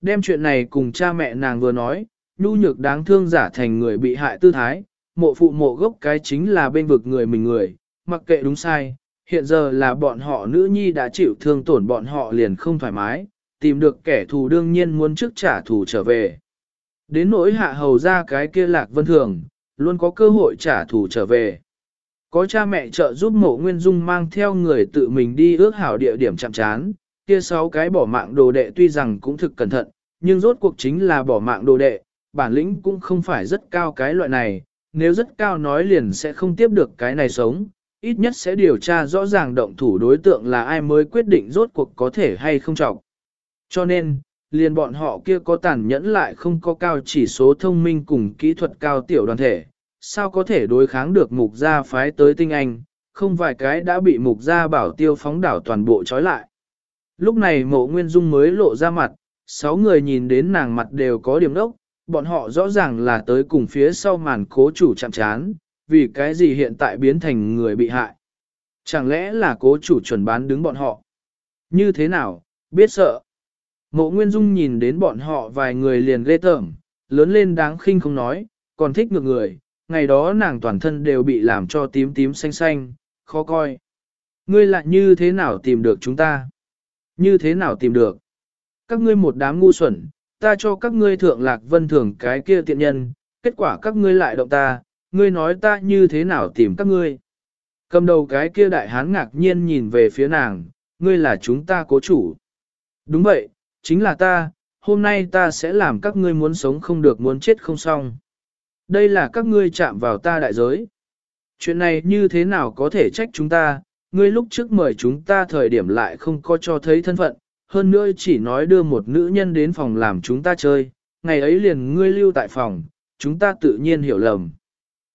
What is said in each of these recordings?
Đem chuyện này cùng cha mẹ nàng vừa nói, nhu nhược đáng thương giả thành người bị hại tư thái, mộ phụ mộ gốc cái chính là bên vực người mình người, mặc kệ đúng sai, hiện giờ là bọn họ nữ nhi đã chịu thương tổn bọn họ liền không thoải mái, tìm được kẻ thù đương nhiên muốn trước trả thù trở về. Đến nỗi hạ hầu ra cái kia lạc vân thường, luôn có cơ hội trả thù trở về. Có cha mẹ trợ giúp mộ nguyên dung mang theo người tự mình đi ước hảo địa điểm chạm chán, kia sáu cái bỏ mạng đồ đệ tuy rằng cũng thực cẩn thận, nhưng rốt cuộc chính là bỏ mạng đồ đệ, bản lĩnh cũng không phải rất cao cái loại này, nếu rất cao nói liền sẽ không tiếp được cái này sống, ít nhất sẽ điều tra rõ ràng động thủ đối tượng là ai mới quyết định rốt cuộc có thể hay không trọng. Cho nên, liền bọn họ kia có tàn nhẫn lại không có cao chỉ số thông minh cùng kỹ thuật cao tiểu đoàn thể, sao có thể đối kháng được mục gia phái tới tinh anh, không vài cái đã bị mục gia bảo tiêu phóng đảo toàn bộ trói lại. Lúc này mộ nguyên dung mới lộ ra mặt, sáu người nhìn đến nàng mặt đều có điểm đốc, bọn họ rõ ràng là tới cùng phía sau màn cố chủ chạm chán, vì cái gì hiện tại biến thành người bị hại. Chẳng lẽ là cố chủ chuẩn bán đứng bọn họ? Như thế nào, biết sợ? Mộ Nguyên Dung nhìn đến bọn họ vài người liền ghê tởm, lớn lên đáng khinh không nói, còn thích ngược người, ngày đó nàng toàn thân đều bị làm cho tím tím xanh xanh, khó coi. Ngươi lại như thế nào tìm được chúng ta? Như thế nào tìm được? Các ngươi một đám ngu xuẩn, ta cho các ngươi thượng lạc vân thưởng cái kia tiện nhân, kết quả các ngươi lại động ta, ngươi nói ta như thế nào tìm các ngươi. Cầm đầu cái kia đại hán ngạc nhiên nhìn về phía nàng, ngươi là chúng ta cố chủ. Đúng vậy, chính là ta, hôm nay ta sẽ làm các ngươi muốn sống không được muốn chết không xong. Đây là các ngươi chạm vào ta đại giới. Chuyện này như thế nào có thể trách chúng ta, ngươi lúc trước mời chúng ta thời điểm lại không có cho thấy thân phận, hơn nữa chỉ nói đưa một nữ nhân đến phòng làm chúng ta chơi, ngày ấy liền ngươi lưu tại phòng, chúng ta tự nhiên hiểu lầm.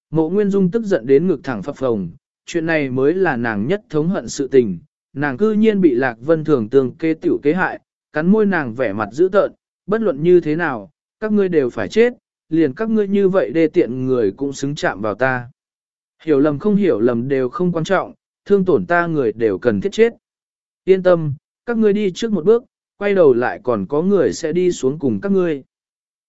Mộ Nguyên Dung tức giận đến ngực thẳng phập phồng, chuyện này mới là nàng nhất thống hận sự tình, nàng cư nhiên bị Lạc Vân Thường tương kê tiểu kế hại, cắn môi nàng vẻ mặt dữ tợn, bất luận như thế nào, các ngươi đều phải chết, liền các ngươi như vậy đê tiện người cũng xứng chạm vào ta. Hiểu lầm không hiểu lầm đều không quan trọng, thương tổn ta người đều cần thiết chết. Yên tâm, các ngươi đi trước một bước, quay đầu lại còn có người sẽ đi xuống cùng các ngươi.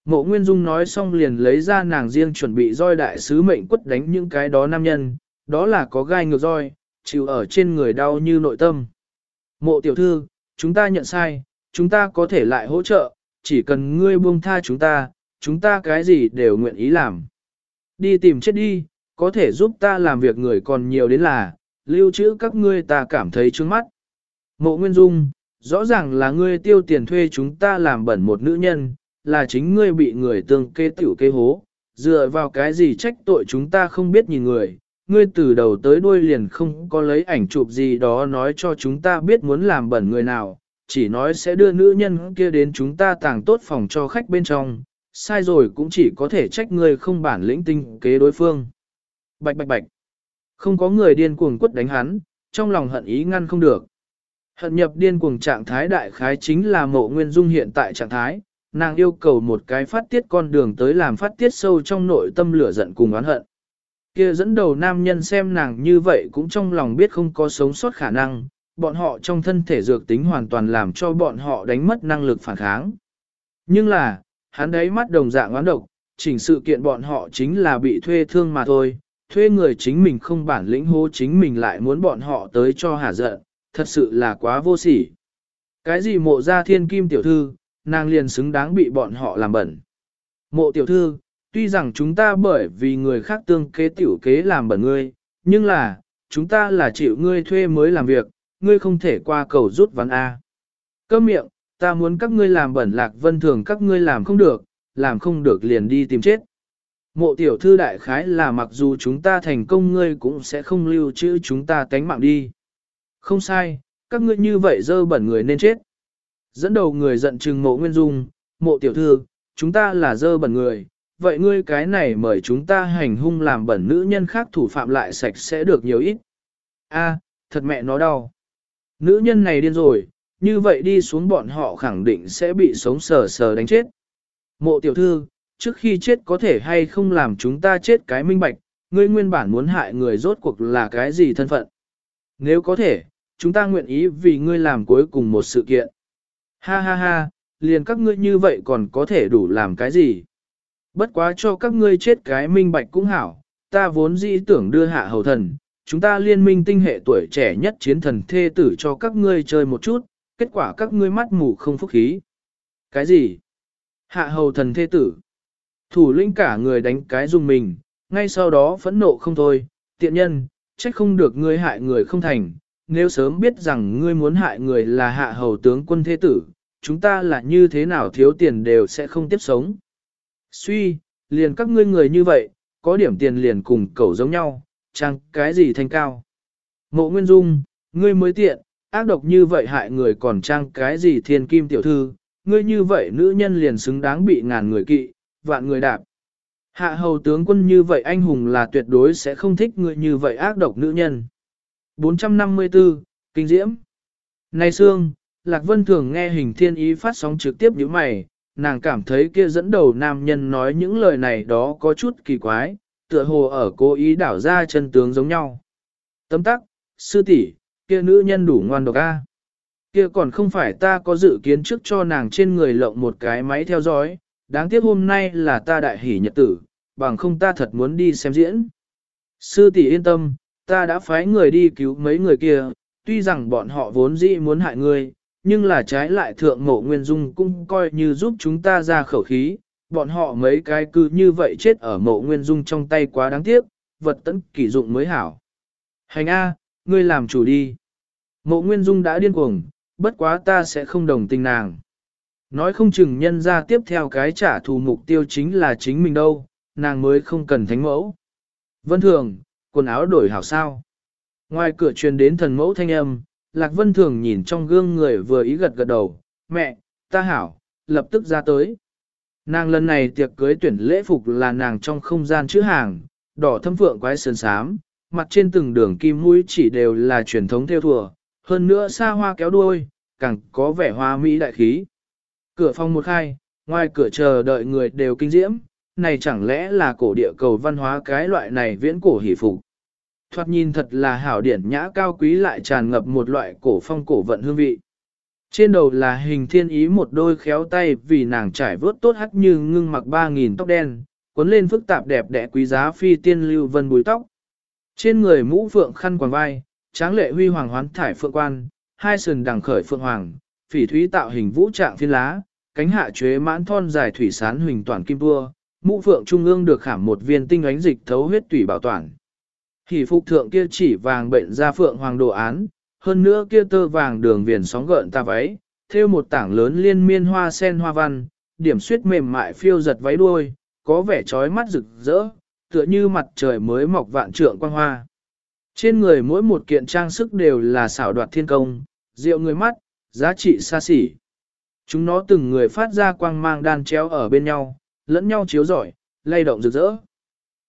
Mộ Nguyên Dung nói xong liền lấy ra nàng riêng chuẩn bị roi đại sứ mệnh quất đánh những cái đó nam nhân, đó là có gai ngược roi, chịu ở trên người đau như nội tâm. Mộ tiểu thư, chúng ta nhận sai, chúng ta có thể lại hỗ trợ, chỉ cần ngươi buông tha chúng ta, chúng ta cái gì đều nguyện ý làm. Đi tìm chết đi, có thể giúp ta làm việc người còn nhiều đến là, lưu trữ các ngươi ta cảm thấy trướng mắt. Mộ Nguyên Dung, rõ ràng là ngươi tiêu tiền thuê chúng ta làm bẩn một nữ nhân, là chính ngươi bị người tương kê tiểu kê hố, dựa vào cái gì trách tội chúng ta không biết nhìn người, ngươi từ đầu tới đuôi liền không có lấy ảnh chụp gì đó nói cho chúng ta biết muốn làm bẩn người nào, chỉ nói sẽ đưa nữ nhân kia đến chúng ta tàng tốt phòng cho khách bên trong, sai rồi cũng chỉ có thể trách ngươi không bản lĩnh tinh kế đối phương. Bạch bạch bạch, không có người điên cuồng quất đánh hắn, trong lòng hận ý ngăn không được. Hận nhập điên cuồng trạng thái đại khái chính là mộ nguyên dung hiện tại trạng thái, nàng yêu cầu một cái phát tiết con đường tới làm phát tiết sâu trong nội tâm lửa giận cùng oán hận. Kia dẫn đầu nam nhân xem nàng như vậy cũng trong lòng biết không có sống sót khả năng, bọn họ trong thân thể dược tính hoàn toàn làm cho bọn họ đánh mất năng lực phản kháng. Nhưng là, hắn đấy mắt đồng dạng oán độc, chỉnh sự kiện bọn họ chính là bị thuê thương mà thôi, thuê người chính mình không bản lĩnh hô chính mình lại muốn bọn họ tới cho hả giận, thật sự là quá vô sỉ. Cái gì mộ ra thiên kim tiểu thư, nàng liền xứng đáng bị bọn họ làm bẩn. Mộ tiểu thư, tuy rằng chúng ta bởi vì người khác tương kế tiểu kế làm bẩn ngươi, nhưng là, chúng ta là chịu ngươi thuê mới làm việc, ngươi không thể qua cầu rút ván A. Câm miệng, ta muốn các ngươi làm bẩn lạc vân thường các ngươi làm không được, làm không được liền đi tìm chết. Mộ tiểu thư đại khái là mặc dù chúng ta thành công ngươi cũng sẽ không lưu trữ chúng ta tánh mạng đi. Không sai, các ngươi như vậy dơ bẩn người nên chết. Dẫn đầu người giận trừng mộ nguyên dung, mộ tiểu thư, chúng ta là dơ bẩn người, vậy ngươi cái này mời chúng ta hành hung làm bẩn nữ nhân khác thủ phạm lại sạch sẽ được nhiều ít. A, thật mẹ nó đau. Nữ nhân này điên rồi, như vậy đi xuống bọn họ khẳng định sẽ bị sống sờ sờ đánh chết. Mộ tiểu thư, trước khi chết có thể hay không làm chúng ta chết cái minh bạch, ngươi nguyên bản muốn hại người rốt cuộc là cái gì thân phận. Nếu có thể, chúng ta nguyện ý vì ngươi làm cuối cùng một sự kiện. Ha ha ha, liền các ngươi như vậy còn có thể đủ làm cái gì. Bất quá cho các ngươi chết cái minh bạch cũng hảo, ta vốn dĩ tưởng đưa hạ hầu thần, chúng ta liên minh tinh hệ tuổi trẻ nhất chiến thần thê tử cho các ngươi chơi một chút, kết quả các ngươi mắt mù không phúc khí. Cái gì? Hạ hầu thần thê tử. Thủ lĩnh cả người đánh cái dùng mình, ngay sau đó phẫn nộ không thôi, tiện nhân, trách không được ngươi hại người không thành, nếu sớm biết rằng ngươi muốn hại người là hạ hầu tướng quân thế tử, chúng ta là như thế nào thiếu tiền đều sẽ không tiếp sống. Suy, liền các ngươi người như vậy, có điểm tiền liền cùng cẩu giống nhau, chẳng cái gì thanh cao. Mộ Nguyên Dung, ngươi mới tiện, ác độc như vậy hại người còn trang cái gì thiên kim tiểu thư, ngươi như vậy nữ nhân liền xứng đáng bị ngàn người kỵ, vạn người đạp. Hạ hầu tướng quân như vậy anh hùng là tuyệt đối sẽ không thích người như vậy ác độc nữ nhân. 454, Kinh Diễm Này Sương, Lạc Vân thường nghe hình thiên ý phát sóng trực tiếp như mày, nàng cảm thấy kia dẫn đầu nam nhân nói những lời này đó có chút kỳ quái, tựa hồ ở cố ý đảo ra chân tướng giống nhau. Tấm tắc, sư tỷ, kia nữ nhân đủ ngoan độc a. Kia còn không phải ta có dự kiến trước cho nàng trên người lộng một cái máy theo dõi, đáng tiếc hôm nay là ta đại hỷ nhật tử, bằng không ta thật muốn đi xem diễn. Sư tỷ yên tâm, ta đã phái người đi cứu mấy người kia, tuy rằng bọn họ vốn dĩ muốn hại ngươi, nhưng là trái lại thượng mộ nguyên dung cũng coi như giúp chúng ta ra khẩu khí, bọn họ mấy cái cứ như vậy chết ở mộ nguyên dung trong tay quá đáng tiếc, vật tấn kỷ dụng mới hảo. Hành A, ngươi làm chủ đi. Mộ nguyên dung đã điên cuồng, bất quá ta sẽ không đồng tình nàng. Nói không chừng nhân ra tiếp theo cái trả thù mục tiêu chính là chính mình đâu, nàng mới không cần thánh mẫu. Vân Thường, quần áo đổi hảo sao. Ngoài cửa truyền đến thần mẫu thanh âm, Lạc Vân Thường nhìn trong gương người vừa ý gật gật đầu, mẹ, ta hảo, lập tức ra tới. Nàng lần này tiệc cưới tuyển lễ phục là nàng trong không gian chữ hàng, đỏ thâm phượng quái sơn sám, mặt trên từng đường kim mũi chỉ đều là truyền thống theo thùa, hơn nữa xa hoa kéo đuôi, càng có vẻ hoa mỹ đại khí. Cửa phòng một khai, ngoài cửa chờ đợi người đều kinh diễm, này chẳng lẽ là cổ địa cầu văn hóa cái loại này viễn cổ hỷ phục. Thoạt nhìn thật là hảo điển nhã cao quý lại tràn ngập một loại cổ phong cổ vận hương vị. Trên đầu là hình thiên ý một đôi khéo tay vì nàng trải vớt tốt hắc như ngưng mặc ba nghìn tóc đen, cuốn lên phức tạp đẹp đẽ quý giá phi tiên lưu vân bùi tóc. Trên người mũ phượng khăn quàng vai, tráng lệ huy hoàng hoán thải phượng quan, hai sườn đằng khởi phượng hoàng, phỉ thúy tạo hình vũ trạng phiên lá, cánh hạ chuế mãn thon dài thủy sán huỳnh toàn kim vua, mũ phượng trung ương được khảm một viên tinh ánh dịch thấu huyết tủy bảo toàn. Hỷ phục thượng kia chỉ vàng bệnh ra phượng hoàng đồ án, hơn nữa kia tơ vàng đường viền sóng gợn ta váy, theo một tảng lớn liên miên hoa sen hoa văn, điểm suyết mềm mại phiêu giật váy đuôi, có vẻ trói mắt rực rỡ, tựa như mặt trời mới mọc vạn trượng quang hoa. Trên người mỗi một kiện trang sức đều là xảo đoạt thiên công, rượu người mắt, giá trị xa xỉ. Chúng nó từng người phát ra quang mang đan chéo ở bên nhau, lẫn nhau chiếu rọi, lay động rực rỡ.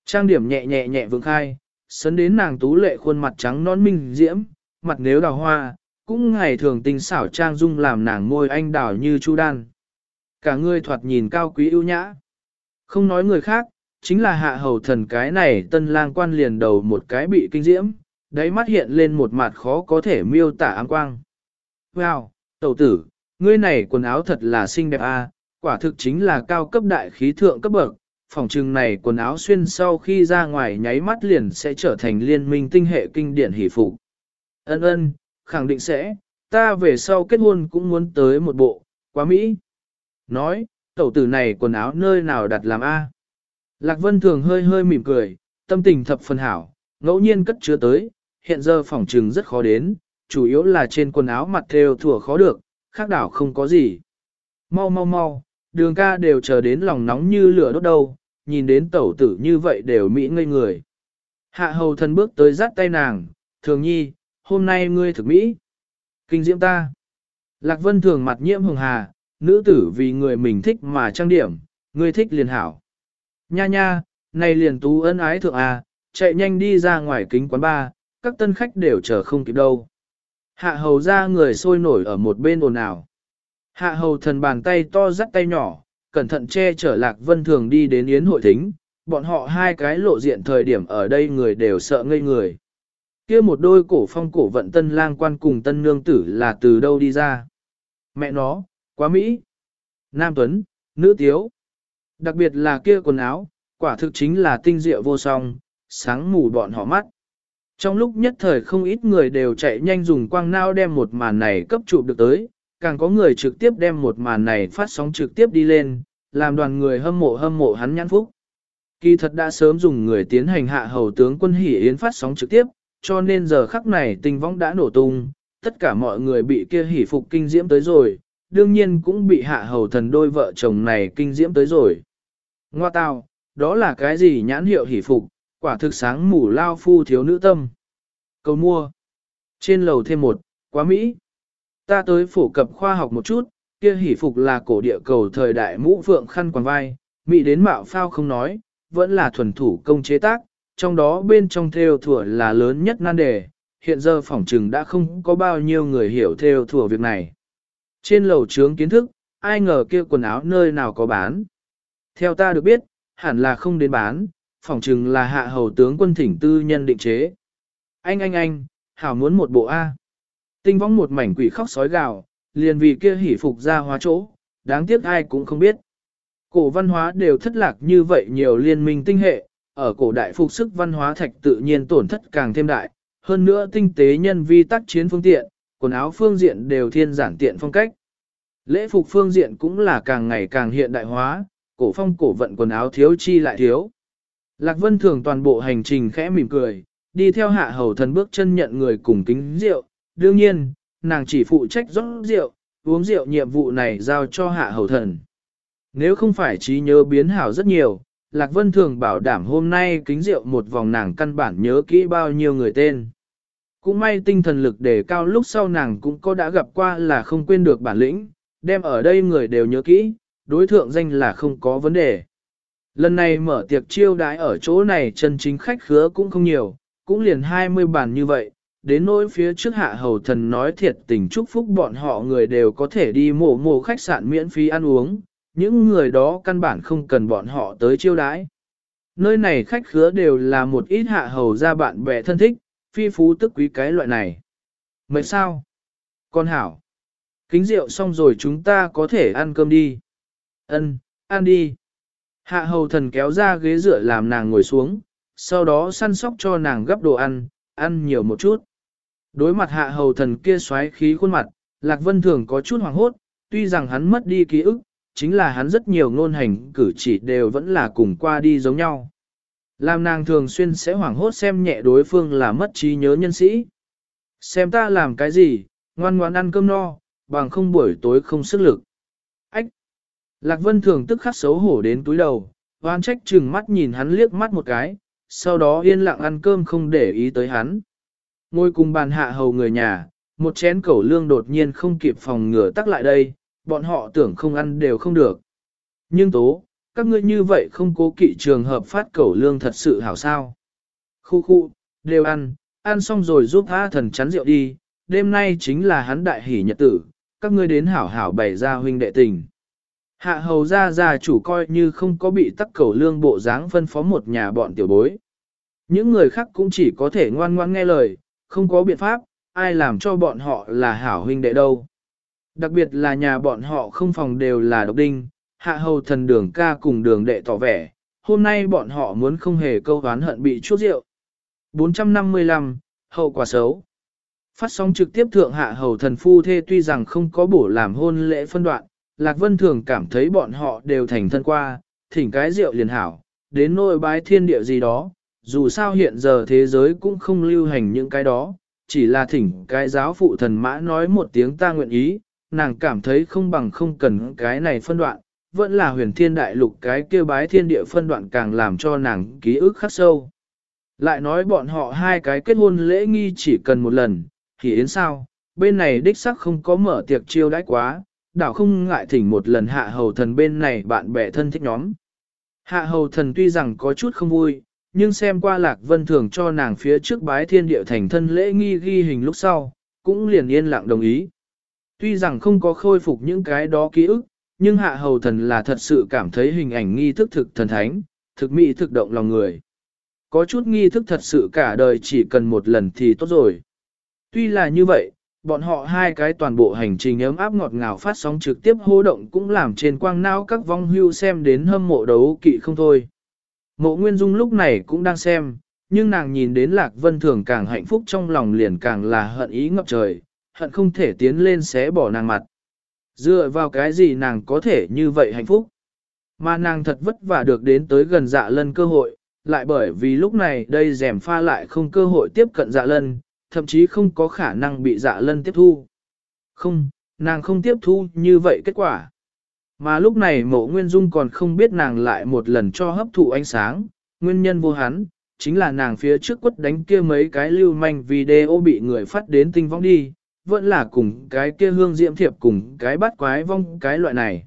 Trang điểm nhẹ nhẹ nhẹ vượng khai, sấn đến nàng tú lệ khuôn mặt trắng non minh diễm, mặt nếu đào hoa, cũng ngày thường tình xảo trang dung làm nàng môi anh đào như chu đan. Cả người thoạt nhìn cao quý ưu nhã. Không nói người khác, chính là hạ hầu thần cái này tân lang quan liền đầu một cái bị kinh diễm, đáy mắt hiện lên một mặt khó có thể miêu tả áng quang. Wow, tẩu tử, ngươi này quần áo thật là xinh đẹp a, quả thực chính là cao cấp đại khí thượng cấp bậc, phòng trừng này quần áo xuyên sau khi ra ngoài nháy mắt liền sẽ trở thành liên minh tinh hệ kinh điển hỷ phục. Ân ân, khẳng định sẽ, ta về sau kết hôn cũng muốn tới một bộ, quá Mỹ. Nói, tẩu tử này quần áo nơi nào đặt làm A. Lạc Vân thường hơi hơi mỉm cười, tâm tình thập phần hảo, ngẫu nhiên cất chứa tới, hiện giờ phòng trừng rất khó đến, chủ yếu là trên quần áo mặt theo thủa khó được, khác đảo không có gì. Mau mau mau, đường ca đều chờ đến lòng nóng như lửa đốt đầu, nhìn đến tẩu tử như vậy đều mỹ ngây người. Hạ hầu thần bước tới dắt tay nàng, thường nhi, hôm nay ngươi thực mỹ. Kinh diễm ta. Lạc vân thường mặt nhiễm hồng hà, nữ tử vì người mình thích mà trang điểm, ngươi thích liền hảo. Nha nha, này liền tú ân ái thượng à, chạy nhanh đi ra ngoài kính quán ba, các tân khách đều chờ không kịp đâu. Hạ hầu ra người sôi nổi ở một bên ồn ào. Hạ hầu thần bàn tay to dắt tay nhỏ, cẩn thận che chở lạc vân thường đi đến yến hội thính, bọn họ hai cái lộ diện thời điểm ở đây người đều sợ ngây người. kia một đôi cổ phong cổ vận tân lang quan cùng tân nương tử là từ đâu đi ra. Mẹ nó, quá Mỹ. nam tuấn, nữ tiếu. Đặc biệt là kia quần áo, quả thực chính là tinh diệu vô song, sáng mù bọn họ mắt. Trong lúc nhất thời không ít người đều chạy nhanh dùng quang nao đem một màn này cấp chụp được tới, càng có người trực tiếp đem một màn này phát sóng trực tiếp đi lên, làm đoàn người hâm mộ hâm mộ hắn nhãn phúc. Kỳ thật đã sớm dùng người tiến hành hạ hầu tướng quân hỉ yến phát sóng trực tiếp, cho nên giờ khắc này tình vong đã nổ tung, tất cả mọi người bị kia hỉ phục kinh diễm tới rồi, đương nhiên cũng bị hạ hầu thần đôi vợ chồng này kinh diễm tới rồi. Ngoa tào, đó là cái gì nhãn hiệu hỉ phục, quả thực sáng mù lao phu thiếu nữ tâm. Cầu mua. Trên lầu thêm một, quá Mỹ. Ta tới phổ cập khoa học một chút, kia hỉ phục là cổ địa cầu thời đại mũ phượng khăn quàng vai, Mỹ đến mạo phao không nói, vẫn là thuần thủ công chế tác, trong đó bên trong theo thủa là lớn nhất nan đề, hiện giờ phỏng trừng đã không có bao nhiêu người hiểu theo thủa việc này. Trên lầu trướng kiến thức, ai ngờ kia quần áo nơi nào có bán. Theo ta được biết, hẳn là không đến bán, phỏng chừng là hạ hầu tướng quân thỉnh tư nhân định chế. Anh anh anh, hảo muốn một bộ A. Tinh vong một mảnh quỷ khóc sói gào, liền vì kia hỉ phục ra hóa chỗ, đáng tiếc ai cũng không biết. Cổ văn hóa đều thất lạc như vậy nhiều liên minh tinh hệ, ở cổ đại phục sức văn hóa thạch tự nhiên tổn thất càng thêm đại, hơn nữa tinh tế nhân vi tác chiến phương tiện, quần áo phương diện đều thiên giản tiện phong cách. Lễ phục phương diện cũng là càng ngày càng hiện đại hóa, cổ phong cổ vận quần áo thiếu chi lại thiếu. Lạc Vân thường toàn bộ hành trình khẽ mỉm cười, đi theo hạ hầu thần bước chân nhận người cùng kính rượu, đương nhiên, nàng chỉ phụ trách rót rượu, uống rượu nhiệm vụ này giao cho hạ hầu thần. Nếu không phải trí nhớ biến hảo rất nhiều, Lạc Vân thường bảo đảm hôm nay kính rượu một vòng nàng căn bản nhớ kỹ bao nhiêu người tên. Cũng may tinh thần lực đề cao lúc sau nàng cũng có đã gặp qua là không quên được bản lĩnh, đem ở đây người đều nhớ kỹ, đối thượng danh là không có vấn đề. Lần này mở tiệc chiêu đãi ở chỗ này chân chính khách khứa cũng không nhiều, cũng liền 20 bàn như vậy, đến nỗi phía trước hạ hầu thần nói thiệt tình chúc phúc bọn họ người đều có thể đi mổ mổ khách sạn miễn phí ăn uống, những người đó căn bản không cần bọn họ tới chiêu đãi. Nơi này khách khứa đều là một ít hạ hầu ra bạn bè thân thích, phi phú tức quý cái loại này. Mấy sao? Con hảo. Kính rượu xong rồi chúng ta có thể ăn cơm đi. Ân, ăn đi. Hạ hầu thần kéo ra ghế dựa làm nàng ngồi xuống, sau đó săn sóc cho nàng gấp đồ ăn, ăn nhiều một chút. Đối mặt hạ hầu thần kia xoáy khí khuôn mặt, Lạc Vân Thường có chút hoảng hốt, tuy rằng hắn mất đi ký ức, chính là hắn rất nhiều ngôn hành cử chỉ đều vẫn là cùng qua đi giống nhau. Làm nàng thường xuyên sẽ hoảng hốt xem nhẹ đối phương là mất trí nhớ nhân sĩ. Xem ta làm cái gì, ngoan ngoan ăn cơm no, bằng không buổi tối không sức lực. Lạc Vân thường tức khắc xấu hổ đến túi đầu, hoan trách chừng mắt nhìn hắn liếc mắt một cái, sau đó yên lặng ăn cơm không để ý tới hắn. Ngồi cùng bàn hạ hầu người nhà, một chén cẩu lương đột nhiên không kịp phòng ngừa tắc lại đây, bọn họ tưởng không ăn đều không được. Nhưng tố, các ngươi như vậy không cố kỵ trường hợp phát cẩu lương thật sự hảo sao. Khu khu, đều ăn, ăn xong rồi giúp tha thần chắn rượu đi, đêm nay chính là hắn đại hỷ nhật tử, các ngươi đến hảo hảo bày ra huynh đệ tình. Hạ hầu ra gia chủ coi như không có bị tắc cầu lương bộ dáng phân phó một nhà bọn tiểu bối. Những người khác cũng chỉ có thể ngoan ngoan nghe lời, không có biện pháp, ai làm cho bọn họ là hảo huynh đệ đâu. Đặc biệt là nhà bọn họ không phòng đều là độc đinh, hạ hầu thần đường ca cùng đường đệ tỏ vẻ, hôm nay bọn họ muốn không hề câu oán hận bị chuốc rượu. 455, hậu quả xấu. Phát sóng trực tiếp thượng hạ hầu thần phu thê tuy rằng không có bổ làm hôn lễ phân đoạn, Lạc Vân thường cảm thấy bọn họ đều thành thân qua, thỉnh cái rượu liền hảo, đến nôi bái thiên địa gì đó, dù sao hiện giờ thế giới cũng không lưu hành những cái đó, chỉ là thỉnh cái giáo phụ thần mã nói một tiếng ta nguyện ý, nàng cảm thấy không bằng không cần cái này phân đoạn, vẫn là huyền thiên đại lục cái kêu bái thiên địa phân đoạn càng làm cho nàng ký ức khắc sâu. Lại nói bọn họ hai cái kết hôn lễ nghi chỉ cần một lần, thì yến sao, bên này đích sắc không có mở tiệc chiêu đãi quá, đảo không ngại thỉnh một lần hạ hầu thần bên này bạn bè thân thích nhóm. Hạ hầu thần tuy rằng có chút không vui, nhưng xem qua lạc vân thường cho nàng phía trước bái thiên địa thành thân lễ nghi ghi hình lúc sau, cũng liền yên lặng đồng ý. Tuy rằng không có khôi phục những cái đó ký ức, nhưng hạ hầu thần là thật sự cảm thấy hình ảnh nghi thức thực thần thánh, thực mỹ thực động lòng người. Có chút nghi thức thật sự cả đời chỉ cần một lần thì tốt rồi. Tuy là như vậy, bọn họ hai cái toàn bộ hành trình ấm áp ngọt ngào phát sóng trực tiếp hô động cũng làm trên quang não các vong hưu xem đến hâm mộ đấu kỵ không thôi. Mộ Nguyên Dung lúc này cũng đang xem, nhưng nàng nhìn đến Lạc Vân Thường càng hạnh phúc trong lòng liền càng là hận ý ngập trời, hận không thể tiến lên xé bỏ nàng mặt. Dựa vào cái gì nàng có thể như vậy hạnh phúc? Mà nàng thật vất vả được đến tới gần dạ lân cơ hội, lại bởi vì lúc này đây rèm pha lại không cơ hội tiếp cận dạ lân, thậm chí không có khả năng bị dạ lân tiếp thu. Không, nàng không tiếp thu như vậy kết quả. Mà lúc này mộ nguyên dung còn không biết nàng lại một lần cho hấp thụ ánh sáng, nguyên nhân vô hắn, chính là nàng phía trước quất đánh kia mấy cái lưu manh video bị người phát đến tinh vong đi, vẫn là cùng cái kia hương diễm thiệp cùng cái bắt quái vong cái loại này.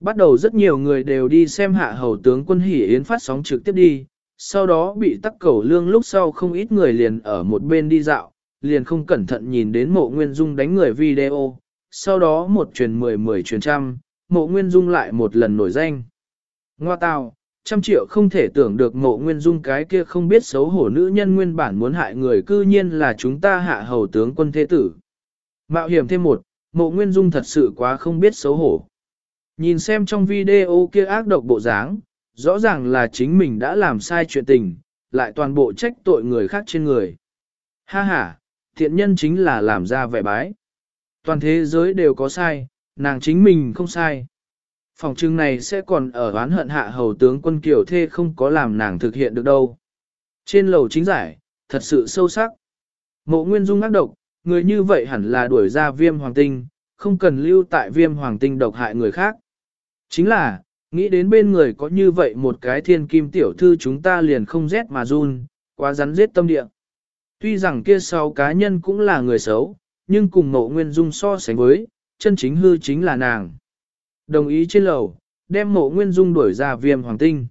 Bắt đầu rất nhiều người đều đi xem hạ hầu tướng quân hỉ yến phát sóng trực tiếp đi, sau đó bị tắc cầu lương lúc sau không ít người liền ở một bên đi dạo, liền không cẩn thận nhìn đến mộ nguyên dung đánh người video, sau đó một truyền mười mười truyền trăm, mộ nguyên dung lại một lần nổi danh. Ngoa tào, trăm triệu không thể tưởng được mộ nguyên dung cái kia không biết xấu hổ nữ nhân nguyên bản muốn hại người cư nhiên là chúng ta hạ hầu tướng quân thế tử. Mạo hiểm thêm một, mộ nguyên dung thật sự quá không biết xấu hổ. Nhìn xem trong video kia ác độc bộ dáng, rõ ràng là chính mình đã làm sai chuyện tình, lại toàn bộ trách tội người khác trên người. Ha ha, thiện nhân chính là làm ra vẻ bái. Toàn thế giới đều có sai, nàng chính mình không sai. Phòng trưng này sẽ còn ở oán hận hạ hầu tướng quân kiểu thê không có làm nàng thực hiện được đâu. Trên lầu chính giải, thật sự sâu sắc. Mộ nguyên dung ác độc, người như vậy hẳn là đuổi ra viêm hoàng tinh, không cần lưu tại viêm hoàng tinh độc hại người khác. Chính là, nghĩ đến bên người có như vậy một cái thiên kim tiểu thư chúng ta liền không rét mà run, quá rắn giết tâm địa. Tuy rằng kia sau cá nhân cũng là người xấu, nhưng cùng mộ nguyên dung so sánh với, chân chính hư chính là nàng. Đồng ý trên lầu, đem mộ nguyên dung đuổi ra viêm hoàng tinh.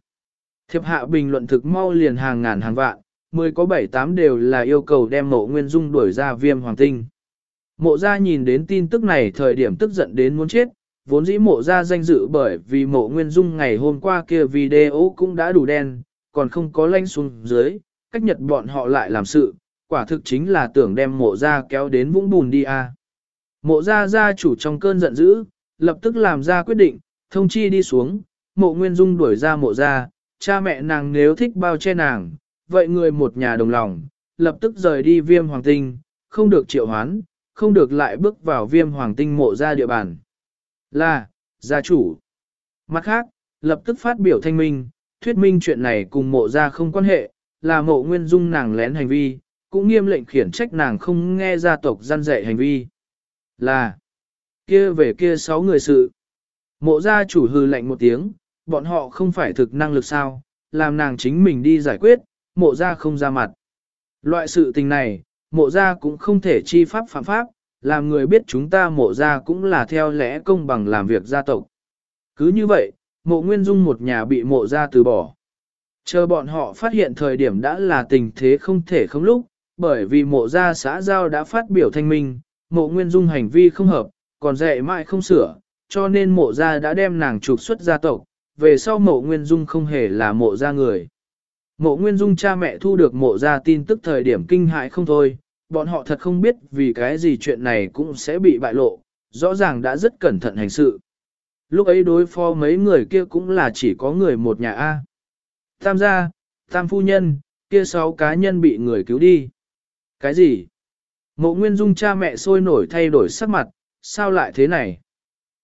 Thiệp hạ bình luận thực mau liền hàng ngàn hàng vạn, mười có bảy tám đều là yêu cầu đem mộ nguyên dung đuổi ra viêm hoàng tinh. Mộ ra nhìn đến tin tức này thời điểm tức giận đến muốn chết, vốn dĩ mộ ra danh dự bởi vì mộ nguyên dung ngày hôm qua kia video cũng đã đủ đen, còn không có lanh xuống dưới, cách nhật bọn họ lại làm sự, quả thực chính là tưởng đem mộ ra kéo đến vũng bùn đi à. Mộ ra gia chủ trong cơn giận dữ, lập tức làm ra quyết định, thông chi đi xuống, mộ nguyên dung đuổi ra mộ ra, cha mẹ nàng nếu thích bao che nàng, vậy người một nhà đồng lòng, lập tức rời đi viêm hoàng tinh, không được triệu hoán, không được lại bước vào viêm hoàng tinh mộ ra địa bàn. Là, gia chủ. Mặt khác, lập tức phát biểu thanh minh, thuyết minh chuyện này cùng mộ ra không quan hệ, là mộ nguyên dung nàng lén hành vi, cũng nghiêm lệnh khiển trách nàng không nghe gia tộc gian dạy hành vi. Là, kia về kia sáu người sự. Mộ gia chủ hư lệnh một tiếng, bọn họ không phải thực năng lực sao, làm nàng chính mình đi giải quyết, mộ gia không ra mặt. Loại sự tình này, mộ gia cũng không thể chi pháp phạm pháp, làm người biết chúng ta mộ gia cũng là theo lẽ công bằng làm việc gia tộc. Cứ như vậy, mộ nguyên dung một nhà bị mộ gia từ bỏ. Chờ bọn họ phát hiện thời điểm đã là tình thế không thể không lúc, bởi vì mộ gia xã giao đã phát biểu thanh minh, mộ nguyên dung hành vi không hợp, còn dạy mãi không sửa, cho nên mộ gia đã đem nàng trục xuất gia tộc, về sau mộ nguyên dung không hề là mộ gia người. Mộ nguyên dung cha mẹ thu được mộ gia tin tức thời điểm kinh hại không thôi, bọn họ thật không biết vì cái gì chuyện này cũng sẽ bị bại lộ, rõ ràng đã rất cẩn thận hành sự. Lúc ấy đối phó mấy người kia cũng là chỉ có người một nhà A. Tam gia, tam phu nhân, kia sáu cá nhân bị người cứu đi. Cái gì? Mộ Nguyên Dung cha mẹ sôi nổi thay đổi sắc mặt, sao lại thế này?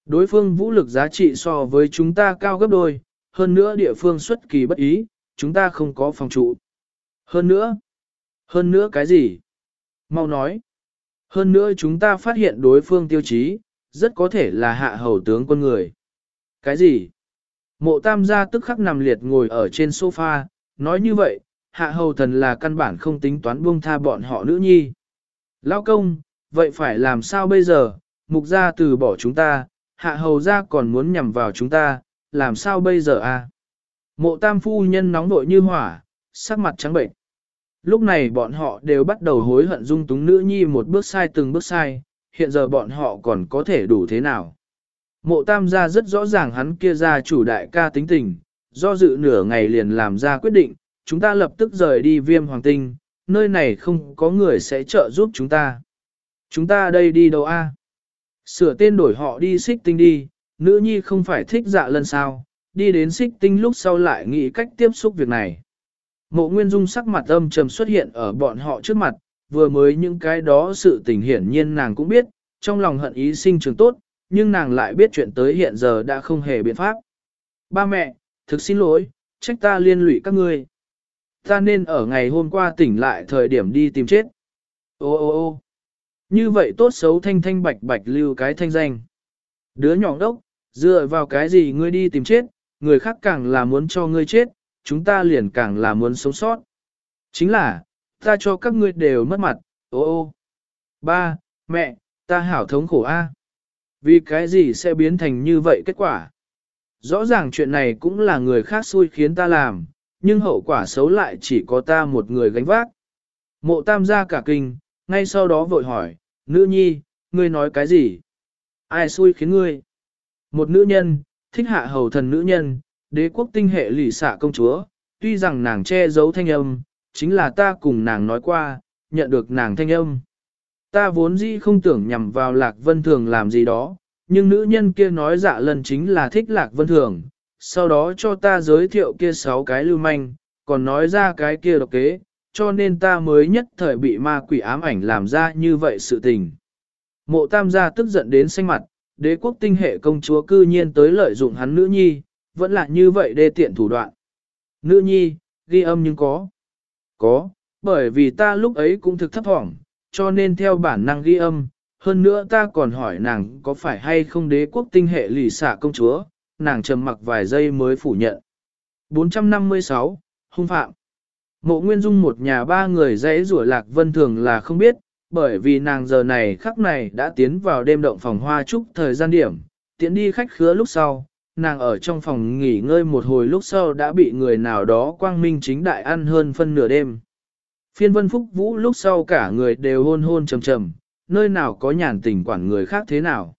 Đối phương vũ lực giá trị so với chúng ta cao gấp đôi, hơn nữa địa phương xuất kỳ bất ý, chúng ta không có phòng trụ. Hơn nữa, hơn nữa cái gì? Mau nói. Hơn nữa chúng ta phát hiện đối phương tiêu chí, rất có thể là hạ hầu tướng quân người. Cái gì? Mộ tam gia tức khắc nằm liệt ngồi ở trên sofa, nói như vậy, hạ hầu thần là căn bản không tính toán buông tha bọn họ nữ nhi. Lao công, vậy phải làm sao bây giờ, mục gia từ bỏ chúng ta, hạ hầu gia còn muốn nhằm vào chúng ta, làm sao bây giờ à? Mộ tam phu nhân nóng vội như hỏa, sắc mặt trắng bệnh. Lúc này bọn họ đều bắt đầu hối hận dung túng nữ nhi một bước sai từng bước sai, hiện giờ bọn họ còn có thể đủ thế nào. Mộ tam gia rất rõ ràng hắn kia ra chủ đại ca tính tình, do dự nửa ngày liền làm ra quyết định, chúng ta lập tức rời đi viêm hoàng tinh, nơi này không có người sẽ trợ giúp chúng ta. Chúng ta đây đi đâu a? Sửa tên đổi họ đi xích tinh đi, nữ nhi không phải thích dạ lần sao, đi đến xích tinh lúc sau lại nghĩ cách tiếp xúc việc này. Mộ Nguyên Dung sắc mặt âm trầm xuất hiện ở bọn họ trước mặt, vừa mới những cái đó sự tình hiển nhiên nàng cũng biết, trong lòng hận ý sinh trường tốt, nhưng nàng lại biết chuyện tới hiện giờ đã không hề biện pháp. Ba mẹ, thực xin lỗi, trách ta liên lụy các ngươi. Ta nên ở ngày hôm qua tỉnh lại thời điểm đi tìm chết. Ô ô ô như vậy tốt xấu thanh thanh bạch bạch lưu cái thanh danh. Đứa nhỏ đốc, dựa vào cái gì ngươi đi tìm chết, người khác càng là muốn cho ngươi chết, chúng ta liền càng là muốn sống sót. Chính là, ta cho các ngươi đều mất mặt, ô ô. Ba, mẹ, ta hảo thống khổ a. Vì cái gì sẽ biến thành như vậy kết quả? Rõ ràng chuyện này cũng là người khác xui khiến ta làm, nhưng hậu quả xấu lại chỉ có ta một người gánh vác. Mộ tam gia cả kinh, ngay sau đó vội hỏi, nữ nhi, ngươi nói cái gì? Ai xui khiến ngươi? Một nữ nhân, thích hạ hầu thần nữ nhân, đế quốc tinh hệ lì xạ công chúa, tuy rằng nàng che giấu thanh âm, chính là ta cùng nàng nói qua, nhận được nàng thanh âm. Ta vốn dĩ không tưởng nhằm vào lạc vân thường làm gì đó, nhưng nữ nhân kia nói dạ lần chính là thích lạc vân thường, sau đó cho ta giới thiệu kia sáu cái lưu manh, còn nói ra cái kia độc kế, cho nên ta mới nhất thời bị ma quỷ ám ảnh làm ra như vậy sự tình. Mộ tam gia tức giận đến xanh mặt, đế quốc tinh hệ công chúa cư nhiên tới lợi dụng hắn nữ nhi, vẫn là như vậy đê tiện thủ đoạn. Nữ nhi, ghi âm nhưng có. Có, bởi vì ta lúc ấy cũng thực thấp hỏng, cho nên theo bản năng ghi âm, hơn nữa ta còn hỏi nàng có phải hay không đế quốc tinh hệ lì xả công chúa, nàng trầm mặc vài giây mới phủ nhận. 456, hung phạm. Mộ Nguyên Dung một nhà ba người dãy rủa lạc vân thường là không biết, bởi vì nàng giờ này khắc này đã tiến vào đêm động phòng hoa trúc thời gian điểm, tiến đi khách khứa lúc sau, nàng ở trong phòng nghỉ ngơi một hồi lúc sau đã bị người nào đó quang minh chính đại ăn hơn phân nửa đêm. Phiên vân phúc vũ lúc sau cả người đều hôn hôn trầm trầm, nơi nào có nhàn tình quản người khác thế nào.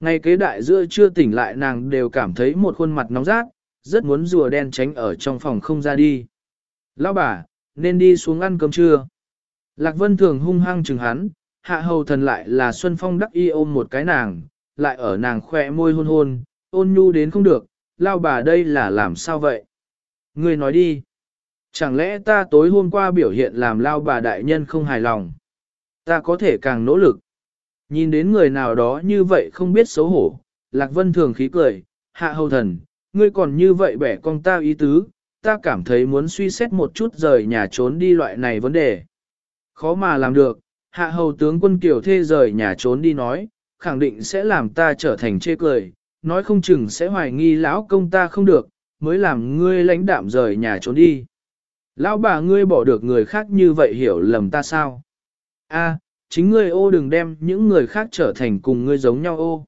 Ngay kế đại giữa chưa tỉnh lại nàng đều cảm thấy một khuôn mặt nóng rát, rất muốn rùa đen tránh ở trong phòng không ra đi. Lão bà, nên đi xuống ăn cơm trưa. Lạc Vân thường hung hăng chừng hắn, hạ hầu thần lại là Xuân Phong đắc y ôm một cái nàng, lại ở nàng khỏe môi hôn hôn, ôn nhu đến không được, lao bà đây là làm sao vậy? Ngươi nói đi. Chẳng lẽ ta tối hôm qua biểu hiện làm lao bà đại nhân không hài lòng? Ta có thể càng nỗ lực. Nhìn đến người nào đó như vậy không biết xấu hổ, Lạc Vân thường khí cười, hạ hầu thần, ngươi còn như vậy bẻ con ta ý tứ, ta cảm thấy muốn suy xét một chút rời nhà trốn đi loại này vấn đề. Khó mà làm được, hạ hầu tướng quân kiểu thê rời nhà trốn đi nói, khẳng định sẽ làm ta trở thành chê cười, nói không chừng sẽ hoài nghi lão công ta không được, mới làm ngươi lãnh đạm rời nhà trốn đi. Lão bà ngươi bỏ được người khác như vậy hiểu lầm ta sao? A, chính ngươi ô đừng đem những người khác trở thành cùng ngươi giống nhau ô.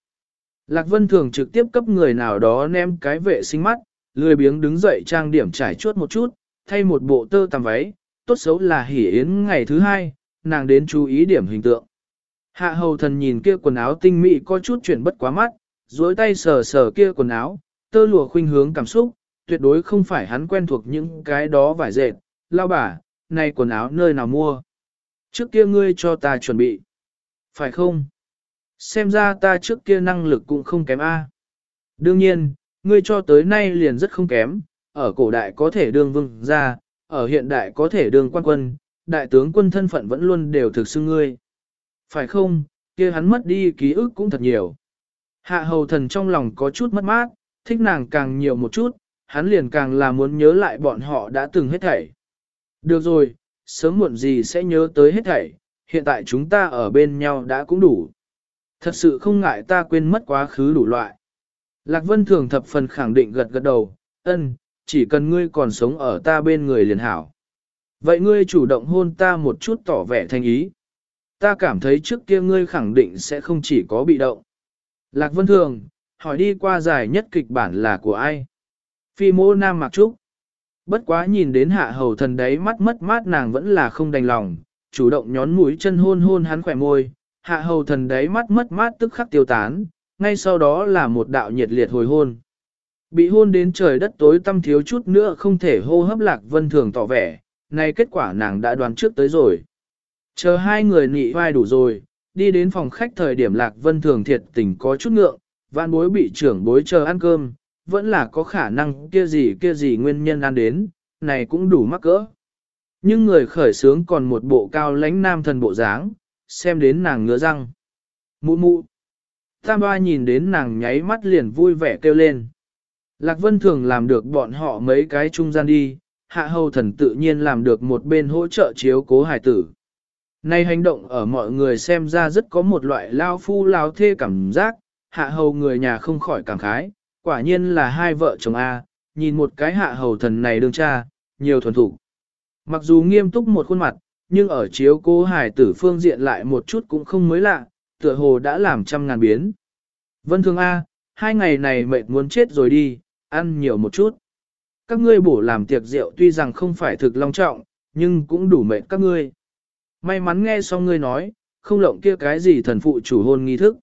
Lạc Vân thường trực tiếp cấp người nào đó ném cái vệ sinh mắt, lười biếng đứng dậy trang điểm trải chuốt một chút, thay một bộ tơ tằm váy, tốt xấu là hỉ yến ngày thứ hai, nàng đến chú ý điểm hình tượng. Hạ hầu thần nhìn kia quần áo tinh mỹ có chút chuyển bất quá mắt, duỗi tay sờ sờ kia quần áo, tơ lụa khuynh hướng cảm xúc, tuyệt đối không phải hắn quen thuộc những cái đó vải dệt, lao bà, này quần áo nơi nào mua. Trước kia ngươi cho ta chuẩn bị. Phải không? Xem ra ta trước kia năng lực cũng không kém A. Đương nhiên, ngươi cho tới nay liền rất không kém, ở cổ đại có thể đương vương ra, ở hiện đại có thể đương quan quân, đại tướng quân thân phận vẫn luôn đều thực xưng ngươi. Phải không, kia hắn mất đi ký ức cũng thật nhiều. Hạ hầu thần trong lòng có chút mất mát, thích nàng càng nhiều một chút, hắn liền càng là muốn nhớ lại bọn họ đã từng hết thảy. Được rồi, sớm muộn gì sẽ nhớ tới hết thảy, hiện tại chúng ta ở bên nhau đã cũng đủ. Thật sự không ngại ta quên mất quá khứ đủ loại. Lạc Vân Thường thập phần khẳng định gật gật đầu, ân, chỉ cần ngươi còn sống ở ta bên người liền hảo. Vậy ngươi chủ động hôn ta một chút tỏ vẻ thành ý. Ta cảm thấy trước kia ngươi khẳng định sẽ không chỉ có bị động. Lạc Vân Thường, hỏi đi qua giải nhất kịch bản là của ai? Phi mô Nam Mạc Trúc. Bất quá nhìn đến hạ hầu thần đấy mắt mất mát nàng vẫn là không đành lòng, chủ động nhón mũi chân hôn hôn hắn khỏe môi, hạ hầu thần đấy mắt mất mát tức khắc tiêu tán, ngay sau đó là một đạo nhiệt liệt hồi hôn. Bị hôn đến trời đất tối tâm thiếu chút nữa không thể hô hấp lạc vân thường tỏ vẻ, nay kết quả nàng đã đoán trước tới rồi. Chờ hai người nị vai đủ rồi, đi đến phòng khách thời điểm Lạc Vân Thường thiệt tình có chút ngượng, vạn bối bị trưởng bối chờ ăn cơm, vẫn là có khả năng kia gì kia gì nguyên nhân ăn đến, này cũng đủ mắc cỡ. Nhưng người khởi sướng còn một bộ cao lãnh nam thần bộ dáng, xem đến nàng ngứa răng. Mụ mụ. Tam ba nhìn đến nàng nháy mắt liền vui vẻ kêu lên. Lạc Vân thường làm được bọn họ mấy cái trung gian đi, hạ hầu thần tự nhiên làm được một bên hỗ trợ chiếu cố hải tử. Nay hành động ở mọi người xem ra rất có một loại lao phu lao thê cảm giác, hạ hầu người nhà không khỏi cảm khái, quả nhiên là hai vợ chồng A, nhìn một cái hạ hầu thần này đương cha, nhiều thuần thủ. Mặc dù nghiêm túc một khuôn mặt, nhưng ở chiếu cô hải tử phương diện lại một chút cũng không mới lạ, tựa hồ đã làm trăm ngàn biến. Vân thường A, hai ngày này mệt muốn chết rồi đi, ăn nhiều một chút. Các ngươi bổ làm tiệc rượu tuy rằng không phải thực long trọng, nhưng cũng đủ mệt các ngươi. May mắn nghe xong ngươi nói, không lộng kia cái gì thần phụ chủ hôn nghi thức.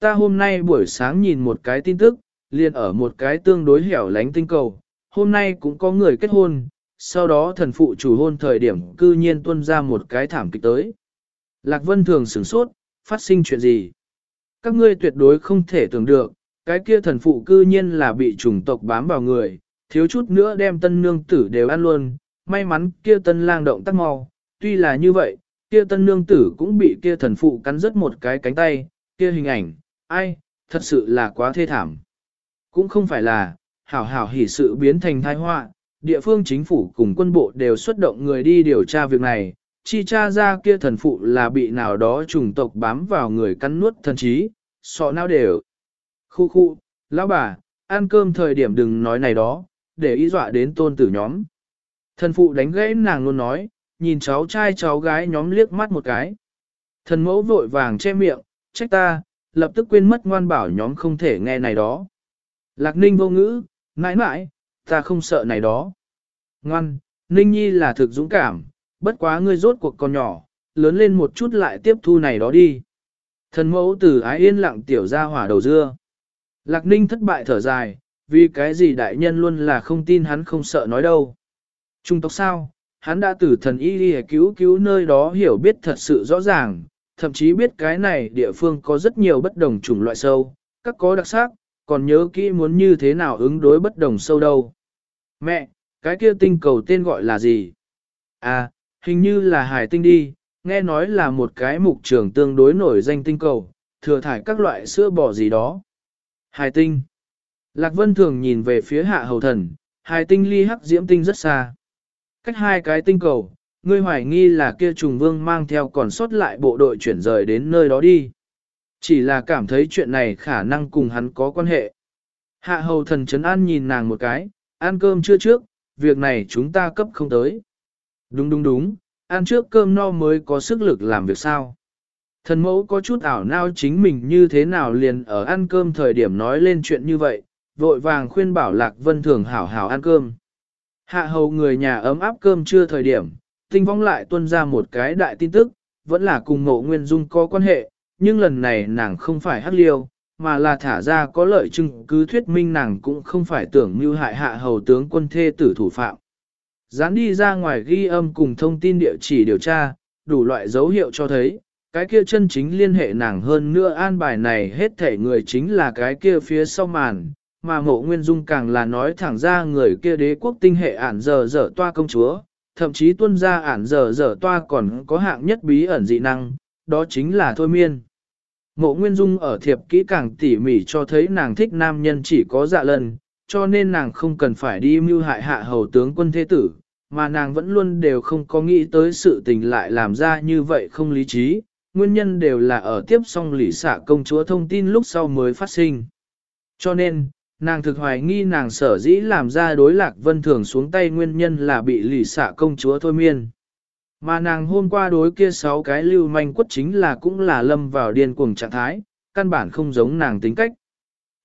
Ta hôm nay buổi sáng nhìn một cái tin tức, liền ở một cái tương đối hẻo lánh tinh cầu, hôm nay cũng có người kết hôn, sau đó thần phụ chủ hôn thời điểm cư nhiên tuân ra một cái thảm kịch tới. Lạc Vân thường sửng sốt, phát sinh chuyện gì? Các ngươi tuyệt đối không thể tưởng được, cái kia thần phụ cư nhiên là bị chủng tộc bám vào người, thiếu chút nữa đem tân nương tử đều ăn luôn, may mắn kia tân lang động tác mau, tuy là như vậy, kia tân nương tử cũng bị kia thần phụ cắn rứt một cái cánh tay, kia hình ảnh, ai, thật sự là quá thê thảm. Cũng không phải là, hảo hảo hỉ sự biến thành tai họa, địa phương chính phủ cùng quân bộ đều xuất động người đi điều tra việc này, chi tra ra kia thần phụ là bị nào đó chủng tộc bám vào người cắn nuốt thần trí, sọ não đều. Khu khu, lão bà, ăn cơm thời điểm đừng nói này đó, để ý dọa đến tôn tử nhóm. Thần phụ đánh gãy nàng luôn nói, nhìn cháu trai cháu gái nhóm liếc mắt một cái. Thần mẫu vội vàng che miệng, trách ta, lập tức quên mất ngoan bảo nhóm không thể nghe này đó. Lạc ninh vô ngữ, mãi mãi, ta không sợ này đó. Ngoan, ninh nhi là thực dũng cảm, bất quá ngươi rốt cuộc còn nhỏ, lớn lên một chút lại tiếp thu này đó đi. Thần mẫu từ ái yên lặng tiểu ra hỏa đầu dưa. Lạc ninh thất bại thở dài, vì cái gì đại nhân luôn là không tin hắn không sợ nói đâu. Trung tộc sao, hắn đã từ thần y đi cứu cứu nơi đó hiểu biết thật sự rõ ràng, thậm chí biết cái này địa phương có rất nhiều bất đồng chủng loại sâu, các có đặc sắc, còn nhớ kỹ muốn như thế nào ứng đối bất đồng sâu đâu. Mẹ, cái kia tinh cầu tên gọi là gì? À, hình như là hải tinh đi, nghe nói là một cái mục trường tương đối nổi danh tinh cầu, thừa thải các loại sữa bò gì đó. Hải tinh. Lạc Vân thường nhìn về phía hạ hầu thần, hải tinh ly hắc diễm tinh rất xa. Cách hai cái tinh cầu, ngươi hoài nghi là kia trùng vương mang theo còn sót lại bộ đội chuyển rời đến nơi đó đi. Chỉ là cảm thấy chuyện này khả năng cùng hắn có quan hệ. Hạ hầu thần chấn an nhìn nàng một cái, ăn cơm chưa trước, việc này chúng ta cấp không tới. Đúng đúng đúng, ăn trước cơm no mới có sức lực làm việc sao. Thần mẫu có chút ảo nao chính mình như thế nào liền ở ăn cơm thời điểm nói lên chuyện như vậy, vội vàng khuyên bảo Lạc Vân Thường hảo hảo ăn cơm. Hạ hầu người nhà ấm áp cơm chưa thời điểm, tinh vong lại tuân ra một cái đại tin tức, vẫn là cùng ngộ nguyên dung có quan hệ, nhưng lần này nàng không phải hắc liêu, mà là thả ra có lợi chứng cứ thuyết minh nàng cũng không phải tưởng mưu hại hạ hầu tướng quân thê tử thủ phạm. Dán đi ra ngoài ghi âm cùng thông tin địa chỉ điều tra, đủ loại dấu hiệu cho thấy, cái kia chân chính liên hệ nàng hơn nữa an bài này hết thể người chính là cái kia phía sau màn, mà mộ nguyên dung càng là nói thẳng ra người kia đế quốc tinh hệ ản giờ dở toa công chúa, thậm chí tuân ra ản giờ dở toa còn có hạng nhất bí ẩn dị năng, đó chính là thôi miên. Mộ Nguyên Dung ở thiệp kỹ càng tỉ mỉ cho thấy nàng thích nam nhân chỉ có dạ lần, cho nên nàng không cần phải đi mưu hại hạ hầu tướng quân thế tử, mà nàng vẫn luôn đều không có nghĩ tới sự tình lại làm ra như vậy không lý trí, nguyên nhân đều là ở tiếp xong lỷ xả công chúa thông tin lúc sau mới phát sinh. Cho nên, nàng thực hoài nghi nàng sở dĩ làm ra đối lạc vân thường xuống tay nguyên nhân là bị lì xạ công chúa thôi miên. Mà nàng hôm qua đối kia sáu cái lưu manh quất chính là cũng là lâm vào điên cuồng trạng thái, căn bản không giống nàng tính cách.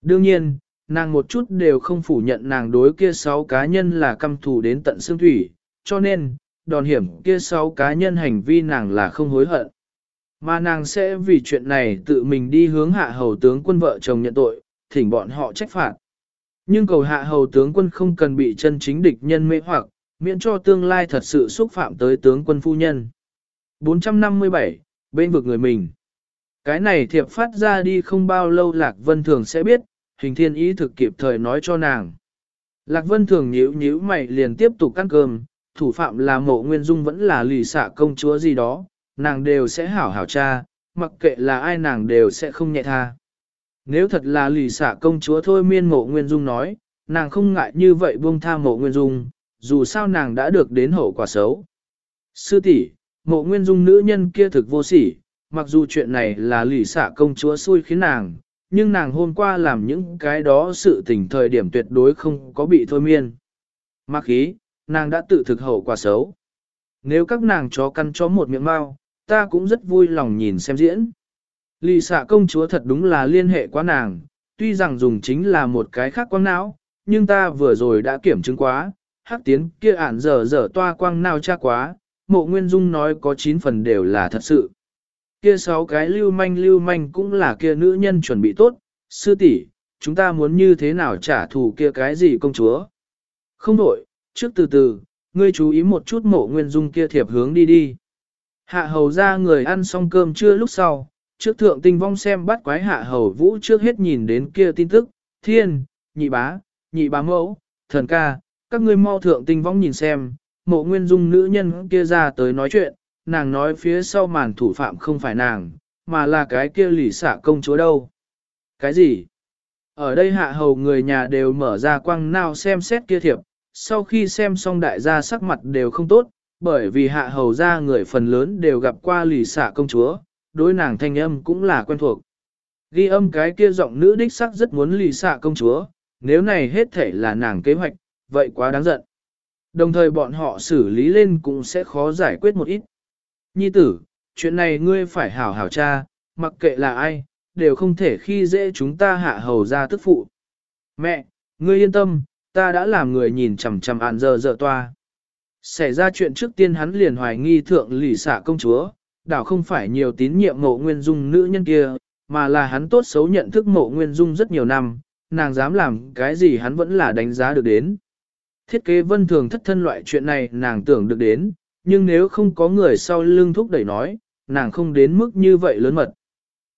Đương nhiên, nàng một chút đều không phủ nhận nàng đối kia sáu cá nhân là căm thù đến tận xương thủy, cho nên, đòn hiểm kia sáu cá nhân hành vi nàng là không hối hận. Mà nàng sẽ vì chuyện này tự mình đi hướng hạ hầu tướng quân vợ chồng nhận tội, thỉnh bọn họ trách phạt. Nhưng cầu hạ hầu tướng quân không cần bị chân chính địch nhân mê hoặc, miễn cho tương lai thật sự xúc phạm tới tướng quân phu nhân. 457, bên vực người mình. Cái này thiệp phát ra đi không bao lâu Lạc Vân Thường sẽ biết, hình thiên ý thực kịp thời nói cho nàng. Lạc Vân Thường nhíu nhíu mày liền tiếp tục ăn cơm, thủ phạm là mộ nguyên dung vẫn là lì xạ công chúa gì đó, nàng đều sẽ hảo hảo cha, mặc kệ là ai nàng đều sẽ không nhẹ tha. Nếu thật là lì xả công chúa thôi miên mộ nguyên dung nói, nàng không ngại như vậy buông tha mộ nguyên dung, dù sao nàng đã được đến hậu quả xấu. Sư tỷ, mộ nguyên dung nữ nhân kia thực vô sỉ, mặc dù chuyện này là lì xả công chúa xui khiến nàng, nhưng nàng hôm qua làm những cái đó sự tình thời điểm tuyệt đối không có bị thôi miên. Mặc khí, nàng đã tự thực hậu quả xấu. Nếu các nàng chó căn chó một miệng mau, ta cũng rất vui lòng nhìn xem diễn. Lì xạ công chúa thật đúng là liên hệ quá nàng, tuy rằng dùng chính là một cái khác quang não, nhưng ta vừa rồi đã kiểm chứng quá, hắc tiến kia ản dở dở toa quang nào cha quá, mộ nguyên dung nói có 9 phần đều là thật sự. Kia sáu cái lưu manh lưu manh cũng là kia nữ nhân chuẩn bị tốt, sư tỷ, chúng ta muốn như thế nào trả thù kia cái gì công chúa. Không đổi, trước từ từ, ngươi chú ý một chút mộ nguyên dung kia thiệp hướng đi đi. Hạ hầu ra người ăn xong cơm trưa lúc sau, trước thượng tinh vong xem bắt quái hạ hầu vũ trước hết nhìn đến kia tin tức, thiên, nhị bá, nhị bá mẫu, thần ca, các ngươi mau thượng tinh vong nhìn xem, mộ nguyên dung nữ nhân kia ra tới nói chuyện, nàng nói phía sau màn thủ phạm không phải nàng, mà là cái kia lì xạ công chúa đâu. Cái gì? Ở đây hạ hầu người nhà đều mở ra quăng nào xem xét kia thiệp, sau khi xem xong đại gia sắc mặt đều không tốt, bởi vì hạ hầu ra người phần lớn đều gặp qua lì xạ công chúa, đối nàng thanh âm cũng là quen thuộc. Ghi âm cái kia giọng nữ đích sắc rất muốn lì xạ công chúa, nếu này hết thể là nàng kế hoạch, vậy quá đáng giận. Đồng thời bọn họ xử lý lên cũng sẽ khó giải quyết một ít. Nhi tử, chuyện này ngươi phải hảo hảo cha, mặc kệ là ai, đều không thể khi dễ chúng ta hạ hầu ra tức phụ. Mẹ, ngươi yên tâm, ta đã làm người nhìn chằm chằm ạn giờ dở toa. Xảy ra chuyện trước tiên hắn liền hoài nghi thượng lì xạ công chúa, đảo không phải nhiều tín nhiệm mộ nguyên dung nữ nhân kia, mà là hắn tốt xấu nhận thức mộ nguyên dung rất nhiều năm, nàng dám làm cái gì hắn vẫn là đánh giá được đến. Thiết kế vân thường thất thân loại chuyện này nàng tưởng được đến, nhưng nếu không có người sau lưng thúc đẩy nói, nàng không đến mức như vậy lớn mật.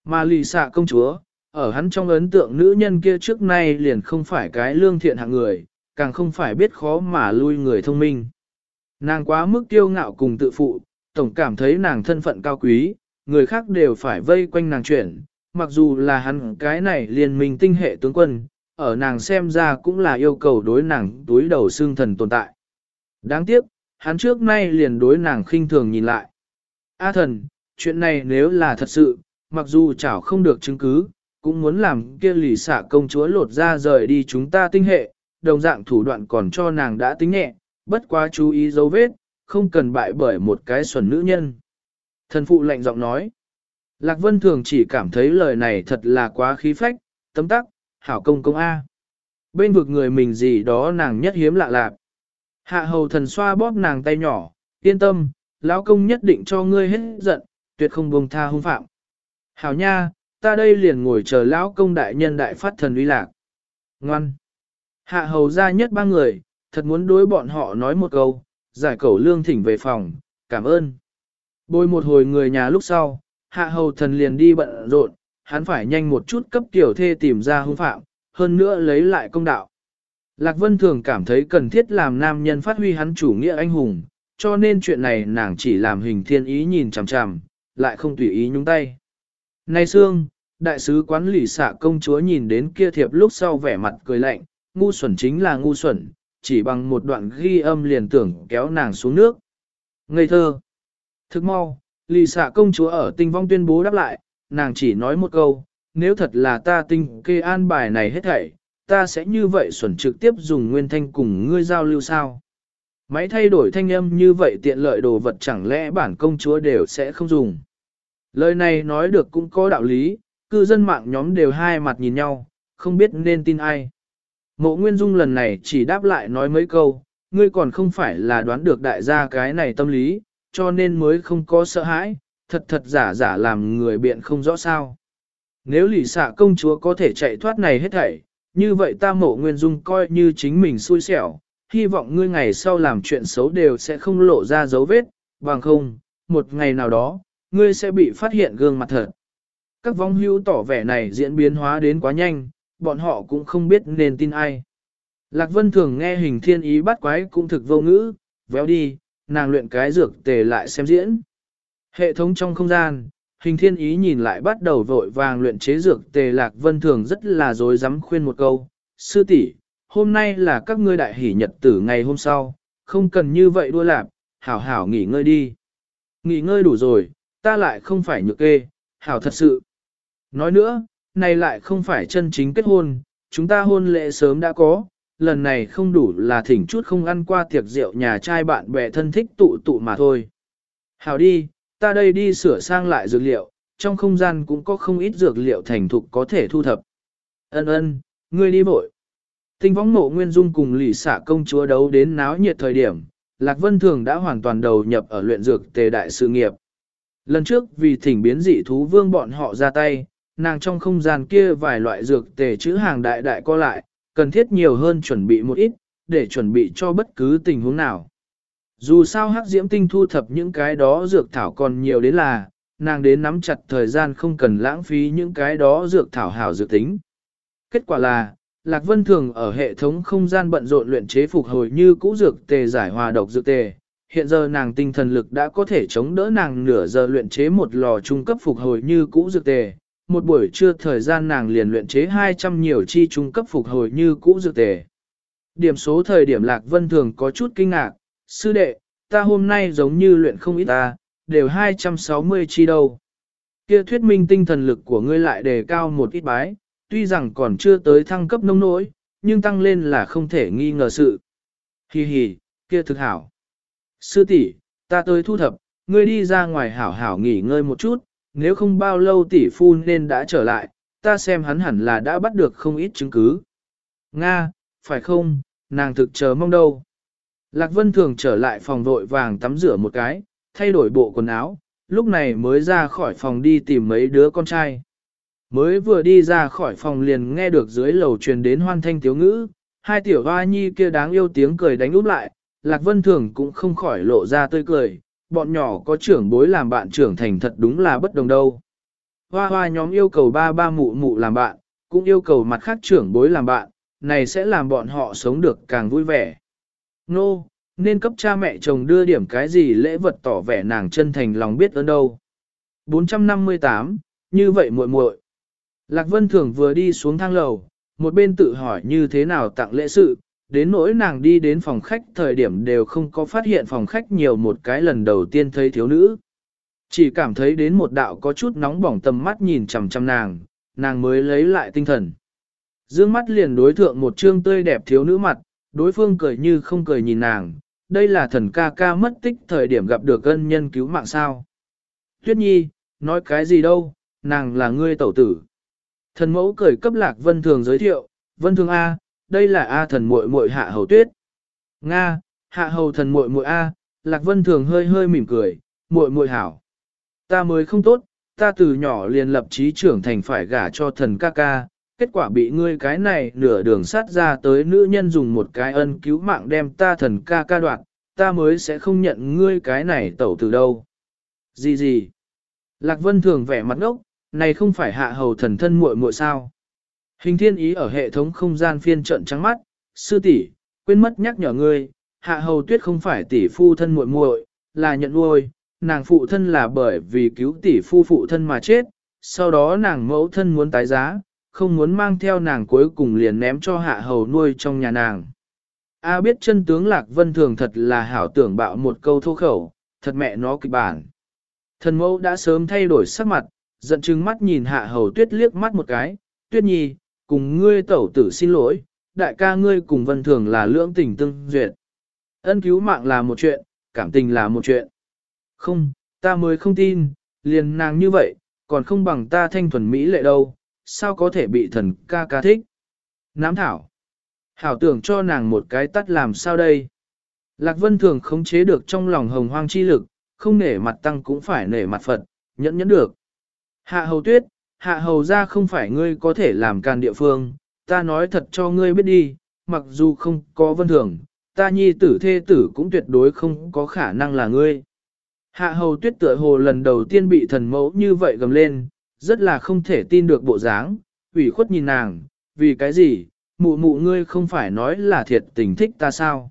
Mà lì xạ công chúa, ở hắn trong ấn tượng nữ nhân kia trước nay liền không phải cái lương thiện hạng người, càng không phải biết khó mà lui người thông minh. Nàng quá mức kiêu ngạo cùng tự phụ, tổng cảm thấy nàng thân phận cao quý, người khác đều phải vây quanh nàng chuyển, mặc dù là hắn cái này liền minh tinh hệ tướng quân, ở nàng xem ra cũng là yêu cầu đối nàng túi đầu xương thần tồn tại. Đáng tiếc, hắn trước nay liền đối nàng khinh thường nhìn lại. A thần, chuyện này nếu là thật sự, mặc dù chảo không được chứng cứ, cũng muốn làm kia lì xả công chúa lột ra rời đi chúng ta tinh hệ, đồng dạng thủ đoạn còn cho nàng đã tính nhẹ, bất quá chú ý dấu vết, không cần bại bởi một cái xuẩn nữ nhân. Thần phụ lạnh giọng nói. Lạc Vân thường chỉ cảm thấy lời này thật là quá khí phách, tấm tắc, hảo công công A. Bên vực người mình gì đó nàng nhất hiếm lạ lạ. Hạ hầu thần xoa bóp nàng tay nhỏ, yên tâm, lão công nhất định cho ngươi hết giận, tuyệt không buông tha hung phạm. Hảo nha, ta đây liền ngồi chờ lão công đại nhân đại phát thần uy lạc. Ngoan. Hạ hầu ra nhất ba người, thật muốn đối bọn họ nói một câu, giải cẩu lương thỉnh về phòng, cảm ơn. bôi một hồi người nhà lúc sau, hạ hầu thần liền đi bận rộn, hắn phải nhanh một chút cấp tiểu thê tìm ra hung phạm, hơn nữa lấy lại công đạo. Lạc Vân thường cảm thấy cần thiết làm nam nhân phát huy hắn chủ nghĩa anh hùng, cho nên chuyện này nàng chỉ làm hình thiên ý nhìn chằm chằm, lại không tùy ý nhúng tay. Nay Sương, đại sứ quán lỷ xạ công chúa nhìn đến kia thiệp lúc sau vẻ mặt cười lạnh, ngu xuẩn chính là ngu xuẩn, chỉ bằng một đoạn ghi âm liền tưởng kéo nàng xuống nước. Ngây thơ. Thức mau, lì xạ công chúa ở tinh vong tuyên bố đáp lại, nàng chỉ nói một câu, nếu thật là ta tinh kê an bài này hết thảy, ta sẽ như vậy xuẩn trực tiếp dùng nguyên thanh cùng ngươi giao lưu sao. Máy thay đổi thanh âm như vậy tiện lợi đồ vật chẳng lẽ bản công chúa đều sẽ không dùng. Lời này nói được cũng có đạo lý, cư dân mạng nhóm đều hai mặt nhìn nhau, không biết nên tin ai. Mộ Nguyên Dung lần này chỉ đáp lại nói mấy câu, ngươi còn không phải là đoán được đại gia cái này tâm lý, cho nên mới không có sợ hãi, thật thật giả giả làm người biện không rõ sao. Nếu lỷ xạ công chúa có thể chạy thoát này hết thảy, như vậy ta mộ Nguyên Dung coi như chính mình xui xẻo, hy vọng ngươi ngày sau làm chuyện xấu đều sẽ không lộ ra dấu vết, bằng không, một ngày nào đó, ngươi sẽ bị phát hiện gương mặt thật. các vong hưu tỏ vẻ này diễn biến hóa đến quá nhanh, bọn họ cũng không biết nên tin ai. Lạc Vân thường nghe hình thiên ý bắt quái cũng thực vô ngữ, véo đi, nàng luyện cái dược tề lại xem diễn. Hệ thống trong không gian, hình thiên ý nhìn lại bắt đầu vội vàng luyện chế dược tề Lạc Vân thường rất là dối dám khuyên một câu, sư tỷ, hôm nay là các ngươi đại hỷ nhật tử ngày hôm sau, không cần như vậy đua lạp, hảo hảo nghỉ ngơi đi. Nghỉ ngơi đủ rồi, ta lại không phải nhược kê, hảo thật sự. Nói nữa, này lại không phải chân chính kết hôn, chúng ta hôn lễ sớm đã có, lần này không đủ là thỉnh chút không ăn qua tiệc rượu nhà trai bạn bè thân thích tụ tụ mà thôi. Hảo đi, ta đây đi sửa sang lại dược liệu, trong không gian cũng có không ít dược liệu thành thục có thể thu thập. Ân ân, ngươi đi vội. Tinh võng mộ nguyên dung cùng lỷ xả công chúa đấu đến náo nhiệt thời điểm, Lạc Vân Thường đã hoàn toàn đầu nhập ở luyện dược tề đại sự nghiệp. Lần trước vì thỉnh biến dị thú vương bọn họ ra tay, nàng trong không gian kia vài loại dược tề chữ hàng đại đại co lại, cần thiết nhiều hơn chuẩn bị một ít, để chuẩn bị cho bất cứ tình huống nào. Dù sao hắc diễm tinh thu thập những cái đó dược thảo còn nhiều đến là, nàng đến nắm chặt thời gian không cần lãng phí những cái đó dược thảo hảo dược tính. Kết quả là, Lạc Vân Thường ở hệ thống không gian bận rộn luyện chế phục hồi như cũ dược tề giải hòa độc dược tề. Hiện giờ nàng tinh thần lực đã có thể chống đỡ nàng nửa giờ luyện chế một lò trung cấp phục hồi như cũ dược tề. Một buổi trưa thời gian nàng liền luyện chế 200 nhiều chi trung cấp phục hồi như cũ dược tề. Điểm số thời điểm Lạc Vân Thường có chút kinh ngạc, sư đệ, ta hôm nay giống như luyện không ít ta, đều 260 chi đâu. Kia thuyết minh tinh thần lực của ngươi lại đề cao một ít bái, tuy rằng còn chưa tới thăng cấp nông nỗi, nhưng tăng lên là không thể nghi ngờ sự. Hi hi, kia thực hảo. Sư tỷ, ta tới thu thập, ngươi đi ra ngoài hảo hảo nghỉ ngơi một chút, nếu không bao lâu tỷ phu nên đã trở lại, ta xem hắn hẳn là đã bắt được không ít chứng cứ. Nga, phải không, nàng thực chờ mong đâu. Lạc Vân thường trở lại phòng vội vàng tắm rửa một cái, thay đổi bộ quần áo, lúc này mới ra khỏi phòng đi tìm mấy đứa con trai. Mới vừa đi ra khỏi phòng liền nghe được dưới lầu truyền đến hoan thanh tiếu ngữ, hai tiểu hoa nhi kia đáng yêu tiếng cười đánh úp lại, Lạc Vân Thường cũng không khỏi lộ ra tươi cười, bọn nhỏ có trưởng bối làm bạn trưởng thành thật đúng là bất đồng đâu. Hoa hoa nhóm yêu cầu ba ba mụ mụ làm bạn, cũng yêu cầu mặt khác trưởng bối làm bạn, này sẽ làm bọn họ sống được càng vui vẻ. Nô, nên cấp cha mẹ chồng đưa điểm cái gì lễ vật tỏ vẻ nàng chân thành lòng biết ơn đâu. 458, như vậy muội muội. Lạc Vân Thường vừa đi xuống thang lầu, một bên tự hỏi như thế nào tặng lễ sự, đến nỗi nàng đi đến phòng khách thời điểm đều không có phát hiện phòng khách nhiều một cái lần đầu tiên thấy thiếu nữ. Chỉ cảm thấy đến một đạo có chút nóng bỏng tầm mắt nhìn chằm chằm nàng, nàng mới lấy lại tinh thần. Dương mắt liền đối thượng một trương tươi đẹp thiếu nữ mặt, đối phương cười như không cười nhìn nàng, đây là thần ca ca mất tích thời điểm gặp được ân nhân cứu mạng sao. Tuyết nhi, nói cái gì đâu, nàng là ngươi tẩu tử. Thần mẫu cười cấp lạc vân thường giới thiệu, vân thường A, đây là A thần muội muội hạ hầu tuyết. Nga, hạ hầu thần muội muội A, lạc vân thường hơi hơi mỉm cười, muội muội hảo. Ta mới không tốt, ta từ nhỏ liền lập chí trưởng thành phải gả cho thần ca ca, kết quả bị ngươi cái này nửa đường sát ra tới nữ nhân dùng một cái ân cứu mạng đem ta thần ca ca đoạn, ta mới sẽ không nhận ngươi cái này tẩu từ đâu. Gì gì? Lạc Vân thường vẻ mặt ngốc, này không phải hạ hầu thần thân muội muội sao? Hình thiên ý ở hệ thống không gian phiên trận trắng mắt, sư tỷ, quên mất nhắc nhở ngươi, hạ hầu tuyết không phải tỷ phu thân muội muội, là nhận nuôi, nàng phụ thân là bởi vì cứu tỷ phu phụ thân mà chết, sau đó nàng mẫu thân muốn tái giá, không muốn mang theo nàng cuối cùng liền ném cho hạ hầu nuôi trong nhà nàng. A biết chân tướng Lạc Vân Thường thật là hảo tưởng bạo một câu thô khẩu, thật mẹ nó kịch bản. Thần mẫu đã sớm thay đổi sắc mặt, giận chừng mắt nhìn hạ hầu tuyết liếc mắt một cái, tuyết nhi, cùng ngươi tẩu tử xin lỗi, đại ca ngươi cùng Vân Thường là lưỡng tình tương duyệt. Ân cứu mạng là một chuyện, cảm tình là một chuyện. Không, ta mới không tin, liền nàng như vậy, còn không bằng ta thanh thuần mỹ lệ đâu, sao có thể bị thần ca ca thích. Nám thảo. Hảo tưởng cho nàng một cái tắt làm sao đây. Lạc Vân thường khống chế được trong lòng hồng hoang chi lực, không nể mặt tăng cũng phải nể mặt Phật, nhẫn nhẫn được. Hạ hầu tuyết, hạ hầu ra không phải ngươi có thể làm can địa phương, ta nói thật cho ngươi biết đi, mặc dù không có vân thường, ta nhi tử thê tử cũng tuyệt đối không có khả năng là ngươi. Hạ hầu tuyết tựa hồ lần đầu tiên bị thần mẫu như vậy gầm lên, rất là không thể tin được bộ dáng, ủy khuất nhìn nàng, vì cái gì, mụ mụ ngươi không phải nói là thiệt tình thích ta sao.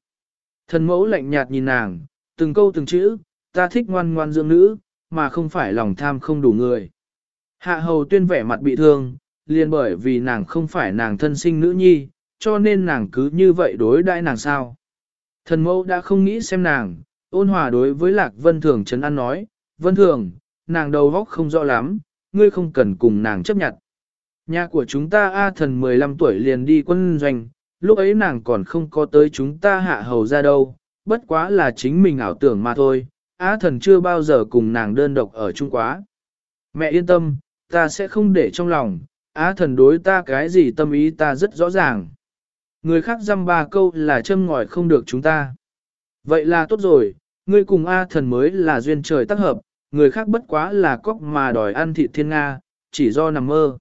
Thần mẫu lạnh nhạt nhìn nàng, từng câu từng chữ, ta thích ngoan ngoan dưỡng nữ, mà không phải lòng tham không đủ người. Hạ hầu tuyên vẻ mặt bị thương, liền bởi vì nàng không phải nàng thân sinh nữ nhi, cho nên nàng cứ như vậy đối đãi nàng sao. Thần mẫu đã không nghĩ xem nàng, ôn hòa đối với lạc vân thường trấn an nói, vân thường, nàng đầu góc không rõ lắm, ngươi không cần cùng nàng chấp nhận. Nhà của chúng ta A thần 15 tuổi liền đi quân doanh, lúc ấy nàng còn không có tới chúng ta hạ hầu ra đâu, bất quá là chính mình ảo tưởng mà thôi, A thần chưa bao giờ cùng nàng đơn độc ở chung quá. Mẹ yên tâm, ta sẽ không để trong lòng, A thần đối ta cái gì tâm ý ta rất rõ ràng. Người khác dăm ba câu là châm ngòi không được chúng ta. Vậy là tốt rồi, ngươi cùng A thần mới là duyên trời tác hợp, người khác bất quá là cóc mà đòi ăn thịt thiên Nga, chỉ do nằm mơ.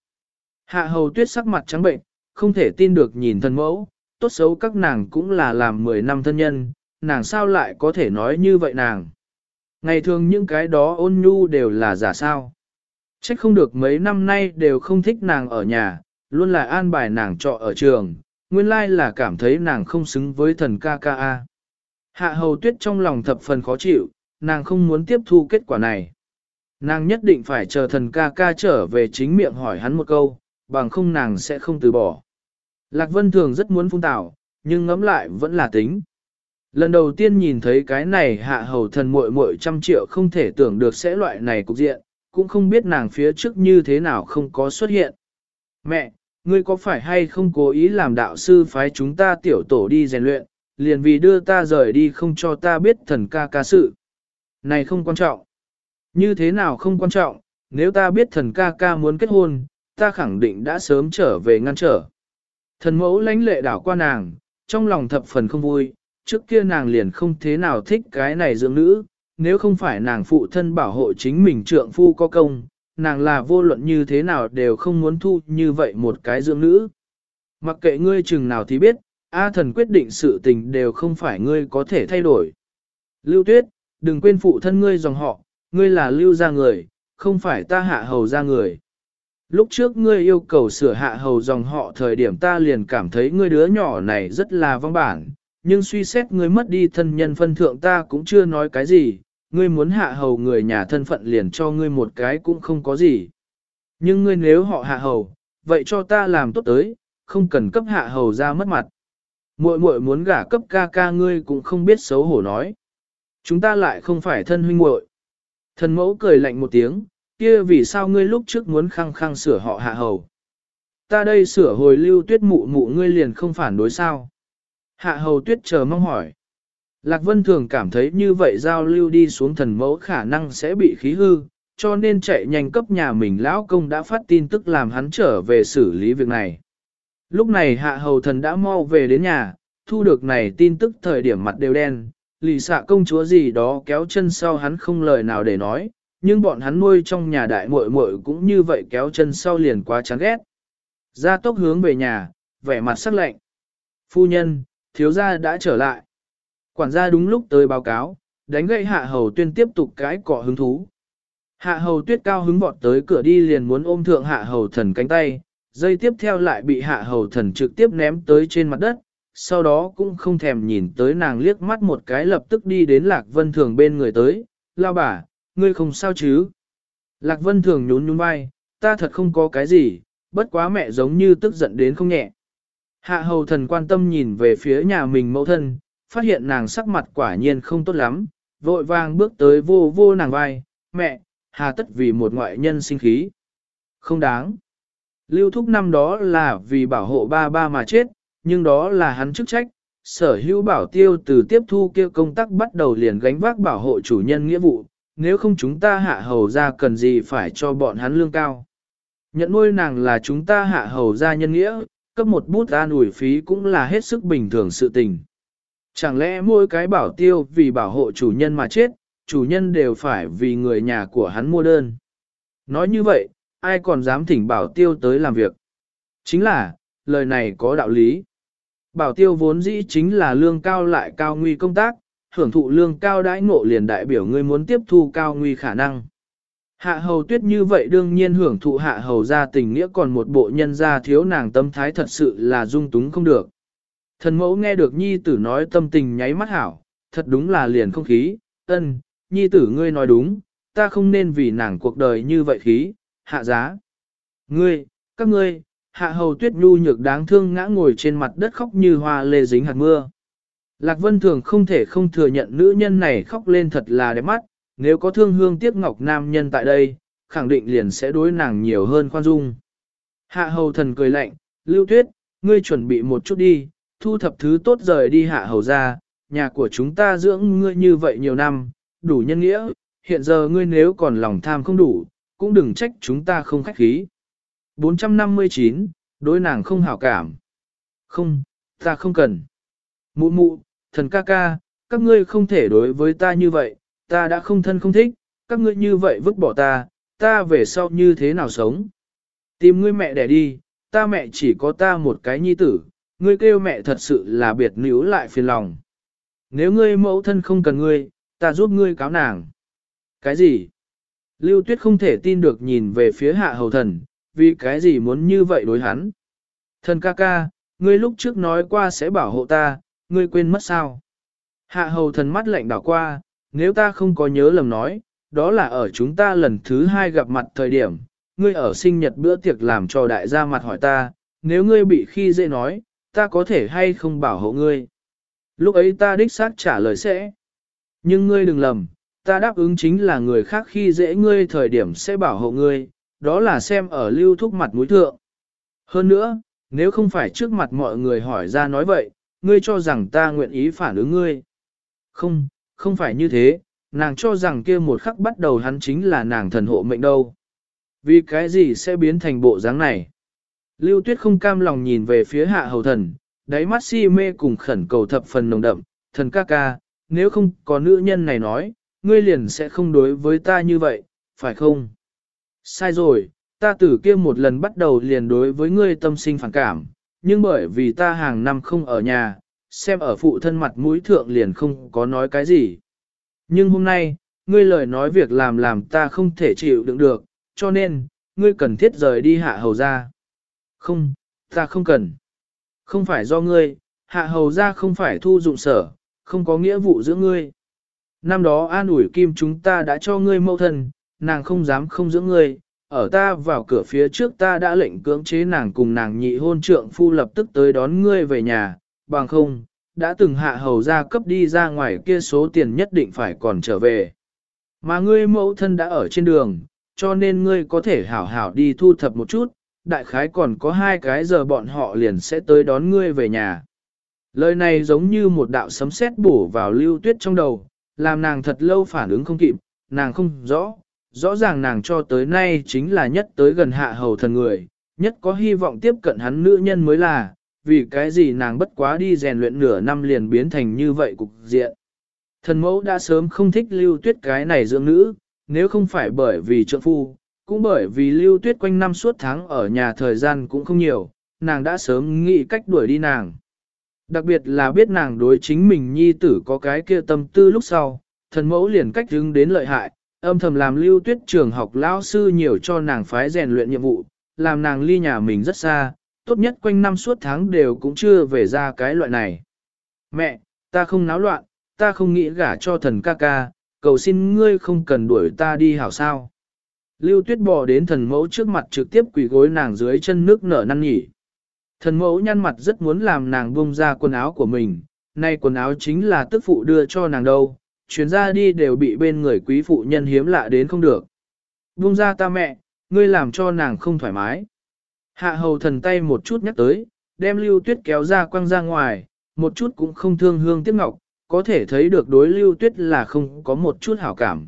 Hạ hầu tuyết sắc mặt trắng bệnh, không thể tin được nhìn thân mẫu, tốt xấu các nàng cũng là làm 10 năm thân nhân, nàng sao lại có thể nói như vậy nàng. Ngày thường những cái đó ôn nhu đều là giả sao. Trách không được mấy năm nay đều không thích nàng ở nhà, luôn là an bài nàng trọ ở trường, nguyên lai là cảm thấy nàng không xứng với thần ca ca a. Hạ hầu tuyết trong lòng thập phần khó chịu, nàng không muốn tiếp thu kết quả này. Nàng nhất định phải chờ thần ca ca trở về chính miệng hỏi hắn một câu, bằng không nàng sẽ không từ bỏ. Lạc Vân Thường rất muốn phung tạo, nhưng ngẫm lại vẫn là tính. Lần đầu tiên nhìn thấy cái này hạ hầu thần muội muội trăm triệu không thể tưởng được sẽ loại này cục diện, cũng không biết nàng phía trước như thế nào không có xuất hiện. Mẹ, ngươi có phải hay không cố ý làm đạo sư phái chúng ta tiểu tổ đi rèn luyện, liền vì đưa ta rời đi không cho ta biết thần ca ca sự. Này không quan trọng. Như thế nào không quan trọng, nếu ta biết thần ca ca muốn kết hôn, ta khẳng định đã sớm trở về ngăn trở. Thần mẫu lãnh lệ đảo qua nàng, trong lòng thập phần không vui, trước kia nàng liền không thế nào thích cái này dưỡng nữ, nếu không phải nàng phụ thân bảo hộ chính mình trượng phu có công, nàng là vô luận như thế nào đều không muốn thu như vậy một cái dưỡng nữ. Mặc kệ ngươi chừng nào thì biết, A thần quyết định sự tình đều không phải ngươi có thể thay đổi. Lưu tuyết, đừng quên phụ thân ngươi dòng họ, ngươi là lưu gia người, không phải ta hạ hầu gia người. Lúc trước ngươi yêu cầu sửa hạ hầu dòng họ thời điểm ta liền cảm thấy ngươi đứa nhỏ này rất là vong bản, nhưng suy xét ngươi mất đi thân nhân phân thượng ta cũng chưa nói cái gì, ngươi muốn hạ hầu người nhà thân phận liền cho ngươi một cái cũng không có gì. Nhưng ngươi nếu họ hạ hầu, vậy cho ta làm tốt tới, không cần cấp hạ hầu ra mất mặt. Muội muội muốn gả cấp ca ca ngươi cũng không biết xấu hổ nói. Chúng ta lại không phải thân huynh muội. Thần mẫu cười lạnh một tiếng, kia vì sao ngươi lúc trước muốn khăng khăng sửa họ hạ hầu. Ta đây sửa hồi lưu tuyết mụ mụ ngươi liền không phản đối sao. Hạ hầu tuyết chờ mong hỏi. Lạc Vân thường cảm thấy như vậy giao lưu đi xuống thần mẫu khả năng sẽ bị khí hư, cho nên chạy nhanh cấp nhà mình lão công đã phát tin tức làm hắn trở về xử lý việc này. Lúc này hạ hầu thần đã mau về đến nhà, thu được này tin tức thời điểm mặt đều đen, lì xạ công chúa gì đó kéo chân sau hắn không lời nào để nói, nhưng bọn hắn nuôi trong nhà đại muội muội cũng như vậy kéo chân sau liền quá chán ghét. Ra tốc hướng về nhà, vẻ mặt sắc lạnh. Phu nhân, thiếu gia đã trở lại. Quản gia đúng lúc tới báo cáo, đánh gậy hạ hầu tuyên tiếp tục cái cọ hứng thú. Hạ hầu tuyết cao hứng vọt tới cửa đi liền muốn ôm thượng hạ hầu thần cánh tay, dây tiếp theo lại bị hạ hầu thần trực tiếp ném tới trên mặt đất, sau đó cũng không thèm nhìn tới nàng liếc mắt một cái lập tức đi đến lạc vân thường bên người tới, lao bà, ngươi không sao chứ? Lạc Vân thường nhún nhún vai, ta thật không có cái gì, bất quá mẹ giống như tức giận đến không nhẹ. Hạ hầu thần quan tâm nhìn về phía nhà mình mẫu thân, phát hiện nàng sắc mặt quả nhiên không tốt lắm, vội vàng bước tới vô vô nàng vai, mẹ, hà tất vì một ngoại nhân sinh khí. Không đáng. Lưu thúc năm đó là vì bảo hộ ba ba mà chết, nhưng đó là hắn chức trách, sở hữu bảo tiêu từ tiếp thu kia công tác bắt đầu liền gánh vác bảo hộ chủ nhân nghĩa vụ, nếu không chúng ta hạ hầu ra cần gì phải cho bọn hắn lương cao. Nhận nuôi nàng là chúng ta hạ hầu ra nhân nghĩa, cấp một bút an ủi phí cũng là hết sức bình thường sự tình. Chẳng lẽ mỗi cái bảo tiêu vì bảo hộ chủ nhân mà chết, chủ nhân đều phải vì người nhà của hắn mua đơn. Nói như vậy, ai còn dám thỉnh bảo tiêu tới làm việc? Chính là, lời này có đạo lý. Bảo tiêu vốn dĩ chính là lương cao lại cao nguy công tác, hưởng thụ lương cao đãi ngộ liền đại biểu ngươi muốn tiếp thu cao nguy khả năng. Hạ hầu tuyết như vậy đương nhiên hưởng thụ hạ hầu ra tình nghĩa còn một bộ nhân gia thiếu nàng tâm thái thật sự là dung túng không được. Thần mẫu nghe được nhi tử nói tâm tình nháy mắt hảo, thật đúng là liền không khí, ân, nhi tử ngươi nói đúng, ta không nên vì nàng cuộc đời như vậy khí, hạ giá. Ngươi, các ngươi, hạ hầu tuyết nhu nhược đáng thương ngã ngồi trên mặt đất khóc như hoa lê dính hạt mưa. Lạc Vân Thường không thể không thừa nhận nữ nhân này khóc lên thật là đẹp mắt, nếu có thương hương tiếc ngọc nam nhân tại đây, khẳng định liền sẽ đối nàng nhiều hơn khoan dung. Hạ hầu thần cười lạnh, lưu tuyết, ngươi chuẩn bị một chút đi, thu thập thứ tốt rời đi hạ hầu ra, nhà của chúng ta dưỡng ngươi như vậy nhiều năm, đủ nhân nghĩa, hiện giờ ngươi nếu còn lòng tham không đủ, cũng đừng trách chúng ta không khách khí. 459, đối nàng không hảo cảm. Không, ta không cần. Mụ mụ, thần ca ca, các ngươi không thể đối với ta như vậy, ta đã không thân không thích, các ngươi như vậy vứt bỏ ta, ta về sau như thế nào sống. Tìm ngươi mẹ đẻ đi, ta mẹ chỉ có ta một cái nhi tử, ngươi kêu mẹ thật sự là biệt níu lại phiền lòng. Nếu ngươi mẫu thân không cần ngươi, ta giúp ngươi cáo nàng. Cái gì? Lưu Tuyết không thể tin được nhìn về phía hạ hầu thần, vì cái gì muốn như vậy đối hắn. Thần ca ca, ngươi lúc trước nói qua sẽ bảo hộ ta, ngươi quên mất sao? Hạ hầu thần mắt lạnh đảo qua, nếu ta không có nhớ lầm nói, đó là ở chúng ta lần thứ hai gặp mặt thời điểm, ngươi ở sinh nhật bữa tiệc làm cho đại gia mặt hỏi ta, nếu ngươi bị khi dễ nói, ta có thể hay không bảo hộ ngươi. Lúc ấy ta đích xác trả lời sẽ. Nhưng ngươi đừng lầm, ta đáp ứng chính là người khác khi dễ ngươi thời điểm sẽ bảo hộ ngươi, đó là xem ở lưu thúc mặt mũi thượng. Hơn nữa, nếu không phải trước mặt mọi người hỏi ra nói vậy, ngươi cho rằng ta nguyện ý phản ứng ngươi. Không, không phải như thế, nàng cho rằng kia một khắc bắt đầu hắn chính là nàng thần hộ mệnh đâu. Vì cái gì sẽ biến thành bộ dáng này? Lưu Tuyết không cam lòng nhìn về phía hạ hầu thần, đáy mắt si mê cùng khẩn cầu thập phần nồng đậm, thần ca ca, nếu không có nữ nhân này nói, ngươi liền sẽ không đối với ta như vậy, phải không? Sai rồi, ta từ kia một lần bắt đầu liền đối với ngươi tâm sinh phản cảm, nhưng bởi vì ta hàng năm không ở nhà, xem ở phụ thân mặt mũi thượng liền không có nói cái gì. Nhưng hôm nay, ngươi lời nói việc làm làm ta không thể chịu đựng được, cho nên, ngươi cần thiết rời đi hạ hầu ra. Không, ta không cần. Không phải do ngươi, hạ hầu ra không phải thu dụng sở, không có nghĩa vụ giữa ngươi. Năm đó an ủi kim chúng ta đã cho ngươi mâu thân, nàng không dám không giữ ngươi, ở ta vào cửa phía trước ta đã lệnh cưỡng chế nàng cùng nàng nhị hôn trượng phu lập tức tới đón ngươi về nhà, bằng không, đã từng hạ hầu ra cấp đi ra ngoài kia số tiền nhất định phải còn trở về. Mà ngươi mẫu thân đã ở trên đường, cho nên ngươi có thể hảo hảo đi thu thập một chút, đại khái còn có hai cái giờ bọn họ liền sẽ tới đón ngươi về nhà. Lời này giống như một đạo sấm sét bổ vào lưu tuyết trong đầu, làm nàng thật lâu phản ứng không kịp, nàng không rõ, rõ ràng nàng cho tới nay chính là nhất tới gần hạ hầu thần người, nhất có hy vọng tiếp cận hắn nữ nhân mới là, vì cái gì nàng bất quá đi rèn luyện nửa năm liền biến thành như vậy cục diện. Thần mẫu đã sớm không thích lưu tuyết cái này dưỡng nữ, nếu không phải bởi vì trượng phu, cũng bởi vì lưu tuyết quanh năm suốt tháng ở nhà thời gian cũng không nhiều, nàng đã sớm nghĩ cách đuổi đi nàng. Đặc biệt là biết nàng đối chính mình nhi tử có cái kia tâm tư lúc sau, thần mẫu liền cách hướng đến lợi hại, âm thầm làm lưu tuyết trường học lão sư nhiều cho nàng phái rèn luyện nhiệm vụ, làm nàng ly nhà mình rất xa, tốt nhất quanh năm suốt tháng đều cũng chưa về ra cái loại này. Mẹ, ta không náo loạn, ta không nghĩ gả cho thần ca ca, cầu xin ngươi không cần đuổi ta đi hảo sao. Lưu tuyết bò đến thần mẫu trước mặt trực tiếp quỳ gối nàng dưới chân nước nở năn nhỉ. Thần mẫu nhăn mặt rất muốn làm nàng buông ra quần áo của mình, nay quần áo chính là tức phụ đưa cho nàng đâu, chuyến ra đi đều bị bên người quý phụ nhân hiếm lạ đến không được. Buông ra ta mẹ, ngươi làm cho nàng không thoải mái. Hạ hầu thần tay một chút nhắc tới, đem lưu tuyết kéo ra quăng ra ngoài, một chút cũng không thương hương tiếc ngọc, có thể thấy được đối lưu tuyết là không có một chút hảo cảm.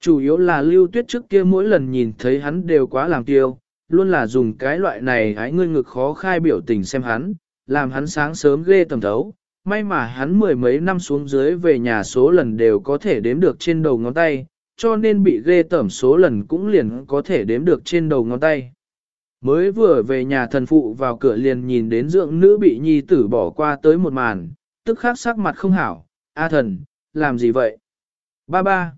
Chủ yếu là lưu tuyết trước kia mỗi lần nhìn thấy hắn đều quá làm tiêu, luôn là dùng cái loại này hái ngươi ngực khó khai biểu tình xem hắn, làm hắn sáng sớm ghê tầm thấu. May mà hắn mười mấy năm xuống dưới về nhà số lần đều có thể đếm được trên đầu ngón tay, cho nên bị ghê tẩm số lần cũng liền có thể đếm được trên đầu ngón tay. Mới vừa về nhà thần phụ vào cửa liền nhìn đến dưỡng nữ bị nhi tử bỏ qua tới một màn, tức khắc sắc mặt không hảo, A thần, làm gì vậy? Ba ba.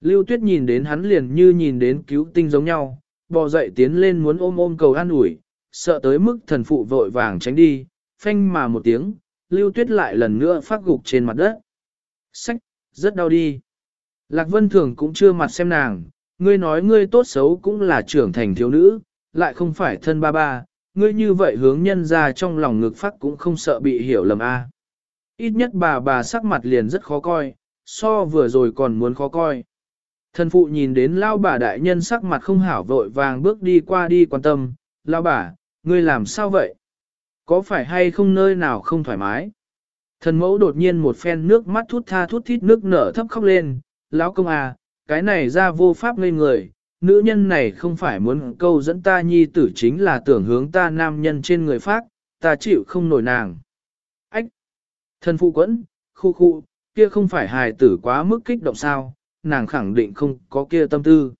Lưu Tuyết nhìn đến hắn liền như nhìn đến cứu tinh giống nhau, bò dậy tiến lên muốn ôm ôm cầu an ủi, sợ tới mức thần phụ vội vàng tránh đi, phanh mà một tiếng, Lưu Tuyết lại lần nữa phát gục trên mặt đất. Sách, rất đau đi. Lạc Vân Thường cũng chưa mặt xem nàng, ngươi nói ngươi tốt xấu cũng là trưởng thành thiếu nữ, lại không phải thân ba ba, ngươi như vậy hướng nhân ra trong lòng ngực phát cũng không sợ bị hiểu lầm a. Ít nhất bà bà sắc mặt liền rất khó coi, so vừa rồi còn muốn khó coi. Thần phụ nhìn đến lao bà đại nhân sắc mặt không hảo vội vàng bước đi qua đi quan tâm, lao bà, ngươi làm sao vậy? Có phải hay không nơi nào không thoải mái? Thần mẫu đột nhiên một phen nước mắt thút tha thút thít nước nở thấp khóc lên, lão công à, cái này ra vô pháp ngây người, nữ nhân này không phải muốn câu dẫn ta nhi tử chính là tưởng hướng ta nam nhân trên người phát, ta chịu không nổi nàng. Ách! Thần phụ quẫn, khu khu, kia không phải hài tử quá mức kích động sao, nàng khẳng định không có kia tâm tư.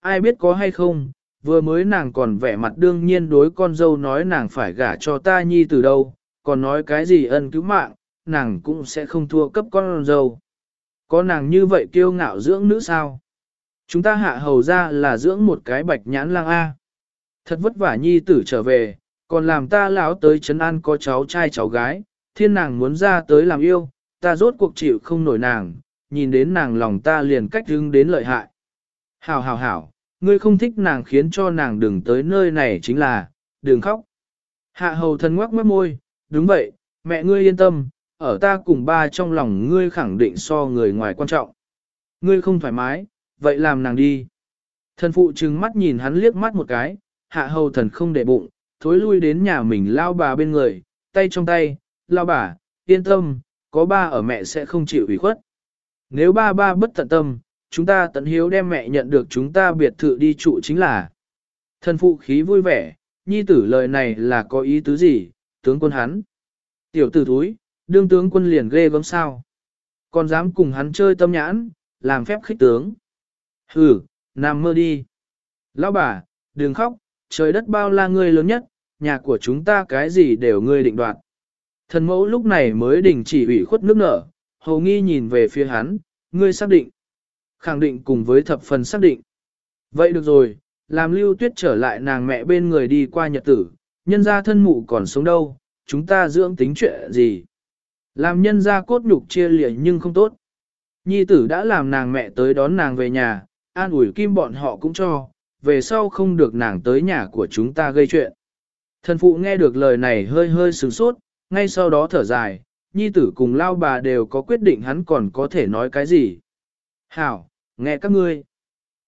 Ai biết có hay không, vừa mới nàng còn vẻ mặt đương nhiên đối con dâu nói nàng phải gả cho ta nhi từ đâu, còn nói cái gì ân cứu mạng, nàng cũng sẽ không thua cấp con dâu. Có nàng như vậy kiêu ngạo dưỡng nữ sao? Chúng ta hạ hầu ra là dưỡng một cái bạch nhãn lang A. Thật vất vả nhi tử trở về, còn làm ta lão tới chấn an có cháu trai cháu gái, thiên nàng muốn ra tới làm yêu, ta rốt cuộc chịu không nổi nàng, nhìn đến nàng lòng ta liền cách hưng đến lợi hại. Hảo hảo hảo, ngươi không thích nàng khiến cho nàng đừng tới nơi này chính là, đừng khóc. Hạ hầu thần ngoắc mất môi, đúng vậy, mẹ ngươi yên tâm, ở ta cùng ba trong lòng ngươi khẳng định so người ngoài quan trọng. Ngươi không thoải mái, vậy làm nàng đi. Thần phụ trừng mắt nhìn hắn liếc mắt một cái, hạ hầu thần không để bụng, thối lui đến nhà mình lao bà bên người, tay trong tay, lao bà, yên tâm, có ba ở mẹ sẽ không chịu ủy khuất. Nếu ba ba bất tận tâm, chúng ta tận hiếu đem mẹ nhận được chúng ta biệt thự đi trụ chính là. Thần phụ khí vui vẻ, nhi tử lời này là có ý tứ gì, tướng quân hắn. Tiểu tử thúi, đương tướng quân liền ghê gớm sao. Còn dám cùng hắn chơi tâm nhãn, làm phép khích tướng. Hừ, nằm mơ đi. Lão bà, đừng khóc, trời đất bao la ngươi lớn nhất, nhà của chúng ta cái gì đều ngươi định đoạt. Thần mẫu lúc này mới đình chỉ ủy khuất nước nở, hầu nghi nhìn về phía hắn, ngươi xác định. Khẳng định cùng với thập phần xác định. Vậy được rồi, làm lưu tuyết trở lại nàng mẹ bên người đi qua nhật tử, nhân gia thân mụ còn sống đâu, chúng ta dưỡng tính chuyện gì. Làm nhân gia cốt nhục chia lìa nhưng không tốt. Nhi tử đã làm nàng mẹ tới đón nàng về nhà, an ủi kim bọn họ cũng cho, về sau không được nàng tới nhà của chúng ta gây chuyện. Thần phụ nghe được lời này hơi hơi sửng sốt, ngay sau đó thở dài, nhi tử cùng lao bà đều có quyết định hắn còn có thể nói cái gì. Hảo, nghe các ngươi.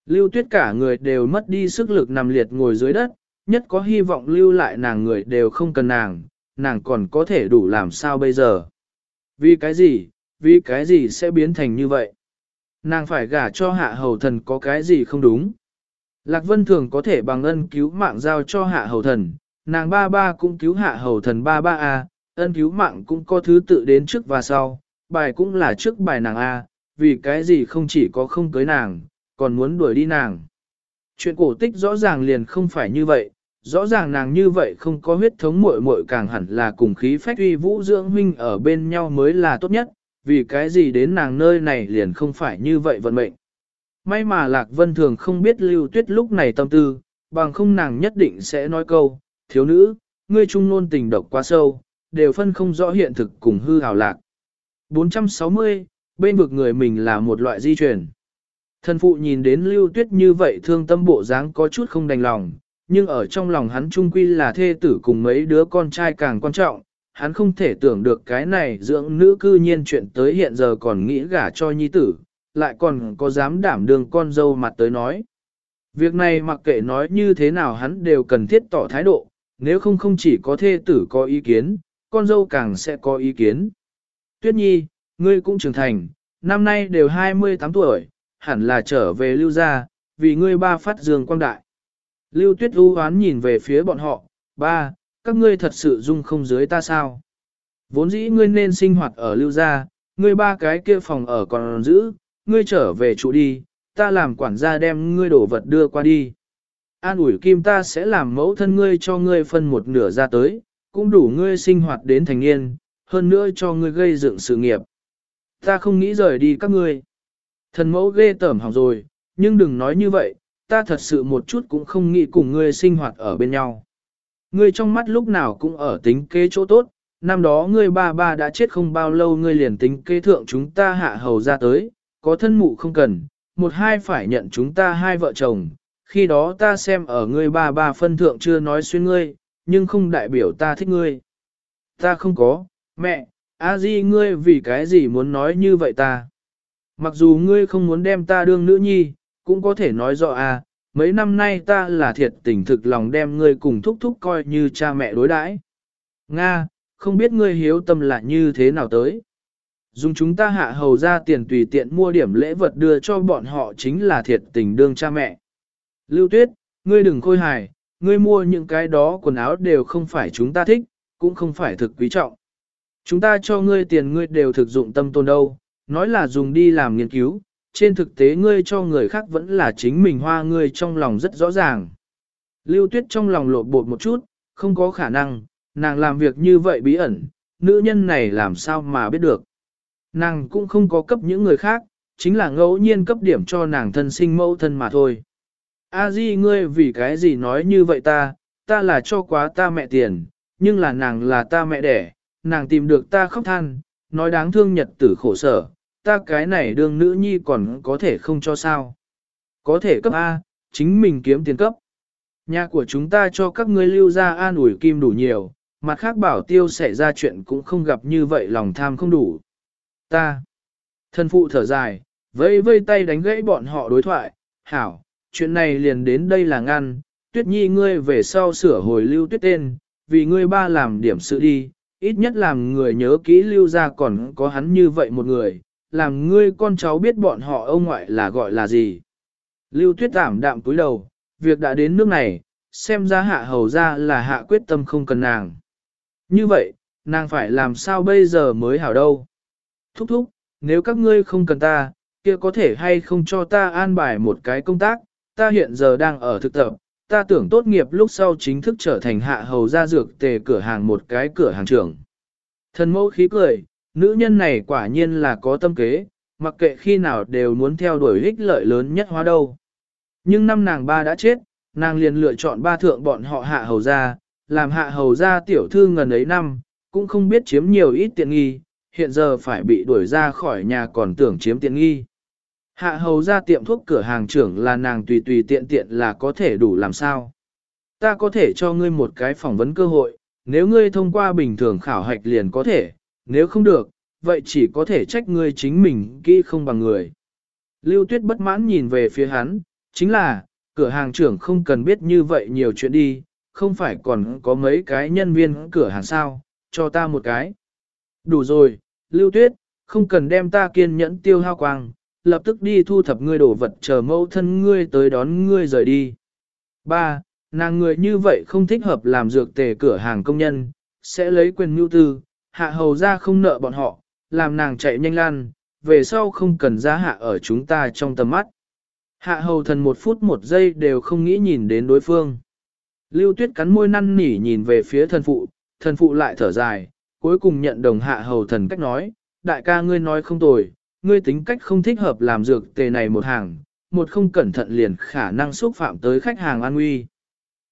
Lưu tuyết cả người đều mất đi sức lực nằm liệt ngồi dưới đất, nhất có hy vọng lưu lại nàng người đều không cần nàng, nàng còn có thể đủ làm sao bây giờ. Vì cái gì, vì cái gì sẽ biến thành như vậy? Nàng phải gả cho hạ hầu thần có cái gì không đúng? Lạc Vân Thường có thể bằng ân cứu mạng giao cho hạ hầu thần, nàng ba ba cũng cứu hạ hầu thần ba ba a, ân cứu mạng cũng có thứ tự đến trước và sau, bài cũng là trước bài nàng a, vì cái gì không chỉ có không cưới nàng, còn muốn đuổi đi nàng. Chuyện cổ tích rõ ràng liền không phải như vậy, rõ ràng nàng như vậy không có huyết thống muội muội càng hẳn là cùng khí phách uy vũ dưỡng huynh ở bên nhau mới là tốt nhất, vì cái gì đến nàng nơi này liền không phải như vậy vận mệnh. May mà Lạc Vân Thường không biết Lưu Tuyết lúc này tâm tư, bằng không nàng nhất định sẽ nói câu, thiếu nữ, ngươi trung nôn tình độc quá sâu, đều phân không rõ hiện thực cùng hư hào lạc. 460, bên vực người mình là một loại di truyền. Thần phụ nhìn đến Lưu Tuyết như vậy thương tâm bộ dáng có chút không đành lòng, nhưng ở trong lòng hắn trung quy là thê tử cùng mấy đứa con trai càng quan trọng, hắn không thể tưởng được cái này dưỡng nữ cư nhiên chuyện tới hiện giờ còn nghĩ gả cho nhi tử, lại còn có dám đảm đường con dâu mặt tới nói. Việc này mặc kệ nói như thế nào hắn đều cần thiết tỏ thái độ, nếu không không chỉ có thê tử có ý kiến, con dâu càng sẽ có ý kiến. Tuyết nhi, ngươi cũng trưởng thành, năm nay đều 28 tuổi, hẳn là trở về lưu gia, vì ngươi ba phát dương quang đại. Lưu tuyết u hoán nhìn về phía bọn họ, ba, các ngươi thật sự dung không dưới ta sao? Vốn dĩ ngươi nên sinh hoạt ở lưu gia, ngươi ba cái kia phòng ở còn giữ, ngươi trở về trụ đi, ta làm quản gia đem ngươi đổ vật đưa qua đi. An ủi kim ta sẽ làm mẫu thân ngươi cho ngươi phân một nửa ra tới, cũng đủ ngươi sinh hoạt đến thành niên, hơn nữa cho ngươi gây dựng sự nghiệp. Ta không nghĩ rời đi các ngươi. Thần mẫu ghê tởm hỏng rồi, nhưng đừng nói như vậy, ta thật sự một chút cũng không nghĩ cùng ngươi sinh hoạt ở bên nhau. Ngươi trong mắt lúc nào cũng ở tính kế chỗ tốt, năm đó ngươi ba ba đã chết không bao lâu ngươi liền tính kế thượng chúng ta hạ hầu ra tới, có thân mụ không cần, một hai phải nhận chúng ta hai vợ chồng, khi đó ta xem ở ngươi ba ba phân thượng chưa nói xuyên ngươi, nhưng không đại biểu ta thích ngươi. Ta không có, mẹ, a di ngươi vì cái gì muốn nói như vậy ta? Mặc dù ngươi không muốn đem ta đương nữ nhi, cũng có thể nói rõ à, mấy năm nay ta là thiệt tình thực lòng đem ngươi cùng thúc thúc coi như cha mẹ đối đãi. Nga, không biết ngươi hiếu tâm là như thế nào tới. Dùng chúng ta hạ hầu ra tiền tùy tiện mua điểm lễ vật đưa cho bọn họ chính là thiệt tình đương cha mẹ. Lưu Tuyết, ngươi đừng khôi hài, ngươi mua những cái đó quần áo đều không phải chúng ta thích, cũng không phải thực quý trọng. Chúng ta cho ngươi tiền ngươi đều thực dụng tâm tôn đâu, nói là dùng đi làm nghiên cứu, trên thực tế ngươi cho người khác vẫn là chính mình hoa ngươi trong lòng rất rõ ràng. Lưu Tuyết trong lòng lộ bột một chút, không có khả năng, nàng làm việc như vậy bí ẩn, nữ nhân này làm sao mà biết được. Nàng cũng không có cấp những người khác, chính là ngẫu nhiên cấp điểm cho nàng thân sinh mẫu thân mà thôi. A Di ngươi vì cái gì nói như vậy ta, ta là cho quá ta mẹ tiền, nhưng là nàng là ta mẹ đẻ, nàng tìm được ta khóc than, nói đáng thương nhật tử khổ sở, ta cái này đương nữ nhi còn có thể không cho sao. Có thể cấp A, chính mình kiếm tiền cấp. Nhà của chúng ta cho các ngươi lưu ra an ủi kim đủ nhiều, mặt khác bảo tiêu xảy ra chuyện cũng không gặp như vậy lòng tham không đủ. Ta, thân phụ thở dài, vây vây tay đánh gãy bọn họ đối thoại, hảo, chuyện này liền đến đây là ngăn, tuyết nhi ngươi về sau sửa hồi lưu tuyết tên, vì ngươi ba làm điểm sự đi, ít nhất làm người nhớ kỹ lưu ra còn có hắn như vậy một người, làm ngươi con cháu biết bọn họ ông ngoại là gọi là gì. Lưu tuyết tảm đạm cúi đầu, việc đã đến nước này, xem ra hạ hầu ra là hạ quyết tâm không cần nàng. Như vậy, nàng phải làm sao bây giờ mới hảo đâu. Thúc thúc, nếu các ngươi không cần ta, kia có thể hay không cho ta an bài một cái công tác, ta hiện giờ đang ở thực tập, ta tưởng tốt nghiệp lúc sau chính thức trở thành hạ hầu gia dược tề cửa hàng một cái cửa hàng trưởng. Thần mẫu khí cười, nữ nhân này quả nhiên là có tâm kế, mặc kệ khi nào đều muốn theo đuổi ích lợi lớn nhất hóa đâu. Nhưng năm nàng ba đã chết, nàng liền lựa chọn ba thượng bọn họ hạ hầu gia, làm hạ hầu gia tiểu thư ngần ấy năm, cũng không biết chiếm nhiều ít tiện nghi, hiện giờ phải bị đuổi ra khỏi nhà còn tưởng chiếm tiện nghi. Hạ hầu ra tiệm thuốc cửa hàng trưởng là nàng tùy tùy tiện tiện là có thể đủ làm sao. Ta có thể cho ngươi một cái phỏng vấn cơ hội, nếu ngươi thông qua bình thường khảo hạch liền có thể, nếu không được, vậy chỉ có thể trách ngươi chính mình kỹ không bằng người. Lưu Tuyết bất mãn nhìn về phía hắn, chính là, cửa hàng trưởng không cần biết như vậy nhiều chuyện đi, không phải còn có mấy cái nhân viên cửa hàng sao, cho ta một cái. Đủ rồi, Lưu Tuyết, không cần đem ta kiên nhẫn tiêu hao quang, lập tức đi thu thập ngươi đồ vật chờ mẫu thân ngươi tới đón ngươi rời đi. 3. Nàng người như vậy không thích hợp làm dược tề cửa hàng công nhân, sẽ lấy quyền mưu tư, hạ hầu ra không nợ bọn họ, làm nàng chạy nhanh lan, về sau không cần ra hạ ở chúng ta trong tầm mắt. Hạ hầu thần một phút một giây đều không nghĩ nhìn đến đối phương. Lưu tuyết cắn môi năn nỉ nhìn về phía thần phụ, thần phụ lại thở dài, cuối cùng nhận đồng hạ hầu thần cách nói, đại ca ngươi nói không tồi, ngươi tính cách không thích hợp làm dược tề này một hàng, một không cẩn thận liền khả năng xúc phạm tới khách hàng an nguy.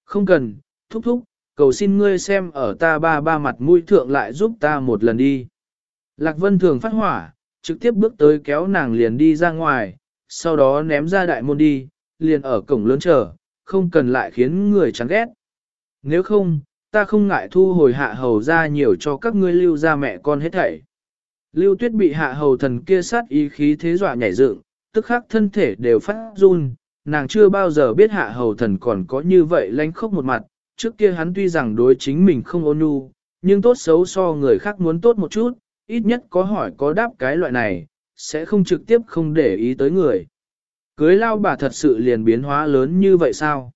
Không cần, thúc thúc, cầu xin ngươi xem ở ta ba ba mặt mũi thượng lại giúp ta một lần đi. Lạc Vân thường phát hỏa, trực tiếp bước tới kéo nàng liền đi ra ngoài, sau đó ném ra đại môn đi, liền ở cổng lớn chờ, không cần lại khiến người chán ghét. Nếu không, ta không ngại thu hồi hạ hầu ra nhiều cho các ngươi lưu ra mẹ con hết thảy. Lưu tuyết bị hạ hầu thần kia sát ý khí thế dọa nhảy dựng, tức khắc thân thể đều phát run, nàng chưa bao giờ biết hạ hầu thần còn có như vậy lánh khốc một mặt, trước kia hắn tuy rằng đối chính mình không ôn nhu, nhưng tốt xấu so người khác muốn tốt một chút, ít nhất có hỏi có đáp cái loại này, sẽ không trực tiếp không để ý tới người. Cưới lao bà thật sự liền biến hóa lớn như vậy sao?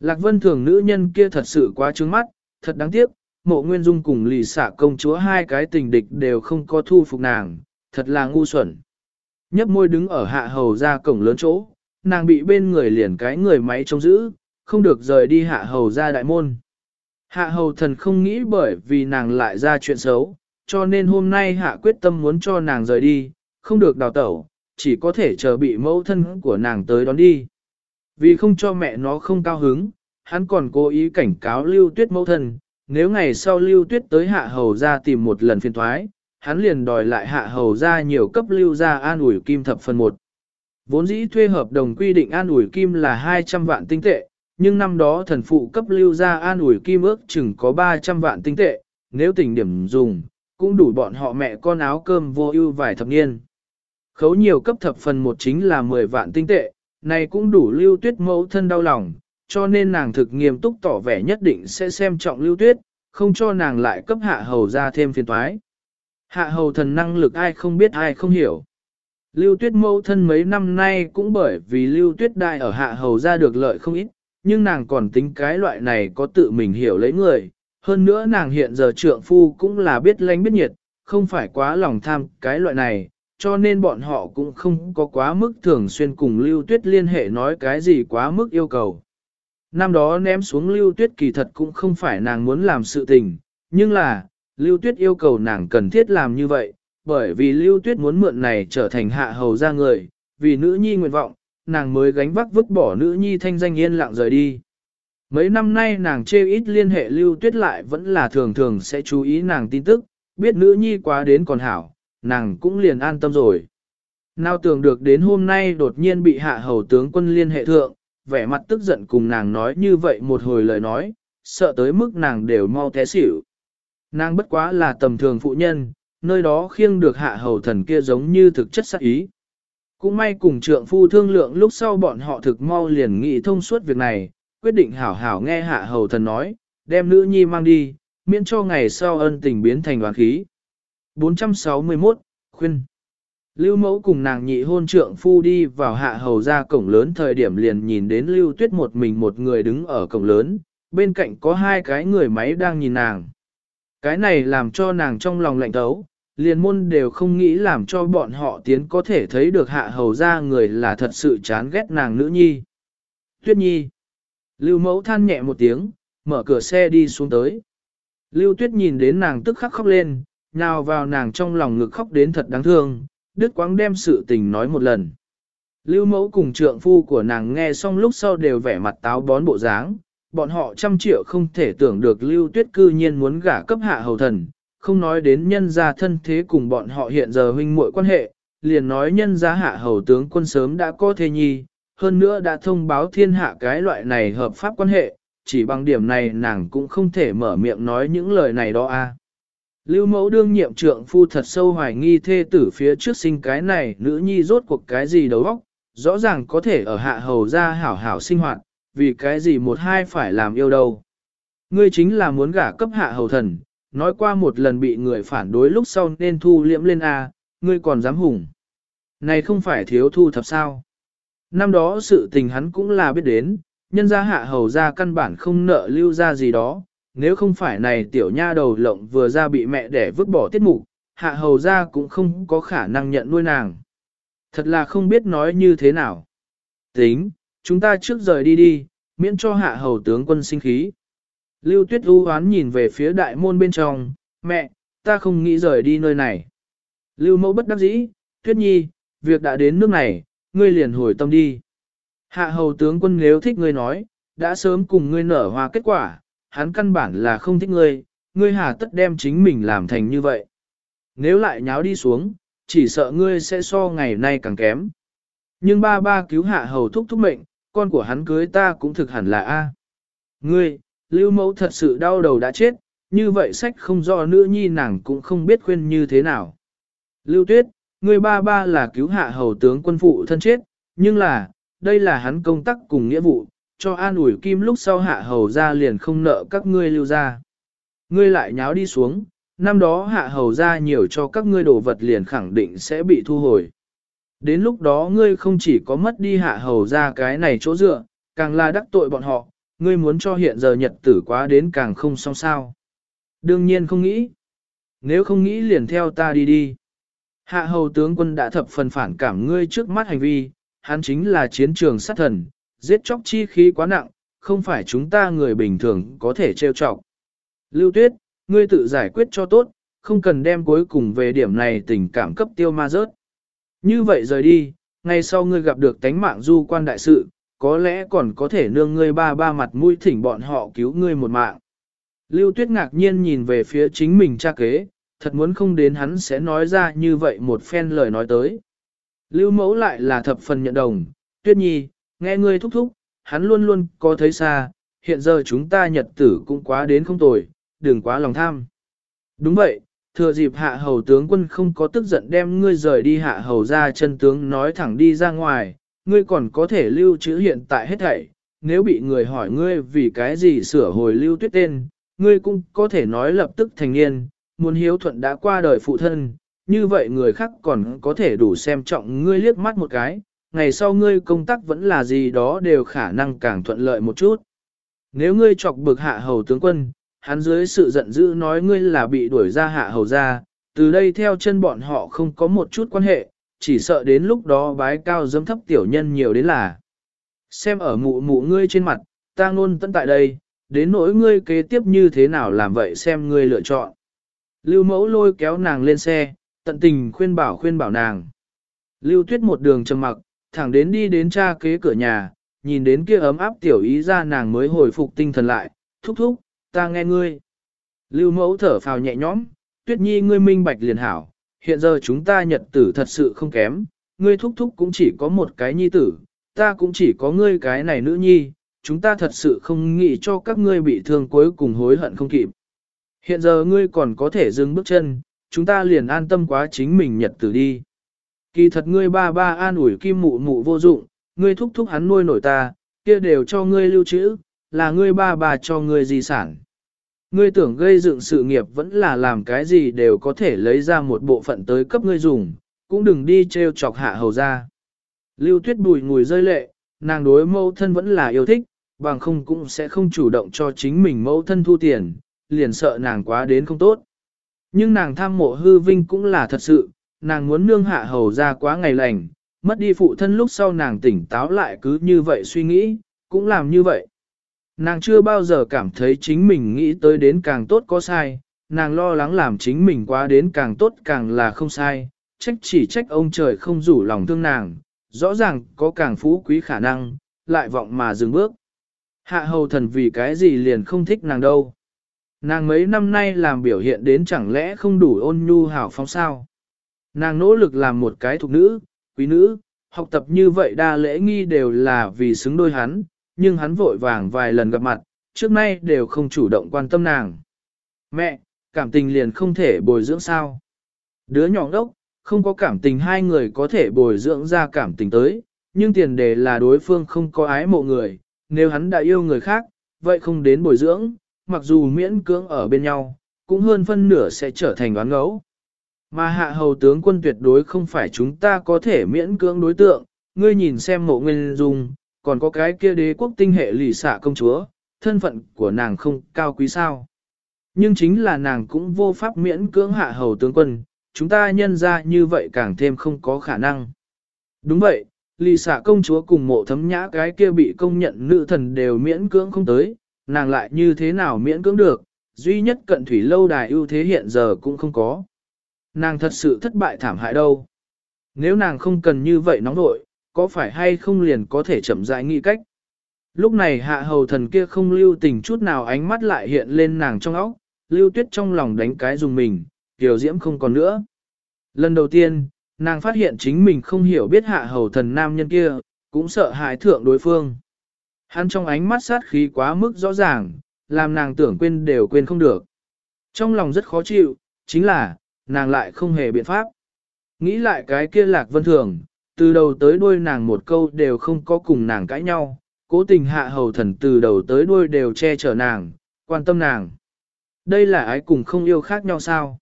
Lạc vân thường nữ nhân kia thật sự quá trướng mắt, thật đáng tiếc, mộ nguyên dung cùng lì xả công chúa hai cái tình địch đều không có thu phục nàng, thật là ngu xuẩn. Nhấp môi đứng ở hạ hầu ra cổng lớn chỗ, nàng bị bên người liền cái người máy trông giữ, không được rời đi hạ hầu ra đại môn. Hạ hầu thần không nghĩ bởi vì nàng lại ra chuyện xấu, cho nên hôm nay hạ quyết tâm muốn cho nàng rời đi, không được đào tẩu, chỉ có thể chờ bị mẫu thân của nàng tới đón đi. Vì không cho mẹ nó không cao hứng, hắn còn cố ý cảnh cáo Lưu Tuyết mẫu thân, nếu ngày sau Lưu Tuyết tới hạ hầu ra tìm một lần phiên thoái, hắn liền đòi lại hạ hầu ra nhiều cấp lưu ra an ủi kim thập phần một. Vốn dĩ thuê hợp đồng quy định an ủi kim là 200 vạn tinh tệ, nhưng năm đó thần phụ cấp lưu ra an ủi kim ước chừng có 300 vạn tinh tệ, nếu tỉnh điểm dùng, cũng đủ bọn họ mẹ con áo cơm vô ưu vài thập niên. Khấu nhiều cấp thập phần một chính là 10 vạn tinh tệ, này cũng đủ lưu tuyết mẫu thân đau lòng, cho nên nàng thực nghiêm túc tỏ vẻ nhất định sẽ xem trọng lưu tuyết, không cho nàng lại cấp hạ hầu ra thêm phiền toái. Hạ hầu thần năng lực ai không biết ai không hiểu. Lưu tuyết mẫu thân mấy năm nay cũng bởi vì lưu tuyết đại ở hạ hầu ra được lợi không ít, nhưng nàng còn tính cái loại này có tự mình hiểu lấy người. Hơn nữa nàng hiện giờ trượng phu cũng là biết lánh biết nhiệt, không phải quá lòng tham cái loại này, cho nên bọn họ cũng không có quá mức thường xuyên cùng lưu tuyết liên hệ nói cái gì quá mức yêu cầu. Năm đó ném xuống lưu tuyết kỳ thật cũng không phải nàng muốn làm sự tình, nhưng là, lưu tuyết yêu cầu nàng cần thiết làm như vậy, bởi vì lưu tuyết muốn mượn này trở thành hạ hầu ra người, vì nữ nhi nguyện vọng, nàng mới gánh vác vứt bỏ nữ nhi thanh danh yên lặng rời đi. Mấy năm nay nàng chê ít liên hệ lưu tuyết lại vẫn là thường thường sẽ chú ý nàng tin tức, biết nữ nhi quá đến còn hảo, nàng cũng liền an tâm rồi. Nào tưởng được đến hôm nay đột nhiên bị hạ hầu tướng quân liên hệ thượng, vẻ mặt tức giận cùng nàng nói như vậy một hồi lời nói, sợ tới mức nàng đều mau té xỉu. Nàng bất quá là tầm thường phụ nhân, nơi đó khiêng được hạ hầu thần kia giống như thực chất sắc ý. Cũng may cùng trượng phu thương lượng lúc sau bọn họ thực mau liền nghị thông suốt việc này, quyết định hảo hảo nghe hạ hầu thần nói, đem nữ nhi mang đi, miễn cho ngày sau ân tình biến thành đoán khí. 461, khuyên. Lưu mẫu cùng nàng nhị hôn trượng phu đi vào hạ hầu ra cổng lớn thời điểm liền nhìn đến lưu tuyết một mình một người đứng ở cổng lớn, bên cạnh có hai cái người máy đang nhìn nàng. Cái này làm cho nàng trong lòng lạnh thấu, liền môn đều không nghĩ làm cho bọn họ tiến có thể thấy được hạ hầu ra người là thật sự chán ghét nàng nữ nhi. Tuyết nhi. Lưu mẫu than nhẹ một tiếng, mở cửa xe đi xuống tới. Lưu tuyết nhìn đến nàng tức khắc khóc lên, nào vào nàng trong lòng ngực khóc đến thật đáng thương, đứt quãng đem sự tình nói một lần. Lưu mẫu cùng trượng phu của nàng nghe xong lúc sau đều vẻ mặt táo bón bộ dáng, bọn họ trăm triệu không thể tưởng được lưu tuyết cư nhiên muốn gả cấp hạ hầu thần, không nói đến nhân gia thân thế cùng bọn họ hiện giờ huynh muội quan hệ, liền nói nhân gia hạ hầu tướng quân sớm đã có thế nhi, hơn nữa đã thông báo thiên hạ cái loại này hợp pháp quan hệ, chỉ bằng điểm này nàng cũng không thể mở miệng nói những lời này đó a. Lưu mẫu đương nhiệm trượng phu thật sâu hoài nghi thê tử phía trước sinh cái này nữ nhi rốt cuộc cái gì đầu óc, rõ ràng có thể ở hạ hầu ra hảo hảo sinh hoạt, vì cái gì một hai phải làm yêu đâu. Ngươi chính là muốn gả cấp hạ hầu thần, nói qua một lần bị người phản đối lúc sau nên thu liễm lên A, ngươi còn dám hùng. Này không phải thiếu thu thập sao. Năm đó sự tình hắn cũng là biết đến, nhân gia hạ hầu ra căn bản không nợ lưu ra gì đó, nếu không phải này tiểu nha đầu lộng vừa ra bị mẹ đẻ vứt bỏ tiết mục, hạ hầu ra cũng không có khả năng nhận nuôi nàng. Thật là không biết nói như thế nào. Tính, chúng ta trước rời đi đi, miễn cho hạ hầu tướng quân sinh khí. Lưu Tuyết u hoán nhìn về phía đại môn bên trong, mẹ, ta không nghĩ rời đi nơi này. Lưu mẫu bất đắc dĩ, Tuyết nhi, việc đã đến nước này, ngươi liền hồi tâm đi. Hạ hầu tướng quân nếu thích ngươi nói, đã sớm cùng ngươi nở hoa kết quả, hắn căn bản là không thích ngươi, ngươi hà tất đem chính mình làm thành như vậy. Nếu lại nháo đi xuống, chỉ sợ ngươi sẽ so ngày nay càng kém. Nhưng ba ba cứu hạ hầu thúc thúc mệnh, con của hắn cưới ta cũng thực hẳn là A. Ngươi, lưu mẫu thật sự đau đầu đã chết, như vậy sách không do nữ nhi nàng cũng không biết khuyên như thế nào. Lưu tuyết, ngươi ba ba là cứu hạ hầu tướng quân phụ thân chết, nhưng là, đây là hắn công tác cùng nghĩa vụ, cho an ủi kim lúc sau hạ hầu ra liền không nợ các ngươi lưu ra. Ngươi lại nháo đi xuống, năm đó hạ hầu ra nhiều cho các ngươi đồ vật liền khẳng định sẽ bị thu hồi. Đến lúc đó ngươi không chỉ có mất đi hạ hầu ra cái này chỗ dựa, càng là đắc tội bọn họ, ngươi muốn cho hiện giờ nhật tử quá đến càng không xong sao. Đương nhiên không nghĩ. Nếu không nghĩ liền theo ta đi đi. Hạ hầu tướng quân đã thập phần phản cảm ngươi trước mắt hành vi, hắn chính là chiến trường sát thần, giết chóc chi khí quá nặng, không phải chúng ta người bình thường có thể trêu chọc. Lưu Tuyết, ngươi tự giải quyết cho tốt, không cần đem cuối cùng về điểm này tình cảm cấp tiêu ma rớt. Như vậy rời đi, ngay sau ngươi gặp được tánh mạng du quan đại sự, có lẽ còn có thể nương ngươi ba ba mặt mũi thỉnh bọn họ cứu ngươi một mạng. Lưu Tuyết ngạc nhiên nhìn về phía chính mình cha kế, thật muốn không đến hắn sẽ nói ra như vậy một phen lời nói tới. Lưu mẫu lại là thập phần nhận đồng, Tuyết Nhi, nghe ngươi thúc thúc, hắn luôn luôn có thấy xa, hiện giờ chúng ta nhật tử cũng quá đến không tồi, đừng quá lòng tham. Đúng vậy, thừa dịp hạ hầu tướng quân không có tức giận đem ngươi rời đi hạ hầu ra chân tướng nói thẳng đi ra ngoài, ngươi còn có thể lưu trữ hiện tại hết thảy, nếu bị người hỏi ngươi vì cái gì sửa hồi lưu tuyết tên, ngươi cũng có thể nói lập tức thành niên, muốn hiếu thuận đã qua đời phụ thân, như vậy người khác còn có thể đủ xem trọng ngươi liếc mắt một cái, ngày sau ngươi công tác vẫn là gì đó đều khả năng càng thuận lợi một chút. Nếu ngươi chọc bực hạ hầu tướng quân, hắn dưới sự giận dữ nói ngươi là bị đuổi ra hạ hầu ra, từ đây theo chân bọn họ không có một chút quan hệ, chỉ sợ đến lúc đó bái cao dâm thấp tiểu nhân nhiều đến là. Xem ở mụ mụ ngươi trên mặt, ta ngôn tận tại đây, đến nỗi ngươi kế tiếp như thế nào làm vậy xem ngươi lựa chọn. Lưu mẫu lôi kéo nàng lên xe, tận tình khuyên bảo khuyên bảo nàng. Lưu tuyết một đường trầm mặc, thẳng đến đi đến cha kế cửa nhà, nhìn đến kia ấm áp tiểu ý ra nàng mới hồi phục tinh thần lại, thúc thúc, ta nghe ngươi. Lưu mẫu thở phào nhẹ nhõm, tuyết nhi ngươi minh bạch liền hảo, hiện giờ chúng ta nhật tử thật sự không kém, ngươi thúc thúc cũng chỉ có một cái nhi tử, ta cũng chỉ có ngươi cái này nữ nhi, chúng ta thật sự không nghĩ cho các ngươi bị thương cuối cùng hối hận không kịp. Hiện giờ ngươi còn có thể dừng bước chân, chúng ta liền an tâm quá chính mình nhật tử đi. Kỳ thật ngươi ba ba an ủi kim mụ mụ vô dụng, ngươi thúc thúc hắn nuôi nổi ta, kia đều cho ngươi lưu trữ, là ngươi ba ba cho ngươi di sản. Ngươi tưởng gây dựng sự nghiệp vẫn là làm cái gì đều có thể lấy ra một bộ phận tới cấp ngươi dùng, cũng đừng đi treo chọc hạ hầu ra. Lưu tuyết bùi ngùi rơi lệ, nàng đối mẫu thân vẫn là yêu thích, bằng không cũng sẽ không chủ động cho chính mình mẫu thân thu tiền, liền sợ nàng quá đến không tốt. Nhưng nàng tham mộ hư vinh cũng là thật sự, nàng muốn nương hạ hầu ra quá ngày lành, mất đi phụ thân lúc sau nàng tỉnh táo lại cứ như vậy suy nghĩ, cũng làm như vậy. Nàng chưa bao giờ cảm thấy chính mình nghĩ tới đến càng tốt có sai, nàng lo lắng làm chính mình quá đến càng tốt càng là không sai, trách chỉ trách ông trời không rủ lòng thương nàng, rõ ràng có càng phú quý khả năng, lại vọng mà dừng bước. Hạ hầu thần vì cái gì liền không thích nàng đâu. Nàng mấy năm nay làm biểu hiện đến chẳng lẽ không đủ ôn nhu hảo phóng sao. Nàng nỗ lực làm một cái thục nữ, quý nữ, học tập như vậy đa lễ nghi đều là vì xứng đôi hắn, nhưng hắn vội vàng vài lần gặp mặt, trước nay đều không chủ động quan tâm nàng. Mẹ, cảm tình liền không thể bồi dưỡng sao. Đứa nhỏ đốc, không có cảm tình hai người có thể bồi dưỡng ra cảm tình tới, nhưng tiền đề là đối phương không có ái mộ người, nếu hắn đã yêu người khác, vậy không đến bồi dưỡng, mặc dù miễn cưỡng ở bên nhau, cũng hơn phân nửa sẽ trở thành đoán ngẫu. Mà hạ hầu tướng quân tuyệt đối không phải chúng ta có thể miễn cưỡng đối tượng, ngươi nhìn xem mộ nguyên dung, còn có cái kia đế quốc tinh hệ lì xạ công chúa, thân phận của nàng không cao quý sao. Nhưng chính là nàng cũng vô pháp miễn cưỡng hạ hầu tướng quân, chúng ta nhân ra như vậy càng thêm không có khả năng. Đúng vậy, lì xạ công chúa cùng mộ thấm nhã cái kia bị công nhận nữ thần đều miễn cưỡng không tới, nàng lại như thế nào miễn cưỡng được, duy nhất cận thủy lâu đài ưu thế hiện giờ cũng không có. Nàng thật sự thất bại thảm hại đâu. Nếu nàng không cần như vậy nóng nội, có phải hay không liền có thể chậm rãi nghĩ cách. Lúc này hạ hầu thần kia không lưu tình chút nào ánh mắt lại hiện lên nàng trong óc, lưu tuyết trong lòng đánh cái dùng mình, tiểu diễm không còn nữa. Lần đầu tiên, nàng phát hiện chính mình không hiểu biết hạ hầu thần nam nhân kia, cũng sợ hãi thượng đối phương. Hắn trong ánh mắt sát khí quá mức rõ ràng, làm nàng tưởng quên đều quên không được. Trong lòng rất khó chịu, chính là, nàng lại không hề biện pháp. Nghĩ lại cái kia lạc vân thường, từ đầu tới đuôi nàng một câu đều không có cùng nàng cãi nhau, cố tình hạ hầu thần từ đầu tới đuôi đều che chở nàng, quan tâm nàng. Đây là ái cùng không yêu khác nhau sao?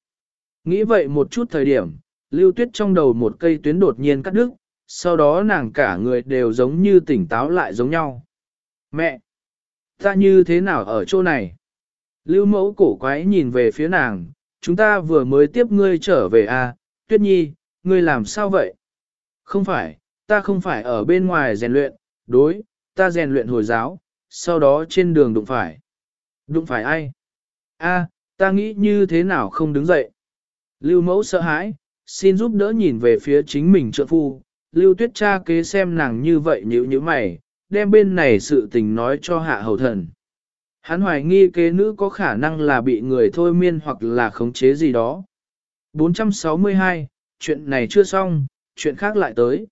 Nghĩ vậy một chút thời điểm, lưu tuyết trong đầu một cây tuyến đột nhiên cắt đứt, sau đó nàng cả người đều giống như tỉnh táo lại giống nhau. Mẹ! Ta như thế nào ở chỗ này? Lưu mẫu cổ quái nhìn về phía nàng, chúng ta vừa mới tiếp ngươi trở về à, tuyết nhi, ngươi làm sao vậy? Không phải, ta không phải ở bên ngoài rèn luyện, đối, ta rèn luyện hồi giáo, sau đó trên đường đụng phải. Đụng phải ai? A, ta nghĩ như thế nào không đứng dậy? Lưu mẫu sợ hãi, xin giúp đỡ nhìn về phía chính mình trợ phu, lưu tuyết cha kế xem nàng như vậy nhíu như mày, đem bên này sự tình nói cho hạ hầu thần. Hắn hoài nghi kế nữ có khả năng là bị người thôi miên hoặc là khống chế gì đó. 462, chuyện này chưa xong, chuyện khác lại tới.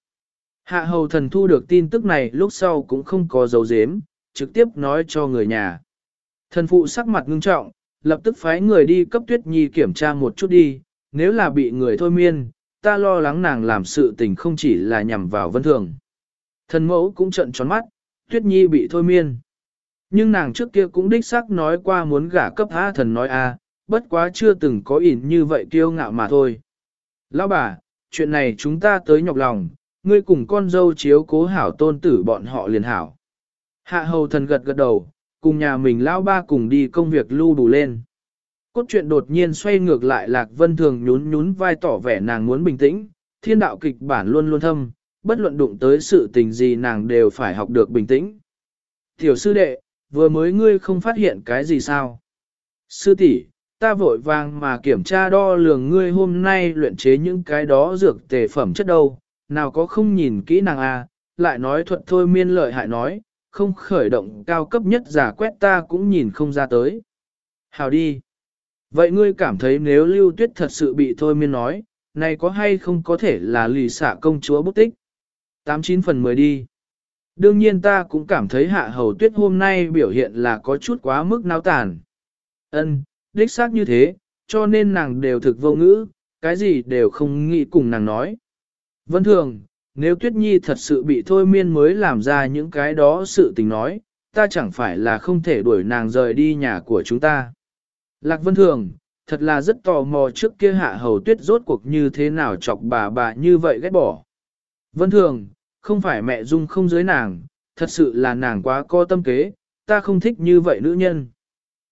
Hạ hầu thần thu được tin tức này lúc sau cũng không có dấu dếm, trực tiếp nói cho người nhà. Thần phụ sắc mặt ngưng trọng, lập tức phái người đi cấp tuyết nhi kiểm tra một chút đi, nếu là bị người thôi miên, ta lo lắng nàng làm sự tình không chỉ là nhằm vào vân thường. Thần mẫu cũng trận tròn mắt, tuyết nhi bị thôi miên. Nhưng nàng trước kia cũng đích xác nói qua muốn gả cấp A thần nói A, bất quá chưa từng có ỉn như vậy kiêu ngạo mà thôi. Lão bà, chuyện này chúng ta tới nhọc lòng, ngươi cùng con dâu chiếu cố hảo tôn tử bọn họ liền hảo. Hạ hầu thần gật gật đầu, cùng nhà mình lão ba cùng đi công việc lưu đủ lên. Cốt truyện đột nhiên xoay ngược lại Lạc Vân Thường nhún nhún vai tỏ vẻ nàng muốn bình tĩnh, thiên đạo kịch bản luôn luôn thâm, bất luận đụng tới sự tình gì nàng đều phải học được bình tĩnh. Tiểu sư đệ, vừa mới ngươi không phát hiện cái gì sao? Sư tỷ, ta vội vàng mà kiểm tra đo lường ngươi hôm nay luyện chế những cái đó dược tề phẩm chất đâu, nào có không nhìn kỹ nàng à, lại nói thuật thôi miên lợi hại nói, không khởi động cao cấp nhất giả quét ta cũng nhìn không ra tới. Hào đi. Vậy ngươi cảm thấy nếu lưu tuyết thật sự bị thôi miên nói, này có hay không có thể là lì xả công chúa bút tích? 89 phần 10 đi. Đương nhiên ta cũng cảm thấy hạ hầu tuyết hôm nay biểu hiện là có chút quá mức náo tàn. Ân, đích xác như thế, cho nên nàng đều thực vô ngữ, cái gì đều không nghĩ cùng nàng nói. Vân thường, nếu Tuyết Nhi thật sự bị thôi miên mới làm ra những cái đó sự tình nói, ta chẳng phải là không thể đuổi nàng rời đi nhà của chúng ta. Lạc Vân Thường, thật là rất tò mò trước kia hạ hầu tuyết rốt cuộc như thế nào chọc bà bà như vậy ghét bỏ. Vân Thường, không phải mẹ dung không giới nàng, thật sự là nàng quá có tâm kế, ta không thích như vậy nữ nhân.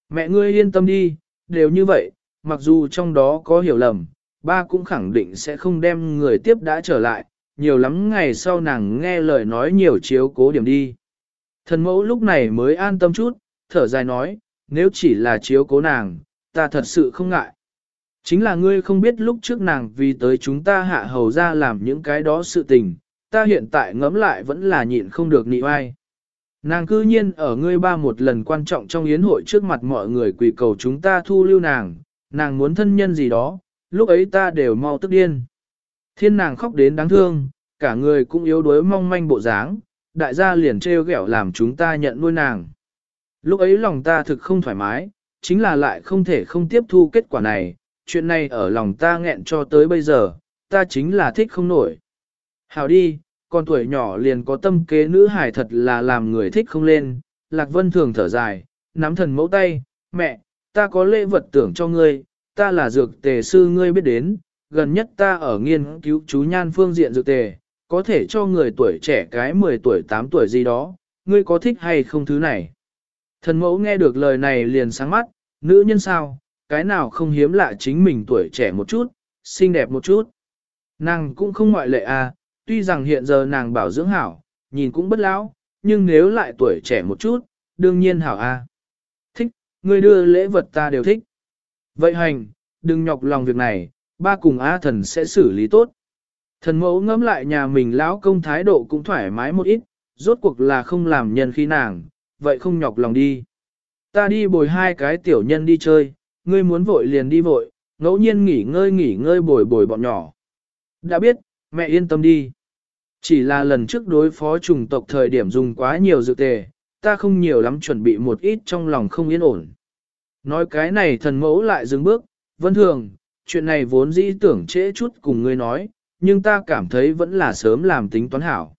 Mẹ ngươi yên tâm đi, đều như vậy, mặc dù trong đó có hiểu lầm, ba cũng khẳng định sẽ không đem người tiếp đã trở lại, nhiều lắm ngày sau nàng nghe lời nói nhiều chiếu cố điểm đi. Thần mẫu lúc này mới an tâm chút, thở dài nói, nếu chỉ là chiếu cố nàng, ta thật sự không ngại. Chính là ngươi không biết lúc trước nàng vì tới chúng ta hạ hầu ra làm những cái đó sự tình, ta hiện tại ngẫm lại vẫn là nhịn không được nị oai. Nàng cư nhiên ở ngươi ba một lần quan trọng trong yến hội trước mặt mọi người quỳ cầu chúng ta thu lưu nàng, nàng muốn thân nhân gì đó, lúc ấy ta đều mau tức điên. Thiên nàng khóc đến đáng thương, cả người cũng yếu đuối mong manh bộ dáng, đại gia liền trêu ghẹo làm chúng ta nhận nuôi nàng. Lúc ấy lòng ta thực không thoải mái, chính là lại không thể không tiếp thu kết quả này, chuyện này ở lòng ta nghẹn cho tới bây giờ, ta chính là thích không nổi. Hảo đi, con tuổi nhỏ liền có tâm kế nữ hải thật là làm người thích không lên, Lạc Vân thường thở dài, nắm thần mẫu tay, mẹ, ta có lễ vật tưởng cho ngươi, ta là dược tề sư ngươi biết đến, gần nhất ta ở nghiên cứu chú nhan phương diện dược tề, có thể cho người tuổi trẻ cái 10 tuổi 8 tuổi gì đó, ngươi có thích hay không thứ này. Thần mẫu nghe được lời này liền sáng mắt, nữ nhân sao, cái nào không hiếm lạ chính mình tuổi trẻ một chút, xinh đẹp một chút. Nàng cũng không ngoại lệ à, tuy rằng hiện giờ nàng bảo dưỡng hảo, nhìn cũng bất lão, nhưng nếu lại tuổi trẻ một chút, đương nhiên hảo à. Thích, ngươi đưa lễ vật ta đều thích. Vậy hành, đừng nhọc lòng việc này, ba cùng A thần sẽ xử lý tốt. Thần mẫu ngẫm lại nhà mình lão công thái độ cũng thoải mái một ít, rốt cuộc là không làm nhân khi nàng, vậy không nhọc lòng đi. Ta đi bồi hai cái tiểu nhân đi chơi, ngươi muốn vội liền đi vội, ngẫu nhiên nghỉ ngơi nghỉ ngơi bồi bồi bọn nhỏ. Đã biết, mẹ yên tâm đi. Chỉ là lần trước đối phó trùng tộc thời điểm dùng quá nhiều dự tề, ta không nhiều lắm chuẩn bị một ít trong lòng không yên ổn. Nói cái này thần mẫu lại dừng bước, vân thường, chuyện này vốn dĩ tưởng trễ chút cùng ngươi nói, nhưng ta cảm thấy vẫn là sớm làm tính toán hảo.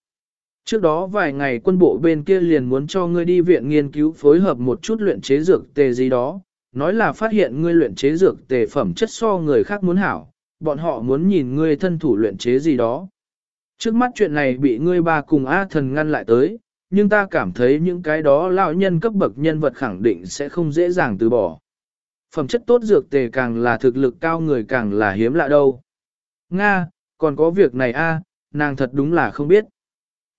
Trước đó vài ngày quân bộ bên kia liền muốn cho ngươi đi viện nghiên cứu phối hợp một chút luyện chế dược tề gì đó, nói là phát hiện ngươi luyện chế dược tề phẩm chất so người khác muốn hảo, bọn họ muốn nhìn ngươi thân thủ luyện chế gì đó. Trước mắt chuyện này bị ngươi ba cùng A thần ngăn lại tới, nhưng ta cảm thấy những cái đó lão nhân cấp bậc nhân vật khẳng định sẽ không dễ dàng từ bỏ. Phẩm chất tốt dược tề càng là thực lực cao người càng là hiếm lạ đâu. Nga, còn có việc này a, nàng thật đúng là không biết.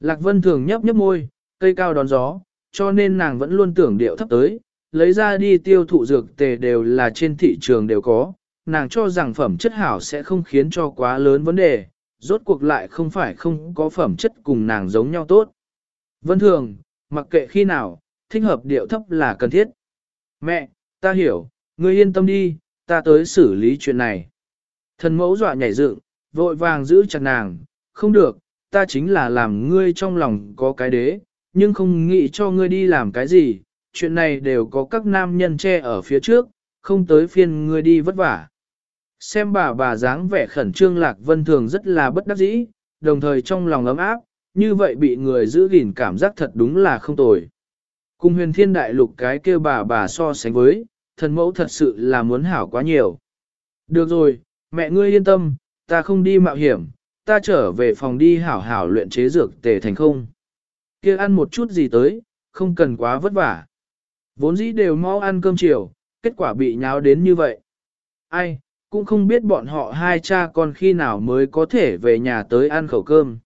Lạc Vân thường nhấp nhấp môi, cây cao đón gió, cho nên nàng vẫn luôn tưởng điệu thấp tới, lấy ra đi tiêu thụ dược tề đều là trên thị trường đều có, nàng cho rằng phẩm chất hảo sẽ không khiến cho quá lớn vấn đề, rốt cuộc lại không phải không có phẩm chất cùng nàng giống nhau tốt. Vân thường, mặc kệ khi nào, thích hợp điệu thấp là cần thiết. Mẹ, ta hiểu, ngươi yên tâm đi, ta tới xử lý chuyện này. Thần mẫu dọa nhảy dựng, vội vàng giữ chặt nàng, không được, ta chính là làm ngươi trong lòng có cái đế, nhưng không nghĩ cho ngươi đi làm cái gì, chuyện này đều có các nam nhân che ở phía trước, không tới phiên ngươi đi vất vả. Xem bà bà dáng vẻ khẩn trương lạc vân thường rất là bất đắc dĩ, đồng thời trong lòng ấm áp, như vậy bị người giữ gìn cảm giác thật đúng là không tồi. Cùng huyền thiên đại lục cái kêu bà bà so sánh với, thần mẫu thật sự là muốn hảo quá nhiều. Được rồi, mẹ ngươi yên tâm, ta không đi mạo hiểm, ta trở về phòng đi hảo hảo luyện chế dược tề thành không. kia ăn một chút gì tới, không cần quá vất vả. Vốn dĩ đều mau ăn cơm chiều, kết quả bị nháo đến như vậy. Ai, cũng không biết bọn họ hai cha con khi nào mới có thể về nhà tới ăn khẩu cơm.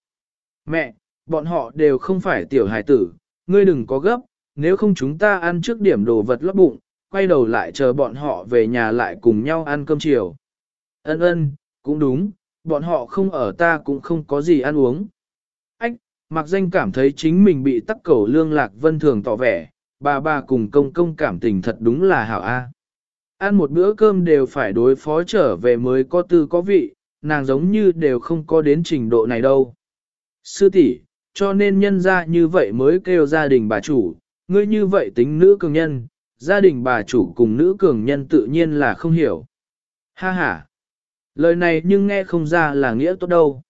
Mẹ, bọn họ đều không phải tiểu hài tử, ngươi đừng có gấp, nếu không chúng ta ăn trước điểm đồ vật lót bụng, quay đầu lại chờ bọn họ về nhà lại cùng nhau ăn cơm chiều. Ân ân, cũng đúng, bọn họ không ở ta cũng không có gì ăn uống. Ách, mặc danh cảm thấy chính mình bị tắc cầu lương lạc vân thường tỏ vẻ, bà bà cùng công công cảm tình thật đúng là hảo a. Ăn một bữa cơm đều phải đối phó trở về mới có tư có vị, nàng giống như đều không có đến trình độ này đâu. Sư tỷ, cho nên nhân ra như vậy mới kêu gia đình bà chủ, ngươi như vậy tính nữ cường nhân, gia đình bà chủ cùng nữ cường nhân tự nhiên là không hiểu. Ha ha! Lời này nhưng nghe không ra là nghĩa tốt đâu.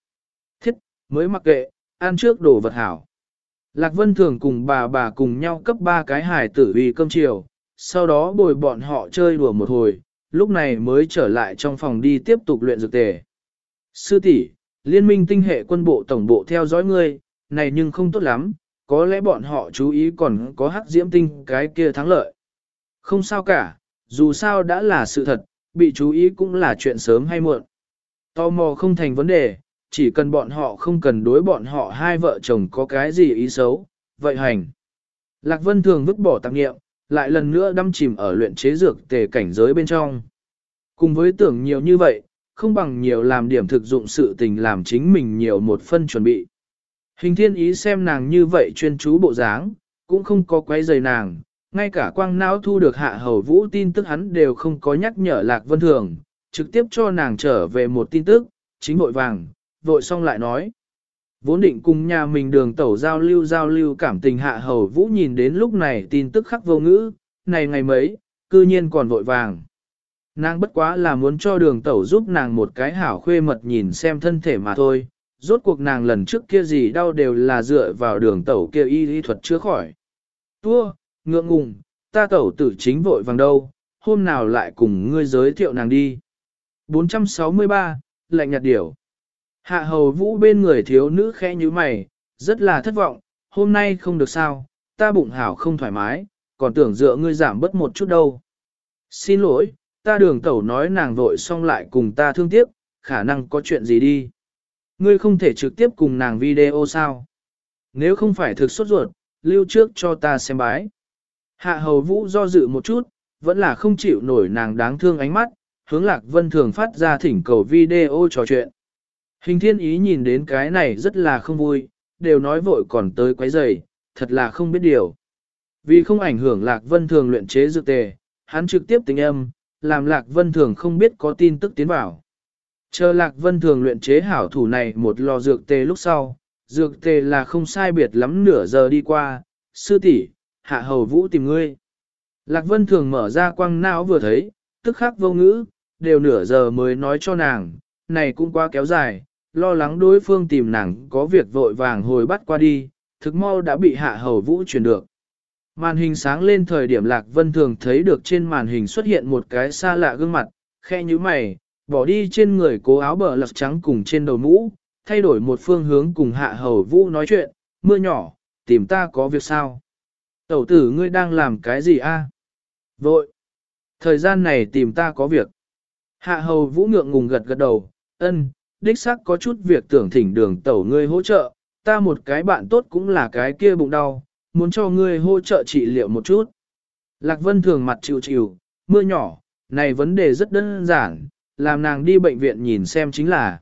Thiết, mới mặc kệ, ăn trước đồ vật hảo. Lạc Vân Thường cùng bà bà cùng nhau cấp ba cái hài tử vì cơm chiều, sau đó bồi bọn họ chơi đùa một hồi, lúc này mới trở lại trong phòng đi tiếp tục luyện dược tề. Sư tỷ, liên minh tinh hệ quân bộ tổng bộ theo dõi ngươi, này nhưng không tốt lắm, có lẽ bọn họ chú ý còn có hắc diễm tinh cái kia thắng lợi. Không sao cả, dù sao đã là sự thật, bị chú ý cũng là chuyện sớm hay muộn. Tò mò không thành vấn đề, chỉ cần bọn họ không cần đối bọn họ hai vợ chồng có cái gì ý xấu, vậy hành. Lạc Vân thường vứt bỏ tạp nghiệm, lại lần nữa đâm chìm ở luyện chế dược tề cảnh giới bên trong. Cùng với tưởng nhiều như vậy, không bằng nhiều làm điểm thực dụng sự tình làm chính mình nhiều một phân chuẩn bị. Hình thiên ý xem nàng như vậy chuyên chú bộ dáng, cũng không có quấy rầy nàng, ngay cả quang não thu được hạ hầu vũ tin tức hắn đều không có nhắc nhở lạc vân thường, trực tiếp cho nàng trở về một tin tức, chính vội vàng, vội xong lại nói. Vốn định cùng nhà mình đường tẩu giao lưu giao lưu cảm tình hạ hầu vũ nhìn đến lúc này tin tức khắc vô ngữ, này ngày mấy, cư nhiên còn vội vàng. Nàng bất quá là muốn cho đường tẩu giúp nàng một cái hảo khuê mật nhìn xem thân thể mà thôi, rốt cuộc nàng lần trước kia gì đau đều là dựa vào đường tẩu kia y y thuật chữa khỏi. Tua, ngượng ngùng, ta tẩu tử chính vội vàng đâu, hôm nào lại cùng ngươi giới thiệu nàng đi. 463, lạnh nhạt điểu. Hạ hầu vũ bên người thiếu nữ khẽ như mày, rất là thất vọng, hôm nay không được sao, ta bụng hảo không thoải mái, còn tưởng dựa ngươi giảm bớt một chút đâu. Xin lỗi, ta đường tẩu nói nàng vội xong lại cùng ta thương tiếc, khả năng có chuyện gì đi. Ngươi không thể trực tiếp cùng nàng video sao? Nếu không phải thực xuất ruột, lưu trước cho ta xem bái. Hạ hầu vũ do dự một chút, vẫn là không chịu nổi nàng đáng thương ánh mắt, hướng lạc vân thường phát ra thỉnh cầu video trò chuyện. Hình thiên ý nhìn đến cái này rất là không vui, đều nói vội còn tới quấy rầy, thật là không biết điều. Vì không ảnh hưởng lạc vân thường luyện chế dược tề, hắn trực tiếp tính âm, làm lạc vân thường không biết có tin tức tiến vào. Chờ lạc vân thường luyện chế hảo thủ này một lò dược tề lúc sau, dược tề là không sai biệt lắm nửa giờ đi qua, sư tỷ hạ hầu vũ tìm ngươi. Lạc vân thường mở ra quăng não vừa thấy, tức khắc vô ngữ, đều nửa giờ mới nói cho nàng, này cũng quá kéo dài, lo lắng đối phương tìm nàng có việc vội vàng hồi bắt qua đi, thực mau đã bị hạ hầu vũ truyền được. Màn hình sáng lên thời điểm Lạc Vân thường thấy được trên màn hình xuất hiện một cái xa lạ gương mặt, khe như mày, bỏ đi trên người cố áo bờ lật trắng cùng trên đầu mũ, thay đổi một phương hướng cùng hạ hầu vũ nói chuyện, mưa nhỏ, tìm ta có việc sao? Tẩu tử ngươi đang làm cái gì a? Vội! Thời gian này tìm ta có việc. Hạ hầu vũ ngượng ngùng gật gật đầu, ân, đích xác có chút việc tưởng thỉnh đường tẩu ngươi hỗ trợ, ta một cái bạn tốt cũng là cái kia bụng đau, muốn cho ngươi hỗ trợ trị liệu một chút. Lạc Vân thường mặt chịu chịu, mưa nhỏ, này vấn đề rất đơn giản, làm nàng đi bệnh viện nhìn xem chính là.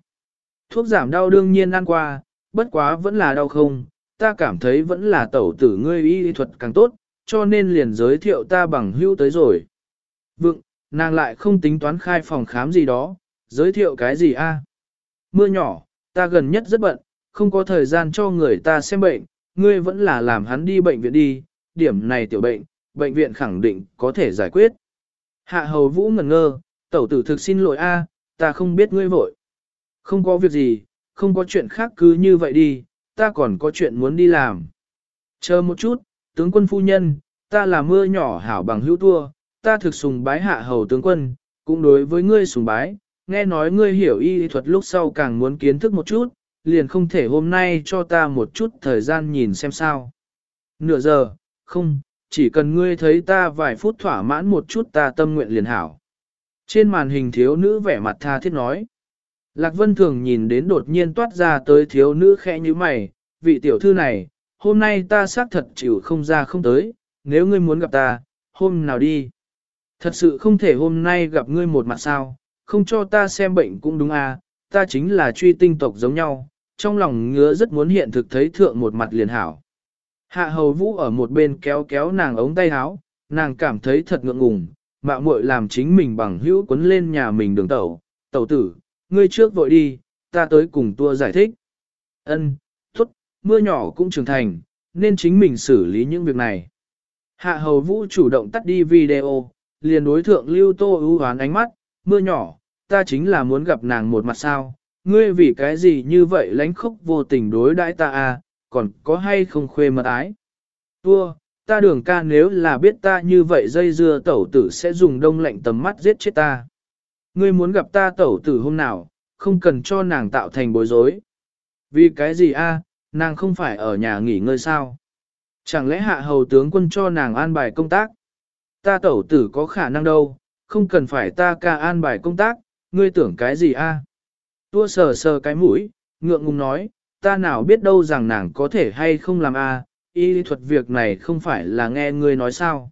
Thuốc giảm đau đương nhiên ăn qua, bất quá vẫn là đau không, ta cảm thấy vẫn là tẩu tử ngươi y thuật càng tốt, cho nên liền giới thiệu ta bằng hưu tới rồi. vượng nàng lại không tính toán khai phòng khám gì đó, giới thiệu cái gì a? Mưa nhỏ, ta gần nhất rất bận, không có thời gian cho người ta xem bệnh, ngươi vẫn là làm hắn đi bệnh viện đi, điểm này tiểu bệnh, bệnh viện khẳng định có thể giải quyết. Hạ hầu vũ ngẩn ngơ, tẩu tử thực xin lỗi a, ta không biết ngươi vội. Không có việc gì, không có chuyện khác cứ như vậy đi, ta còn có chuyện muốn đi làm. Chờ một chút, tướng quân phu nhân, ta là mưa nhỏ hảo bằng hữu tua, ta thực sùng bái hạ hầu tướng quân, cũng đối với ngươi sùng bái, nghe nói ngươi hiểu y thuật lúc sau càng muốn kiến thức một chút, liền không thể hôm nay cho ta một chút thời gian nhìn xem sao. Nửa giờ, không, chỉ cần ngươi thấy ta vài phút thỏa mãn một chút ta tâm nguyện liền hảo. Trên màn hình thiếu nữ vẻ mặt tha thiết nói. Lạc Vân thường nhìn đến đột nhiên toát ra tới thiếu nữ khẽ như mày, vị tiểu thư này, hôm nay ta xác thật chịu không ra không tới, nếu ngươi muốn gặp ta, hôm nào đi. Thật sự không thể hôm nay gặp ngươi một mặt sao, không cho ta xem bệnh cũng đúng à, ta chính là truy tinh tộc giống nhau, trong lòng ngứa rất muốn hiện thực thấy thượng một mặt liền hảo. Hạ hầu vũ ở một bên kéo kéo nàng ống tay áo, nàng cảm thấy thật ngượng ngùng, mạo muội làm chính mình bằng hữu quấn lên nhà mình đường tẩu, tẩu tử, ngươi trước vội đi, ta tới cùng tua giải thích. Ân, tốt, mưa nhỏ cũng trưởng thành, nên chính mình xử lý những việc này. Hạ hầu vũ chủ động tắt đi video, liền đối thượng lưu tô ưu hoán ánh mắt, mưa nhỏ, ta chính là muốn gặp nàng một mặt sao, ngươi vì cái gì như vậy lánh khúc vô tình đối đãi ta à, còn có hay không khuê mật ái. Tua, ta đường ca nếu là biết ta như vậy dây dưa tẩu tử sẽ dùng đông lạnh tầm mắt giết chết ta. Ngươi muốn gặp ta tẩu tử hôm nào, không cần cho nàng tạo thành bối rối. Vì cái gì a? nàng không phải ở nhà nghỉ ngơi sao? Chẳng lẽ hạ hầu tướng quân cho nàng an bài công tác? Ta tẩu tử có khả năng đâu, không cần phải ta ca an bài công tác, ngươi tưởng cái gì a? Tua sờ sờ cái mũi, ngượng ngùng nói, ta nào biết đâu rằng nàng có thể hay không làm a, y thuật việc này không phải là nghe ngươi nói sao.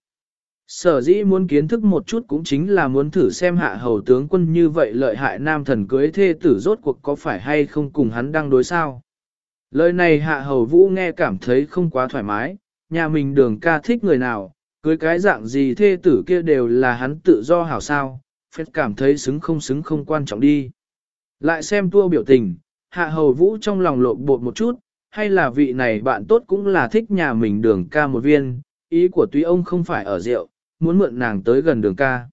Sở dĩ muốn kiến thức một chút cũng chính là muốn thử xem hạ hầu tướng quân như vậy lợi hại nam thần cưới thê tử rốt cuộc có phải hay không cùng hắn đang đối sao. Lời này hạ hầu vũ nghe cảm thấy không quá thoải mái, nhà mình đường ca thích người nào, cưới cái dạng gì thê tử kia đều là hắn tự do hảo sao, phép cảm thấy xứng không xứng không quan trọng đi. Lại xem tua biểu tình, hạ hầu vũ trong lòng lộn bột một chút, hay là vị này bạn tốt cũng là thích nhà mình đường ca một viên, ý của tuy ông không phải ở rượu, muốn mượn nàng tới gần đường ca.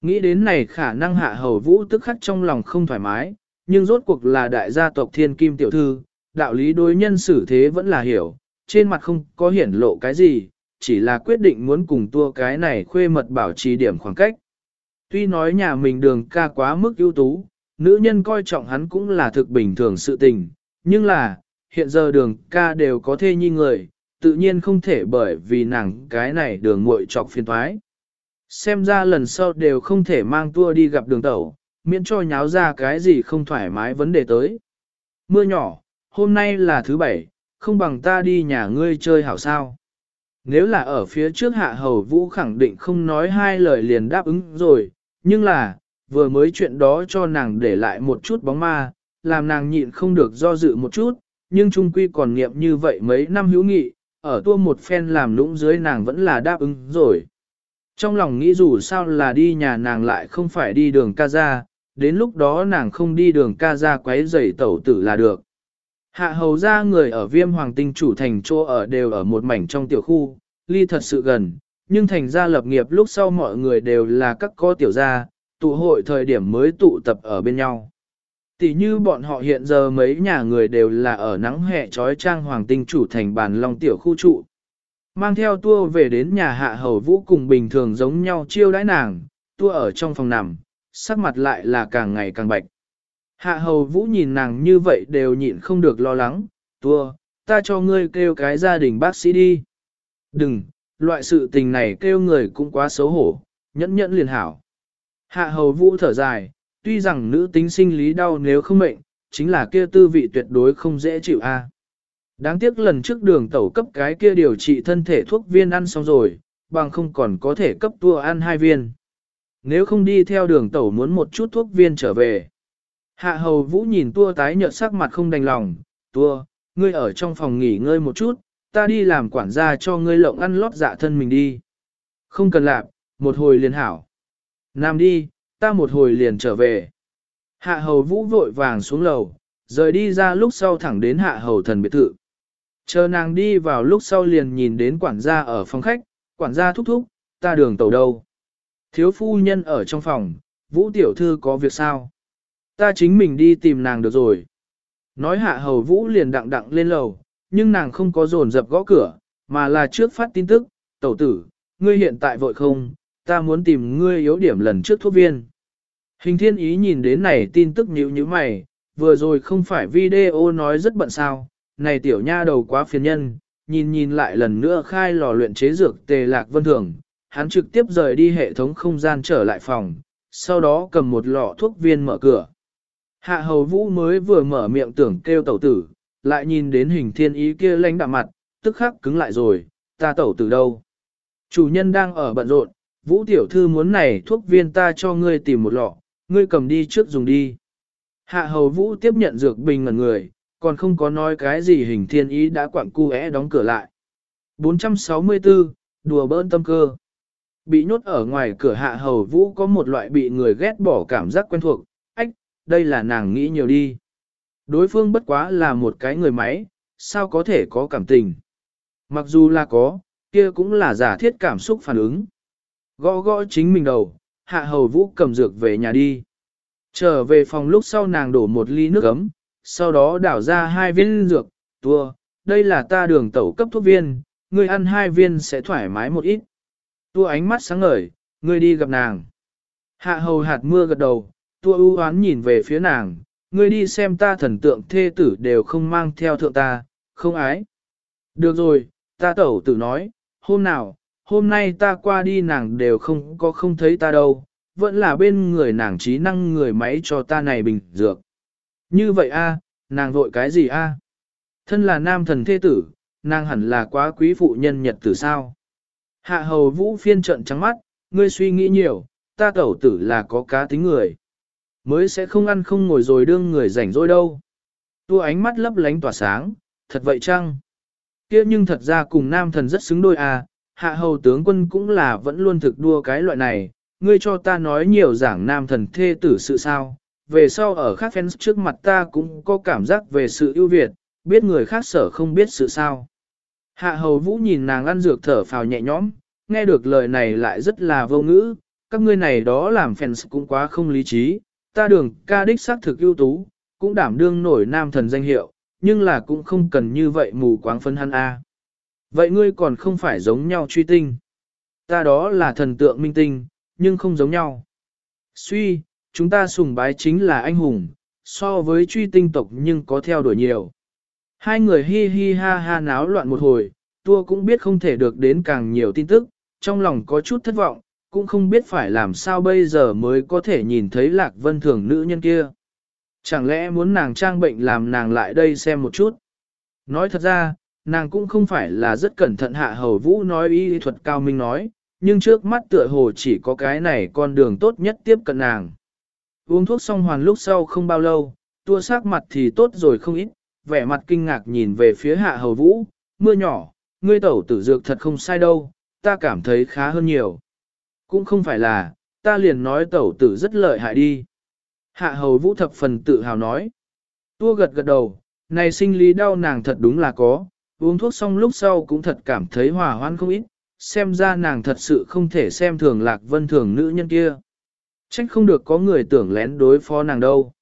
Nghĩ đến này khả năng hạ hầu vũ tức khắc trong lòng không thoải mái, nhưng rốt cuộc là đại gia tộc thiên kim tiểu thư, đạo lý đối nhân xử thế vẫn là hiểu, trên mặt không có hiển lộ cái gì, chỉ là quyết định muốn cùng tua cái này khuê mật bảo trì điểm khoảng cách. Tuy nói nhà mình đường ca quá mức ưu tú, nữ nhân coi trọng hắn cũng là thực bình thường sự tình, nhưng là, hiện giờ đường ca đều có thê nhi người, tự nhiên không thể bởi vì nàng cái này đường muội trọc phiền thoái. Xem ra lần sau đều không thể mang tua đi gặp đường tẩu, miễn cho nháo ra cái gì không thoải mái vấn đề tới. Mưa nhỏ, hôm nay là thứ bảy, không bằng ta đi nhà ngươi chơi hảo sao. Nếu là ở phía trước hạ hầu vũ khẳng định không nói hai lời liền đáp ứng rồi, nhưng là, vừa mới chuyện đó cho nàng để lại một chút bóng ma, làm nàng nhịn không được do dự một chút, nhưng trung quy còn nghiệm như vậy mấy năm hữu nghị, ở tua một phen làm lũng dưới nàng vẫn là đáp ứng rồi. Trong lòng nghĩ dù sao là đi nhà nàng lại không phải đi đường ca ra, đến lúc đó nàng không đi đường ca ra quấy giày tẩu tử là được. Hạ hầu ra người ở viêm hoàng tinh chủ thành chỗ ở đều ở một mảnh trong tiểu khu, ly thật sự gần, nhưng thành gia lập nghiệp lúc sau mọi người đều là các co tiểu gia, tụ hội thời điểm mới tụ tập ở bên nhau. Tỷ như bọn họ hiện giờ mấy nhà người đều là ở nắng hè trói trang hoàng tinh chủ thành bàn long tiểu khu trụ. Mang theo tua về đến nhà hạ hầu vũ cùng bình thường giống nhau chiêu đãi nàng, tua ở trong phòng nằm, sắc mặt lại là càng ngày càng bạch. Hạ hầu vũ nhìn nàng như vậy đều nhịn không được lo lắng, tua, ta cho ngươi kêu cái gia đình bác sĩ đi. Đừng, loại sự tình này kêu người cũng quá xấu hổ, nhẫn nhẫn liền hảo. Hạ hầu vũ thở dài, tuy rằng nữ tính sinh lý đau nếu không mệnh, chính là kia tư vị tuyệt đối không dễ chịu a. Đáng tiếc lần trước đường tẩu cấp cái kia điều trị thân thể thuốc viên ăn xong rồi, bằng không còn có thể cấp tua ăn hai viên. nếu không đi theo đường tẩu muốn một chút thuốc viên trở về. Hạ hầu vũ nhìn tua tái nhợt sắc mặt không đành lòng, tua, ngươi ở trong phòng nghỉ ngơi một chút, ta đi làm quản gia cho ngươi lộng ăn lót dạ thân mình đi. Không cần làm, một hồi liền hảo. Nam đi, ta một hồi liền trở về. Hạ hầu vũ vội vàng xuống lầu, rời đi ra lúc sau thẳng đến hạ hầu thần biệt thự. Chờ nàng đi vào lúc sau liền nhìn đến quản gia ở phòng khách, quản gia thúc thúc, ta đường tàu đâu. Thiếu phu nhân ở trong phòng, vũ tiểu thư có việc sao? Ta chính mình đi tìm nàng được rồi. Nói hạ hầu vũ liền đặng đặng lên lầu, nhưng nàng không có dồn dập gõ cửa, mà là trước phát tin tức, tẩu tử, ngươi hiện tại vội không, ta muốn tìm ngươi yếu điểm lần trước thuốc viên. Hình thiên ý nhìn đến này tin tức nhíu như mày, vừa rồi không phải video nói rất bận sao, này tiểu nha đầu quá phiền nhân, nhìn nhìn lại lần nữa khai lò luyện chế dược tề lạc vân thường, hắn trực tiếp rời đi hệ thống không gian trở lại phòng, sau đó cầm một lọ thuốc viên mở cửa. Hạ hầu vũ mới vừa mở miệng tưởng kêu tẩu tử, lại nhìn đến hình thiên ý kia lánh đạm mặt, tức khắc cứng lại rồi, ta tẩu tử đâu? Chủ nhân đang ở bận rộn, vũ tiểu thư muốn này thuốc viên ta cho ngươi tìm một lọ, ngươi cầm đi trước dùng đi. Hạ hầu vũ tiếp nhận dược bình ngẩn người, còn không có nói cái gì hình thiên ý đã quặng cu é đóng cửa lại. 464, đùa bỡn tâm cơ. Bị nhốt ở ngoài cửa hạ hầu vũ có một loại bị người ghét bỏ cảm giác quen thuộc, đây là nàng nghĩ nhiều đi. Đối phương bất quá là một cái người máy, sao có thể có cảm tình. Mặc dù là có, kia cũng là giả thiết cảm xúc phản ứng. Gõ gõ chính mình đầu, hạ hầu vũ cầm dược về nhà đi. Trở về phòng lúc sau nàng đổ một ly nước ấm, sau đó đảo ra hai viên dược, tua, đây là ta đường tẩu cấp thuốc viên, ngươi ăn hai viên sẽ thoải mái một ít. Tua ánh mắt sáng ngời, ngươi đi gặp nàng. Hạ hầu hạt mưa gật đầu, tua ưu hoán nhìn về phía nàng, ngươi đi xem ta thần tượng thê tử đều không mang theo thượng ta, không ái. Được rồi, ta tẩu tử nói, hôm nào, hôm nay ta qua đi nàng đều không có không thấy ta đâu, vẫn là bên người nàng trí năng người máy cho ta này bình dược. Như vậy a, nàng vội cái gì a? Thân là nam thần Thê tử, nàng hẳn là quá quý phụ nhân nhật tử sao? Hạ hầu vũ phiên trận trắng mắt, ngươi suy nghĩ nhiều, ta tẩu tử là có cá tính người. Mới sẽ không ăn không ngồi rồi đương người rảnh rỗi đâu. Tua ánh mắt lấp lánh tỏa sáng, thật vậy chăng? kia nhưng thật ra cùng nam thần rất xứng đôi à, hạ hầu tướng quân cũng là vẫn luôn thực đua cái loại này, ngươi cho ta nói nhiều giảng nam thần thê tử sự sao, về sau ở khác fans trước mặt ta cũng có cảm giác về sự ưu việt, biết người khác sở không biết sự sao. Hạ hầu vũ nhìn nàng ăn dược thở phào nhẹ nhõm, nghe được lời này lại rất là vô ngữ, các ngươi này đó làm fans cũng quá không lý trí, ta đường ca đích xác thực ưu tú, cũng đảm đương nổi nam thần danh hiệu, nhưng là cũng không cần như vậy mù quáng phân hắn a. Vậy ngươi còn không phải giống nhau truy tinh. Ta đó là thần tượng minh tinh, nhưng không giống nhau. Suy, chúng ta sùng bái chính là anh hùng, so với truy tinh tộc nhưng có theo đuổi nhiều. Hai người hi hi ha ha náo loạn một hồi, tua cũng biết không thể được đến càng nhiều tin tức, trong lòng có chút thất vọng, cũng không biết phải làm sao bây giờ mới có thể nhìn thấy lạc vân thường nữ nhân kia. Chẳng lẽ muốn nàng trang bệnh làm nàng lại đây xem một chút? Nói thật ra, nàng cũng không phải là rất cẩn thận hạ hầu vũ nói y thuật cao minh nói, nhưng trước mắt tựa hồ chỉ có cái này con đường tốt nhất tiếp cận nàng. Uống thuốc xong hoàn lúc sau không bao lâu, tua sắc mặt thì tốt rồi không ít, vẻ mặt kinh ngạc nhìn về phía hạ hầu vũ, mưa nhỏ, ngươi tẩu tử dược thật không sai đâu, ta cảm thấy khá hơn nhiều. Cũng không phải là, ta liền nói tẩu tử rất lợi hại đi. Hạ hầu vũ thập phần tự hào nói. Tua gật gật đầu, này sinh lý đau nàng thật đúng là có, uống thuốc xong lúc sau cũng thật cảm thấy hòa hoan không ít, xem ra nàng thật sự không thể xem thường lạc vân thường nữ nhân kia. Trách không được có người tưởng lén đối phó nàng đâu.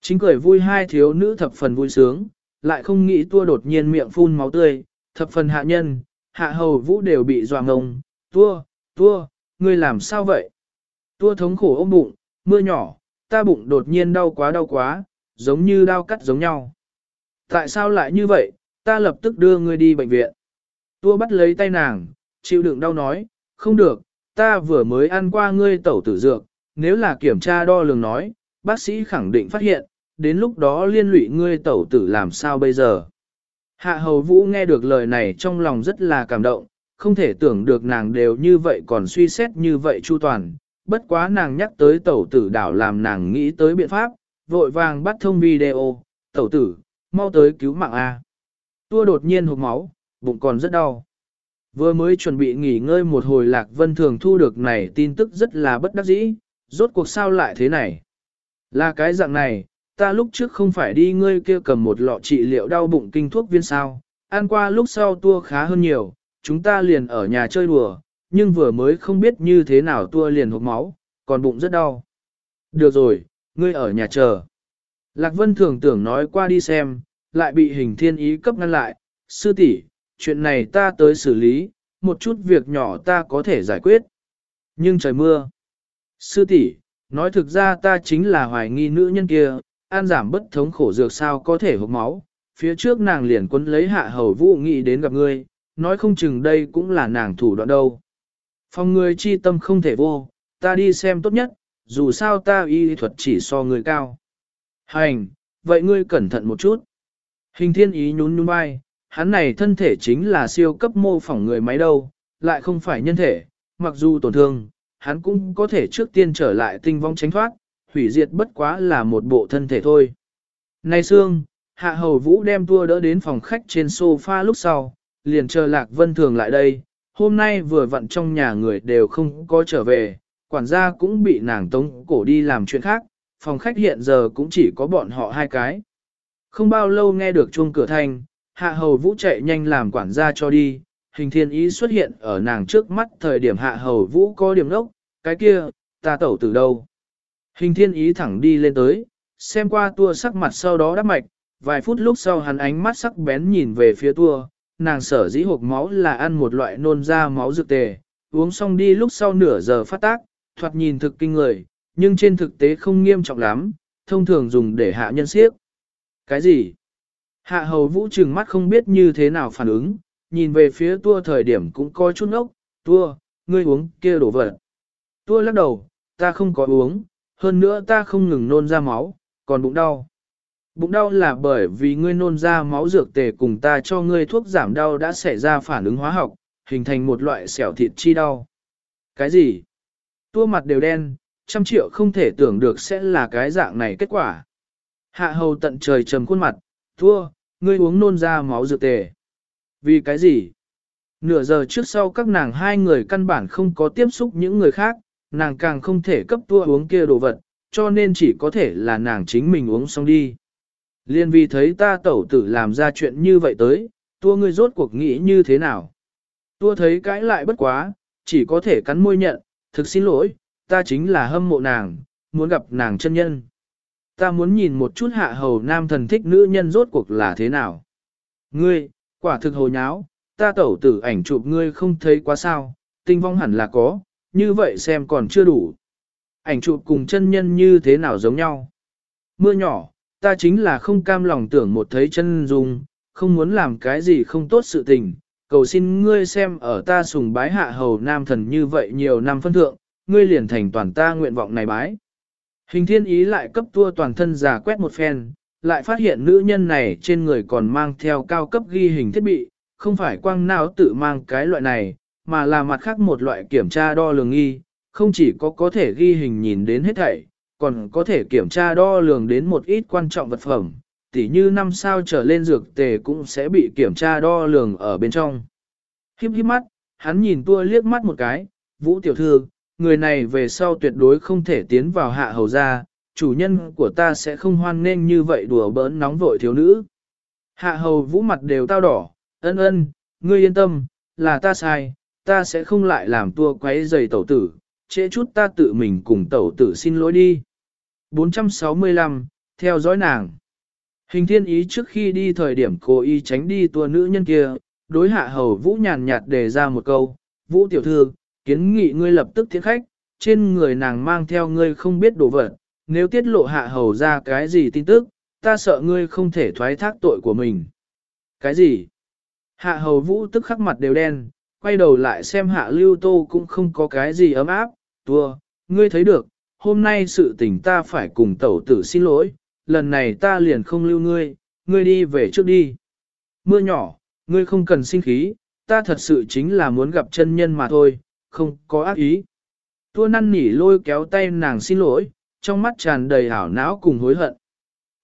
Chính cười vui hai thiếu nữ thập phần vui sướng, lại không nghĩ tua đột nhiên miệng phun máu tươi, thập phần hạ nhân, hạ hầu vũ đều bị dọa ngông, tua, tua, ngươi làm sao vậy? Tua thống khổ ôm bụng, mưa nhỏ, ta bụng đột nhiên đau quá đau quá, giống như đau cắt giống nhau. Tại sao lại như vậy, ta lập tức đưa ngươi đi bệnh viện. Tua bắt lấy tay nàng, chịu đựng đau nói, không được, ta vừa mới ăn qua ngươi tẩu tử dược, nếu là kiểm tra đo lường nói, bác sĩ khẳng định phát hiện, đến lúc đó liên lụy ngươi tẩu tử làm sao bây giờ. Hạ hầu vũ nghe được lời này trong lòng rất là cảm động, không thể tưởng được nàng đều như vậy còn suy xét như vậy chu toàn, bất quá nàng nhắc tới tẩu tử đảo làm nàng nghĩ tới biện pháp, vội vàng bắt thông video, tẩu tử, mau tới cứu mạng A. Tua đột nhiên hụt máu, bụng còn rất đau. Vừa mới chuẩn bị nghỉ ngơi một hồi Lạc Vân Thường thu được này tin tức rất là bất đắc dĩ, rốt cuộc sao lại thế này. Là cái dạng này, ta lúc trước không phải đi ngươi kia cầm một lọ trị liệu đau bụng kinh thuốc viên sao, ăn qua lúc sau tua khá hơn nhiều, chúng ta liền ở nhà chơi đùa, nhưng vừa mới không biết như thế nào tua liền hộp máu, còn bụng rất đau. Được rồi, ngươi ở nhà chờ. Lạc Vân thường tưởng nói qua đi xem, lại bị hình thiên ý cấp ngăn lại, sư tỷ, chuyện này ta tới xử lý, một chút việc nhỏ ta có thể giải quyết. Nhưng trời mưa. Sư tỷ, nói thực ra ta chính là hoài nghi nữ nhân kia, an giảm bất thống khổ dược sao có thể hộp máu. Phía trước nàng liền quấn lấy hạ hầu vũ nghị đến gặp ngươi, nói không chừng đây cũng là nàng thủ đoạn đâu. Phòng người chi tâm không thể vô, ta đi xem tốt nhất, dù sao ta y thuật chỉ so người cao. Hành, vậy ngươi cẩn thận một chút. Hình thiên ý nhún nhún vai, hắn này thân thể chính là siêu cấp mô phỏng người máy đâu, lại không phải nhân thể, mặc dù tổn thương, hắn cũng có thể trước tiên trở lại tinh vong tránh thoát, hủy diệt bất quá là một bộ thân thể thôi. Này Sương, Hạ Hầu Vũ đem tua đỡ đến phòng khách trên sofa lúc sau, liền chờ Lạc Vân Thường lại đây, hôm nay vừa vặn trong nhà người đều không có trở về, quản gia cũng bị nàng tống cổ đi làm chuyện khác, phòng khách hiện giờ cũng chỉ có bọn họ hai cái. Không bao lâu nghe được chuông cửa thanh, Hạ Hầu Vũ chạy nhanh làm quản gia cho đi, hình thiên ý xuất hiện ở nàng trước mắt thời điểm Hạ Hầu Vũ có điểm đốc, cái kia, ta tẩu từ đâu. Hình thiên ý thẳng đi lên tới, xem qua tua sắc mặt sau đó đắp mạch, vài phút lúc sau hắn ánh mắt sắc bén nhìn về phía tua, nàng sở dĩ hộp máu là ăn một loại nôn ra máu dược tề, uống xong đi lúc sau nửa giờ phát tác, thoạt nhìn thực kinh người, nhưng trên thực tế không nghiêm trọng lắm, thông thường dùng để hạ nhân siếc. Cái gì? Hạ hầu vũ trừng mắt không biết như thế nào phản ứng, nhìn về phía tua thời điểm cũng coi chút ốc, tua, ngươi uống kia đổ vật. Tua lắc đầu, ta không có uống, hơn nữa ta không ngừng nôn ra máu, còn bụng đau. Bụng đau là bởi vì ngươi nôn ra máu dược tề cùng ta cho ngươi thuốc giảm đau đã xảy ra phản ứng hóa học, hình thành một loại xẻo thịt chi đau. Cái gì? Tua mặt đều đen, trăm triệu không thể tưởng được sẽ là cái dạng này kết quả. Hạ hầu tận trời trầm khuôn mặt, Thua, ngươi uống nôn ra máu dược tề. Vì cái gì? Nửa giờ trước sau các nàng hai người căn bản không có tiếp xúc những người khác, nàng càng không thể cấp tua uống kia đồ vật, cho nên chỉ có thể là nàng chính mình uống xong đi. Liên vì thấy ta tẩu tử làm ra chuyện như vậy tới, tua ngươi rốt cuộc nghĩ như thế nào? Tua thấy cãi lại bất quá, chỉ có thể cắn môi nhận, thực xin lỗi, ta chính là hâm mộ nàng, muốn gặp nàng chân nhân. Ta muốn nhìn một chút hạ hầu nam thần thích nữ nhân rốt cuộc là thế nào. Ngươi, quả thực hồ nháo, ta tẩu tử ảnh chụp ngươi không thấy quá sao, tinh vong hẳn là có, như vậy xem còn chưa đủ. Ảnh chụp cùng chân nhân như thế nào giống nhau. Mưa nhỏ, ta chính là không cam lòng tưởng một thấy chân dung, không muốn làm cái gì không tốt sự tình. Cầu xin ngươi xem ở ta sùng bái hạ hầu nam thần như vậy nhiều năm phân thượng, ngươi liền thành toàn ta nguyện vọng này bái. Hình thiên ý lại cấp tua toàn thân giả quét một phen, lại phát hiện nữ nhân này trên người còn mang theo cao cấp ghi hình thiết bị, không phải quang nào tự mang cái loại này, mà là mặt khác một loại kiểm tra đo lường nghi, không chỉ có có thể ghi hình nhìn đến hết thảy, còn có thể kiểm tra đo lường đến một ít quan trọng vật phẩm, tỉ như năm sao trở lên dược tề cũng sẽ bị kiểm tra đo lường ở bên trong. Hiếp hiếp mắt, hắn nhìn tua liếc mắt một cái, vũ tiểu thư, người này về sau tuyệt đối không thể tiến vào hạ hầu gia, chủ nhân của ta sẽ không hoan nên như vậy đùa bỡn nóng vội thiếu nữ. Hạ hầu vũ mặt đều tao đỏ, ân ân, ngươi yên tâm, là ta sai, ta sẽ không lại làm tua quấy giày tẩu tử, trễ chút ta tự mình cùng tẩu tử xin lỗi đi. 465, theo dõi nàng. Hình thiên ý trước khi đi thời điểm cô y tránh đi tua nữ nhân kia, đối hạ hầu vũ nhàn nhạt đề ra một câu, vũ tiểu thư, kiến nghị ngươi lập tức thiện khách, trên người nàng mang theo ngươi không biết đồ vật, nếu tiết lộ hạ hầu ra cái gì tin tức, ta sợ ngươi không thể thoái thác tội của mình. Cái gì? Hạ hầu vũ tức khắc mặt đều đen, quay đầu lại xem hạ lưu tô cũng không có cái gì ấm áp, tua, ngươi thấy được, hôm nay sự tình ta phải cùng tẩu tử xin lỗi, lần này ta liền không lưu ngươi, ngươi đi về trước đi. Mưa nhỏ, ngươi không cần sinh khí, ta thật sự chính là muốn gặp chân nhân mà thôi, không có ác ý. Tua năn nỉ lôi kéo tay nàng xin lỗi, trong mắt tràn đầy hảo não cùng hối hận.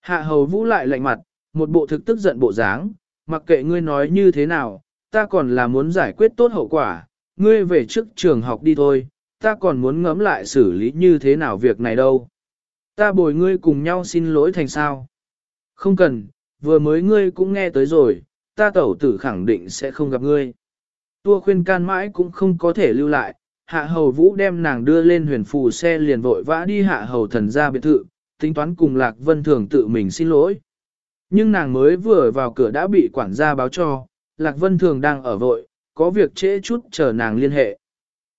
Hạ hầu vũ lại lạnh mặt, một bộ thực tức giận bộ dáng, mặc kệ ngươi nói như thế nào, ta còn là muốn giải quyết tốt hậu quả, ngươi về trước trường học đi thôi, ta còn muốn ngẫm lại xử lý như thế nào việc này đâu. Ta bồi ngươi cùng nhau xin lỗi thành sao. Không cần, vừa mới ngươi cũng nghe tới rồi, ta tẩu tử khẳng định sẽ không gặp ngươi. Tua khuyên can mãi cũng không có thể lưu lại, hạ hầu vũ đem nàng đưa lên huyền phù xe liền vội vã đi hạ hầu thần ra biệt thự, tính toán cùng Lạc Vân Thường tự mình xin lỗi. Nhưng nàng mới vừa vào cửa đã bị quản gia báo cho, Lạc Vân Thường đang ở vội, có việc trễ chút chờ nàng liên hệ.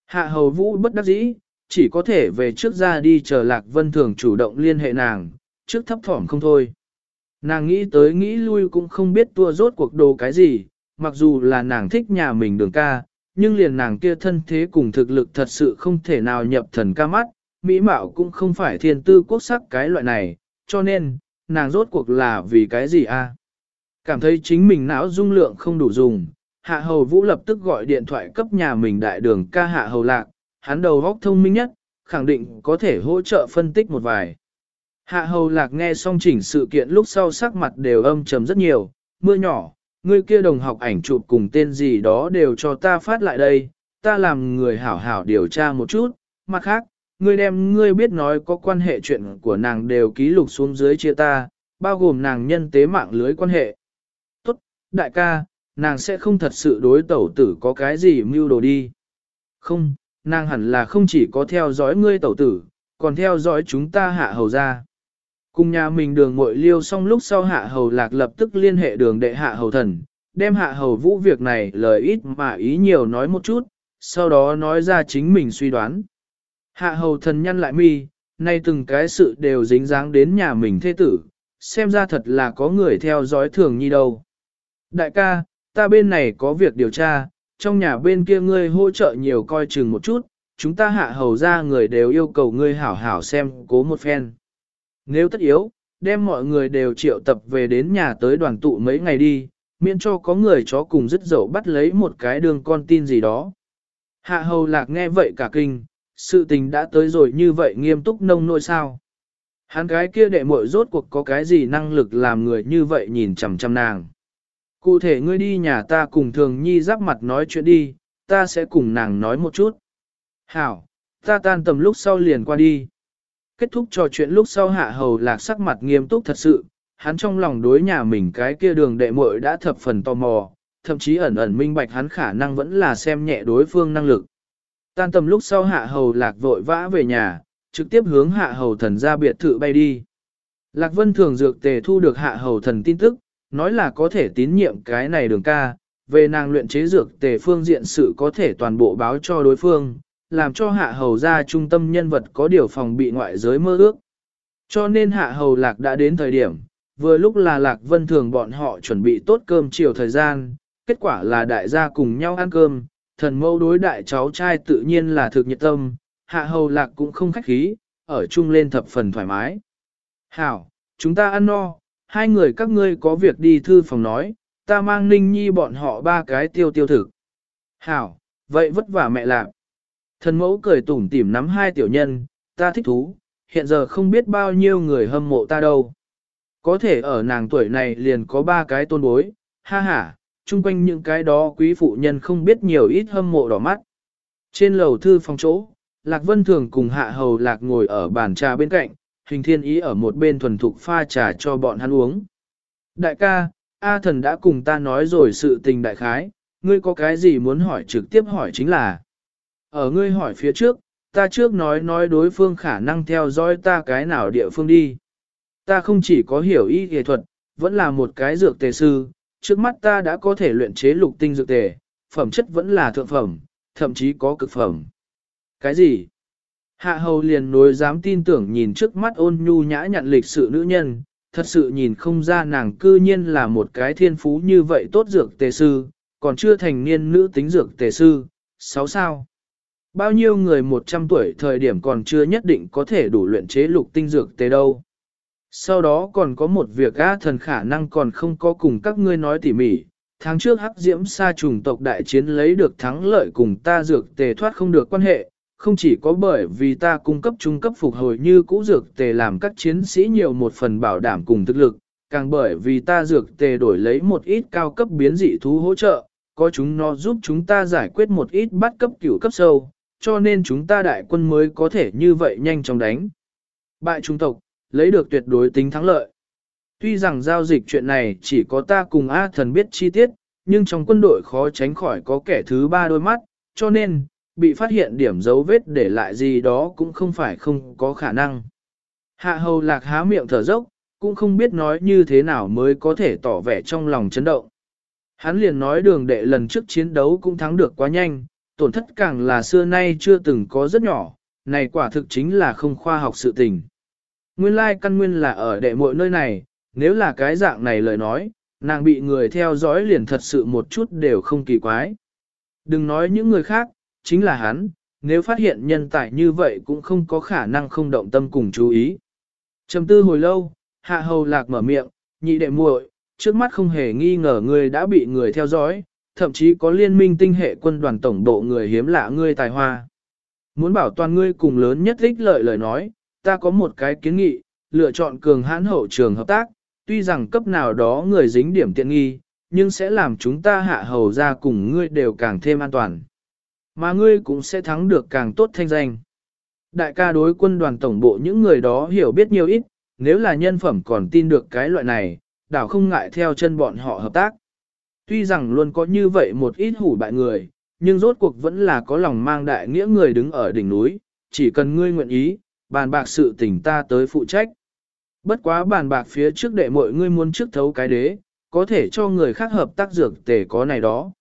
Hạ hầu vũ bất đắc dĩ, chỉ có thể về trước ra đi chờ Lạc Vân Thường chủ động liên hệ nàng, trước thấp thỏm không thôi. Nàng nghĩ tới nghĩ lui cũng không biết tua rốt cuộc đồ cái gì, mặc dù là nàng thích nhà mình đường ca, nhưng liền nàng kia thân thế cùng thực lực thật sự không thể nào nhập thần ca mắt, mỹ mạo cũng không phải thiên tư quốc sắc cái loại này, cho nên, nàng rốt cuộc là vì cái gì a? Cảm thấy chính mình não dung lượng không đủ dùng, hạ hầu vũ lập tức gọi điện thoại cấp nhà mình đại đường ca hạ hầu lạc, hắn đầu góc thông minh nhất, khẳng định có thể hỗ trợ phân tích một vài. Hạ hầu lạc nghe xong chỉnh sự kiện lúc sau sắc mặt đều âm trầm rất nhiều, mưa nhỏ, người kia đồng học ảnh chụp cùng tên gì đó đều cho ta phát lại đây, ta làm người hảo hảo điều tra một chút, mặt khác, ngươi đem ngươi biết nói có quan hệ chuyện của nàng đều ký lục xuống dưới chia ta, bao gồm nàng nhân tế mạng lưới quan hệ. Đại ca, nàng sẽ không thật sự đối tẩu tử có cái gì mưu đồ đi. Không, nàng hẳn là không chỉ có theo dõi ngươi tẩu tử, còn theo dõi chúng ta hạ hầu ra. Cùng nhà mình đường mội liêu xong lúc sau hạ hầu lạc lập tức liên hệ đường đệ hạ hầu thần, đem hạ hầu vũ việc này lời ít mà ý nhiều nói một chút, sau đó nói ra chính mình suy đoán. Hạ hầu thần nhăn lại mi, nay từng cái sự đều dính dáng đến nhà mình thế tử, xem ra thật là có người theo dõi thường nhi đâu. Đại ca, ta bên này có việc điều tra, trong nhà bên kia ngươi hỗ trợ nhiều coi chừng một chút, chúng ta hạ hầu ra người đều yêu cầu ngươi hảo hảo xem cố một phen. Nếu tất yếu, đem mọi người đều triệu tập về đến nhà tới đoàn tụ mấy ngày đi, miễn cho có người chó cùng dứt dậu bắt lấy một cái đường con tin gì đó. Hạ hầu lạc nghe vậy cả kinh, sự tình đã tới rồi như vậy nghiêm túc nông nỗi sao. Hắn cái kia đệ muội rốt cuộc có cái gì năng lực làm người như vậy nhìn chằm chằm nàng. Cụ thể ngươi đi nhà ta cùng thường nhi giáp mặt nói chuyện đi, ta sẽ cùng nàng nói một chút. Hảo, ta tan tầm lúc sau liền qua đi. Kết thúc trò chuyện lúc sau hạ hầu lạc sắc mặt nghiêm túc thật sự, hắn trong lòng đối nhà mình cái kia đường đệ muội đã thập phần tò mò, thậm chí ẩn ẩn minh bạch hắn khả năng vẫn là xem nhẹ đối phương năng lực. Tan tầm lúc sau hạ hầu lạc vội vã về nhà, trực tiếp hướng hạ hầu thần ra biệt thự bay đi. Lạc vân thường dược tề thu được hạ hầu thần tin tức, nói là có thể tín nhiệm cái này đường ca, về nàng luyện chế dược tề phương diện sự có thể toàn bộ báo cho đối phương, làm cho hạ hầu ra trung tâm nhân vật có điều phòng bị ngoại giới mơ ước. Cho nên hạ hầu lạc đã đến thời điểm, vừa lúc là lạc vân thường bọn họ chuẩn bị tốt cơm chiều thời gian, kết quả là đại gia cùng nhau ăn cơm, thần mâu đối đại cháu trai tự nhiên là thực nhiệt tâm, hạ hầu lạc cũng không khách khí, ở chung lên thập phần thoải mái. Hảo, chúng ta ăn no, hai người các ngươi có việc đi thư phòng nói, ta mang ninh nhi bọn họ ba cái tiêu tiêu thực. Hảo, vậy vất vả mẹ làm. Thần mẫu cười tủm tỉm nắm hai tiểu nhân, ta thích thú, hiện giờ không biết bao nhiêu người hâm mộ ta đâu. Có thể ở nàng tuổi này liền có ba cái tôn bối, ha ha, chung quanh những cái đó quý phụ nhân không biết nhiều ít hâm mộ đỏ mắt. Trên lầu thư phòng chỗ, Lạc Vân Thường cùng Hạ Hầu Lạc ngồi ở bàn trà bên cạnh, hình thiên ý ở một bên thuần thục pha trà cho bọn hắn uống. Đại ca, A thần đã cùng ta nói rồi sự tình đại khái, ngươi có cái gì muốn hỏi trực tiếp hỏi chính là. Ở ngươi hỏi phía trước, ta trước nói nói đối phương khả năng theo dõi ta cái nào địa phương đi. Ta không chỉ có hiểu y y thuật, vẫn là một cái dược tề sư, trước mắt ta đã có thể luyện chế lục tinh dược tề, phẩm chất vẫn là thượng phẩm, thậm chí có cực phẩm. Cái gì? Hạ hầu liền nối dám tin tưởng nhìn trước mắt ôn nhu nhã nhận lịch sự nữ nhân, thật sự nhìn không ra nàng cư nhiên là một cái thiên phú như vậy tốt dược tề sư, còn chưa thành niên nữ tính dược tề sư, sáu sao. Bao nhiêu người 100 tuổi thời điểm còn chưa nhất định có thể đủ luyện chế lục tinh dược tề đâu. Sau đó còn có một việc á thần khả năng còn không có cùng các ngươi nói tỉ mỉ. Tháng trước hắc diễm sa trùng tộc đại chiến lấy được thắng lợi cùng ta dược tề thoát không được quan hệ, không chỉ có bởi vì ta cung cấp trung cấp phục hồi như cũ dược tề làm các chiến sĩ nhiều một phần bảo đảm cùng thực lực, càng bởi vì ta dược tề đổi lấy một ít cao cấp biến dị thú hỗ trợ, có chúng nó giúp chúng ta giải quyết một ít bắt cấp cửu cấp sâu, cho nên chúng ta đại quân mới có thể như vậy nhanh chóng đánh. Bại trung tộc, lấy được tuyệt đối tính thắng lợi. Tuy rằng giao dịch chuyện này chỉ có ta cùng A thần biết chi tiết, nhưng trong quân đội khó tránh khỏi có kẻ thứ ba đôi mắt, cho nên, bị phát hiện điểm dấu vết để lại gì đó cũng không phải không có khả năng. Hạ hầu lạc há miệng thở dốc, cũng không biết nói như thế nào mới có thể tỏ vẻ trong lòng chấn động. Hắn liền nói đường đệ lần trước chiến đấu cũng thắng được quá nhanh, tổn thất càng là xưa nay chưa từng có rất nhỏ, này quả thực chính là không khoa học sự tình. Nguyên lai căn nguyên là ở đệ muội nơi này, nếu là cái dạng này lời nói, nàng bị người theo dõi liền thật sự một chút đều không kỳ quái. Đừng nói những người khác, chính là hắn, nếu phát hiện nhân tài như vậy cũng không có khả năng không động tâm cùng chú ý. Trầm tư hồi lâu, hạ hầu lạc mở miệng, nhị đệ muội, trước mắt không hề nghi ngờ ngươi đã bị người theo dõi, thậm chí có liên minh tinh hệ quân đoàn tổng độ người hiếm lạ ngươi tài hoa. Muốn bảo toàn ngươi cùng lớn nhất ích lợi lời nói, ta có một cái kiến nghị, lựa chọn cường hãn hậu trường hợp tác, tuy rằng cấp nào đó người dính điểm tiện nghi, nhưng sẽ làm chúng ta hạ hầu ra cùng ngươi đều càng thêm an toàn. Mà ngươi cũng sẽ thắng được càng tốt thanh danh. Đại ca đối quân đoàn tổng bộ những người đó hiểu biết nhiều ít, nếu là nhân phẩm còn tin được cái loại này, đảo không ngại theo chân bọn họ hợp tác. Tuy rằng luôn có như vậy một ít hủ bại người, nhưng rốt cuộc vẫn là có lòng mang đại nghĩa người đứng ở đỉnh núi, chỉ cần ngươi nguyện ý, bàn bạc sự tình ta tới phụ trách. Bất quá bàn bạc phía trước đệ mọi ngươi muốn trước thấu cái đế, có thể cho người khác hợp tác dược tề có này đó.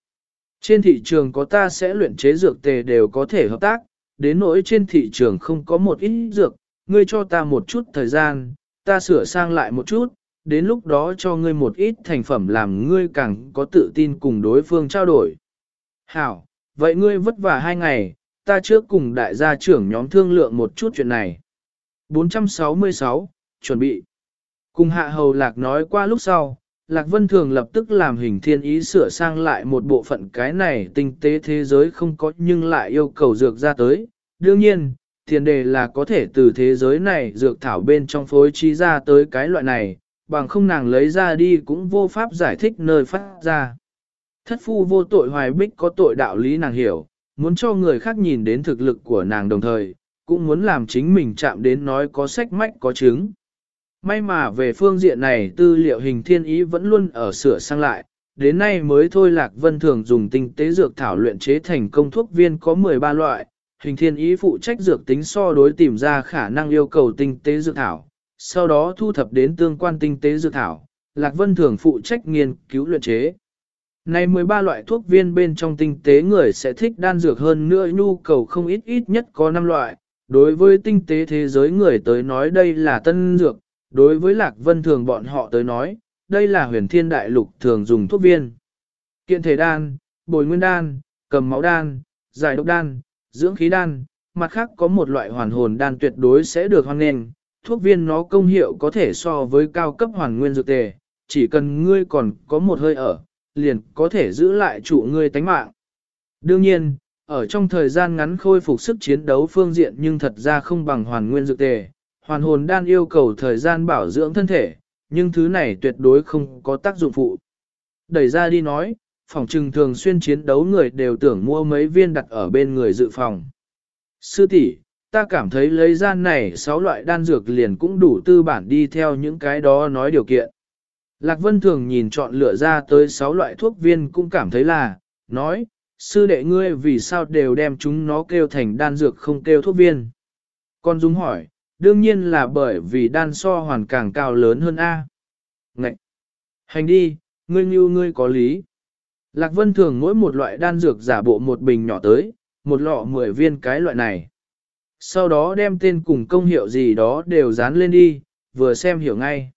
Trên thị trường có ta sẽ luyện chế dược tề đều có thể hợp tác, đến nỗi trên thị trường không có một ít dược, ngươi cho ta một chút thời gian, ta sửa sang lại một chút, đến lúc đó cho ngươi một ít thành phẩm làm ngươi càng có tự tin cùng đối phương trao đổi. Hảo, vậy ngươi vất vả hai ngày, ta trước cùng đại gia trưởng nhóm thương lượng một chút chuyện này. 466, chuẩn bị. Cùng hạ hầu lạc nói qua lúc sau, Lạc Vân Thường lập tức làm hình thiên ý sửa sang lại một bộ phận cái này tinh tế thế giới không có nhưng lại yêu cầu dược ra tới. Đương nhiên, tiền đề là có thể từ thế giới này dược thảo bên trong phối trí ra tới cái loại này, bằng không nàng lấy ra đi cũng vô pháp giải thích nơi phát ra. Thất phu vô tội hoài bích có tội đạo lý nàng hiểu, muốn cho người khác nhìn đến thực lực của nàng đồng thời, cũng muốn làm chính mình chạm đến nói có sách mách có chứng. May mà về phương diện này tư liệu hình thiên ý vẫn luôn ở sửa sang lại, đến nay mới thôi Lạc Vân thường dùng tinh tế dược thảo luyện chế thành công thuốc viên có 13 loại, hình thiên ý phụ trách dược tính so đối tìm ra khả năng yêu cầu tinh tế dược thảo, sau đó thu thập đến tương quan tinh tế dược thảo, Lạc Vân thường phụ trách nghiên cứu luyện chế. Này 13 loại thuốc viên bên trong tinh tế người sẽ thích đan dược hơn nữa nhu cầu không ít ít nhất có 5 loại, đối với tinh tế thế giới người tới nói đây là tân dược, đối với Lạc Vân thường bọn họ tới nói, đây là huyền thiên đại lục thường dùng thuốc viên. Kiện thể đan, bồi nguyên đan, cầm máu đan, giải độc đan, dưỡng khí đan, mặt khác có một loại hoàn hồn đan tuyệt đối sẽ được hoan nghênh. Thuốc viên nó công hiệu có thể so với cao cấp hoàn nguyên dược tề, chỉ cần ngươi còn có một hơi ở, liền có thể giữ lại trụ ngươi tánh mạng. Đương nhiên, ở trong thời gian ngắn khôi phục sức chiến đấu phương diện nhưng thật ra không bằng hoàn nguyên dược tề, hoàn hồn đan yêu cầu thời gian bảo dưỡng thân thể, nhưng thứ này tuyệt đối không có tác dụng phụ. Đẩy ra đi nói, phòng trừng thường xuyên chiến đấu người đều tưởng mua mấy viên đặt ở bên người dự phòng. Sư tỷ, ta cảm thấy lấy gian này 6 loại đan dược liền cũng đủ tư bản đi theo những cái đó nói điều kiện. Lạc Vân thường nhìn chọn lựa ra tới 6 loại thuốc viên cũng cảm thấy là, nói, sư đệ ngươi vì sao đều đem chúng nó kêu thành đan dược không kêu thuốc viên. Con Dung hỏi, đương nhiên là bởi vì đan so hoàn càng cao lớn hơn A. Ngậy! Hành đi, ngươi như ngươi có lý. Lạc Vân thường mỗi một loại đan dược giả bộ một bình nhỏ tới, một lọ 10 viên cái loại này. Sau đó đem tên cùng công hiệu gì đó đều dán lên đi, vừa xem hiểu ngay.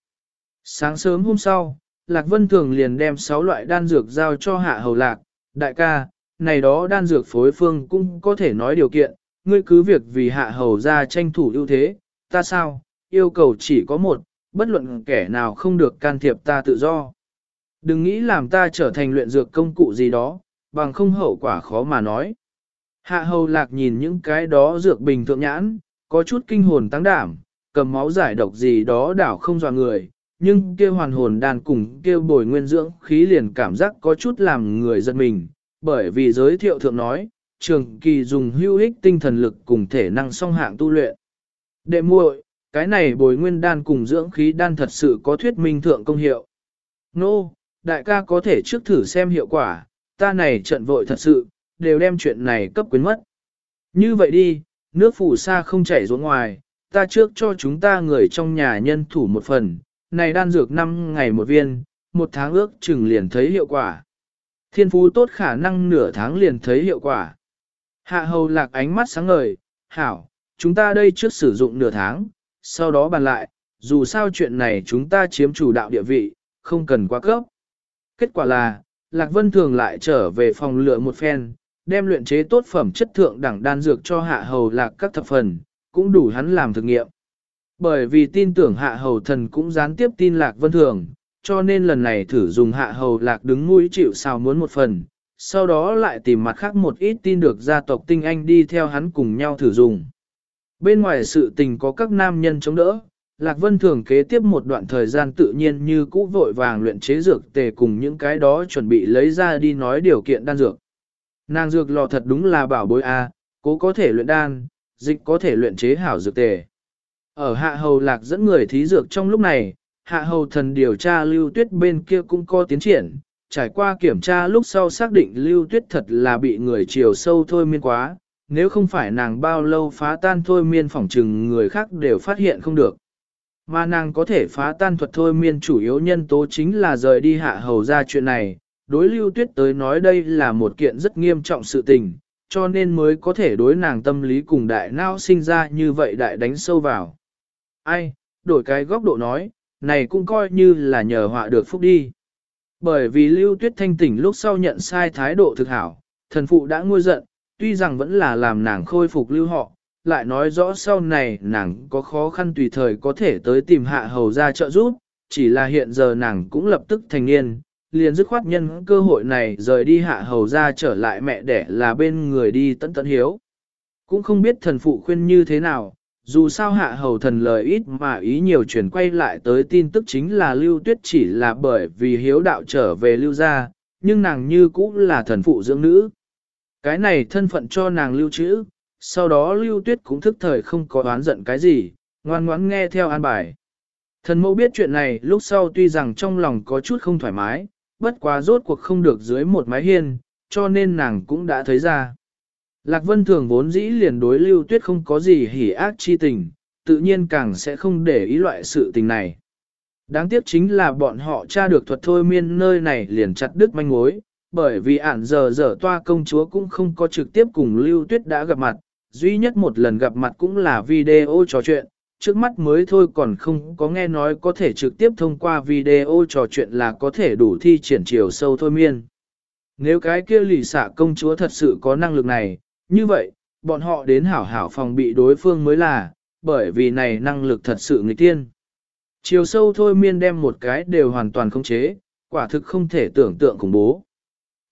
Sáng sớm hôm sau, Lạc Vân Thường liền đem 6 loại đan dược giao cho Hạ Hầu Lạc, đại ca, này đó đan dược phối phương cũng có thể nói điều kiện, ngươi cứ việc vì Hạ Hầu ra tranh thủ ưu thế, ta sao, yêu cầu chỉ có một, bất luận kẻ nào không được can thiệp ta tự do. Đừng nghĩ làm ta trở thành luyện dược công cụ gì đó, bằng không hậu quả khó mà nói. Hạ hầu lạc nhìn những cái đó dược bình thượng nhãn, có chút kinh hồn tăng đảm, cầm máu giải độc gì đó đảo không dò người, nhưng kia hoàn hồn đàn cùng kia bồi nguyên dưỡng khí liền cảm giác có chút làm người giật mình, bởi vì giới thiệu thượng nói, trường kỳ dùng hưu ích tinh thần lực cùng thể năng song hạng tu luyện. Đệ muội, cái này bồi nguyên đan cùng dưỡng khí đan thật sự có thuyết minh thượng công hiệu. Nô, no, đại ca có thể trước thử xem hiệu quả, ta này trận vội thật sự, đều đem chuyện này cấp quyến mất. Như vậy đi, nước phủ xa không chảy xuống ngoài, ta trước cho chúng ta người trong nhà nhân thủ một phần, này đan dược 5 ngày một viên, một tháng ước chừng liền thấy hiệu quả. Thiên phú tốt khả năng nửa tháng liền thấy hiệu quả. Hạ hầu lạc ánh mắt sáng ngời, hảo, chúng ta đây trước sử dụng nửa tháng, sau đó bàn lại, dù sao chuyện này chúng ta chiếm chủ đạo địa vị, không cần quá cấp. Kết quả là, Lạc Vân Thường lại trở về phòng lựa một phen, đem luyện chế tốt phẩm chất thượng đẳng đan dược cho hạ hầu lạc các thập phần, cũng đủ hắn làm thực nghiệm. Bởi vì tin tưởng hạ hầu thần cũng gián tiếp tin Lạc Vân Thường, cho nên lần này thử dùng hạ hầu lạc đứng mũi chịu sao muốn một phần, sau đó lại tìm mặt khác một ít tin được gia tộc tinh anh đi theo hắn cùng nhau thử dùng. Bên ngoài sự tình có các nam nhân chống đỡ, Lạc Vân thường kế tiếp một đoạn thời gian tự nhiên như cũ vội vàng luyện chế dược tề cùng những cái đó chuẩn bị lấy ra đi nói điều kiện đan dược. Nàng dược lò thật đúng là bảo bối A, cố có thể luyện đan, dịch có thể luyện chế hảo dược tề. Ở hạ hầu lạc dẫn người thí dược trong lúc này, hạ hầu thần điều tra lưu tuyết bên kia cũng có tiến triển, trải qua kiểm tra lúc sau xác định lưu tuyết thật là bị người chiều sâu thôi miên quá, nếu không phải nàng bao lâu phá tan thôi miên phỏng trừng người khác đều phát hiện không được. Mà nàng có thể phá tan thuật thôi miên chủ yếu nhân tố chính là rời đi hạ hầu ra chuyện này, đối lưu tuyết tới nói đây là một kiện rất nghiêm trọng sự tình, cho nên mới có thể đối nàng tâm lý cùng đại não sinh ra như vậy đại đánh sâu vào. Ai, đổi cái góc độ nói, này cũng coi như là nhờ họa được phúc đi. Bởi vì lưu tuyết thanh tỉnh lúc sau nhận sai thái độ thực hảo, thần phụ đã nguôi giận, tuy rằng vẫn là làm nàng khôi phục lưu họ, lại nói rõ sau này nàng có khó khăn tùy thời có thể tới tìm hạ hầu ra trợ giúp, chỉ là hiện giờ nàng cũng lập tức thành niên, liền dứt khoát nhân cơ hội này rời đi hạ hầu ra trở lại mẹ đẻ là bên người đi tận tận hiếu. Cũng không biết thần phụ khuyên như thế nào, dù sao hạ hầu thần lời ít mà ý nhiều chuyển quay lại tới tin tức chính là lưu tuyết chỉ là bởi vì hiếu đạo trở về lưu gia, nhưng nàng như cũng là thần phụ dưỡng nữ. Cái này thân phận cho nàng lưu trữ, sau đó lưu tuyết cũng thức thời không có oán giận cái gì, ngoan ngoãn nghe theo an bài. Thần mẫu biết chuyện này lúc sau tuy rằng trong lòng có chút không thoải mái, bất quá rốt cuộc không được dưới một mái hiên, cho nên nàng cũng đã thấy ra. Lạc Vân Thường vốn dĩ liền đối lưu tuyết không có gì hỉ ác chi tình, tự nhiên càng sẽ không để ý loại sự tình này. Đáng tiếc chính là bọn họ tra được thuật thôi miên nơi này liền chặt đứt manh mối, bởi vì ản giờ giờ toa công chúa cũng không có trực tiếp cùng lưu tuyết đã gặp mặt, duy nhất một lần gặp mặt cũng là video trò chuyện, trước mắt mới thôi còn không có nghe nói có thể trực tiếp thông qua video trò chuyện là có thể đủ thi triển chiều sâu thôi miên. Nếu cái kia lì xả công chúa thật sự có năng lực này, như vậy, bọn họ đến hảo hảo phòng bị đối phương mới là, bởi vì này năng lực thật sự nghịch tiên. Chiều sâu thôi miên đem một cái đều hoàn toàn không chế, quả thực không thể tưởng tượng khủng bố.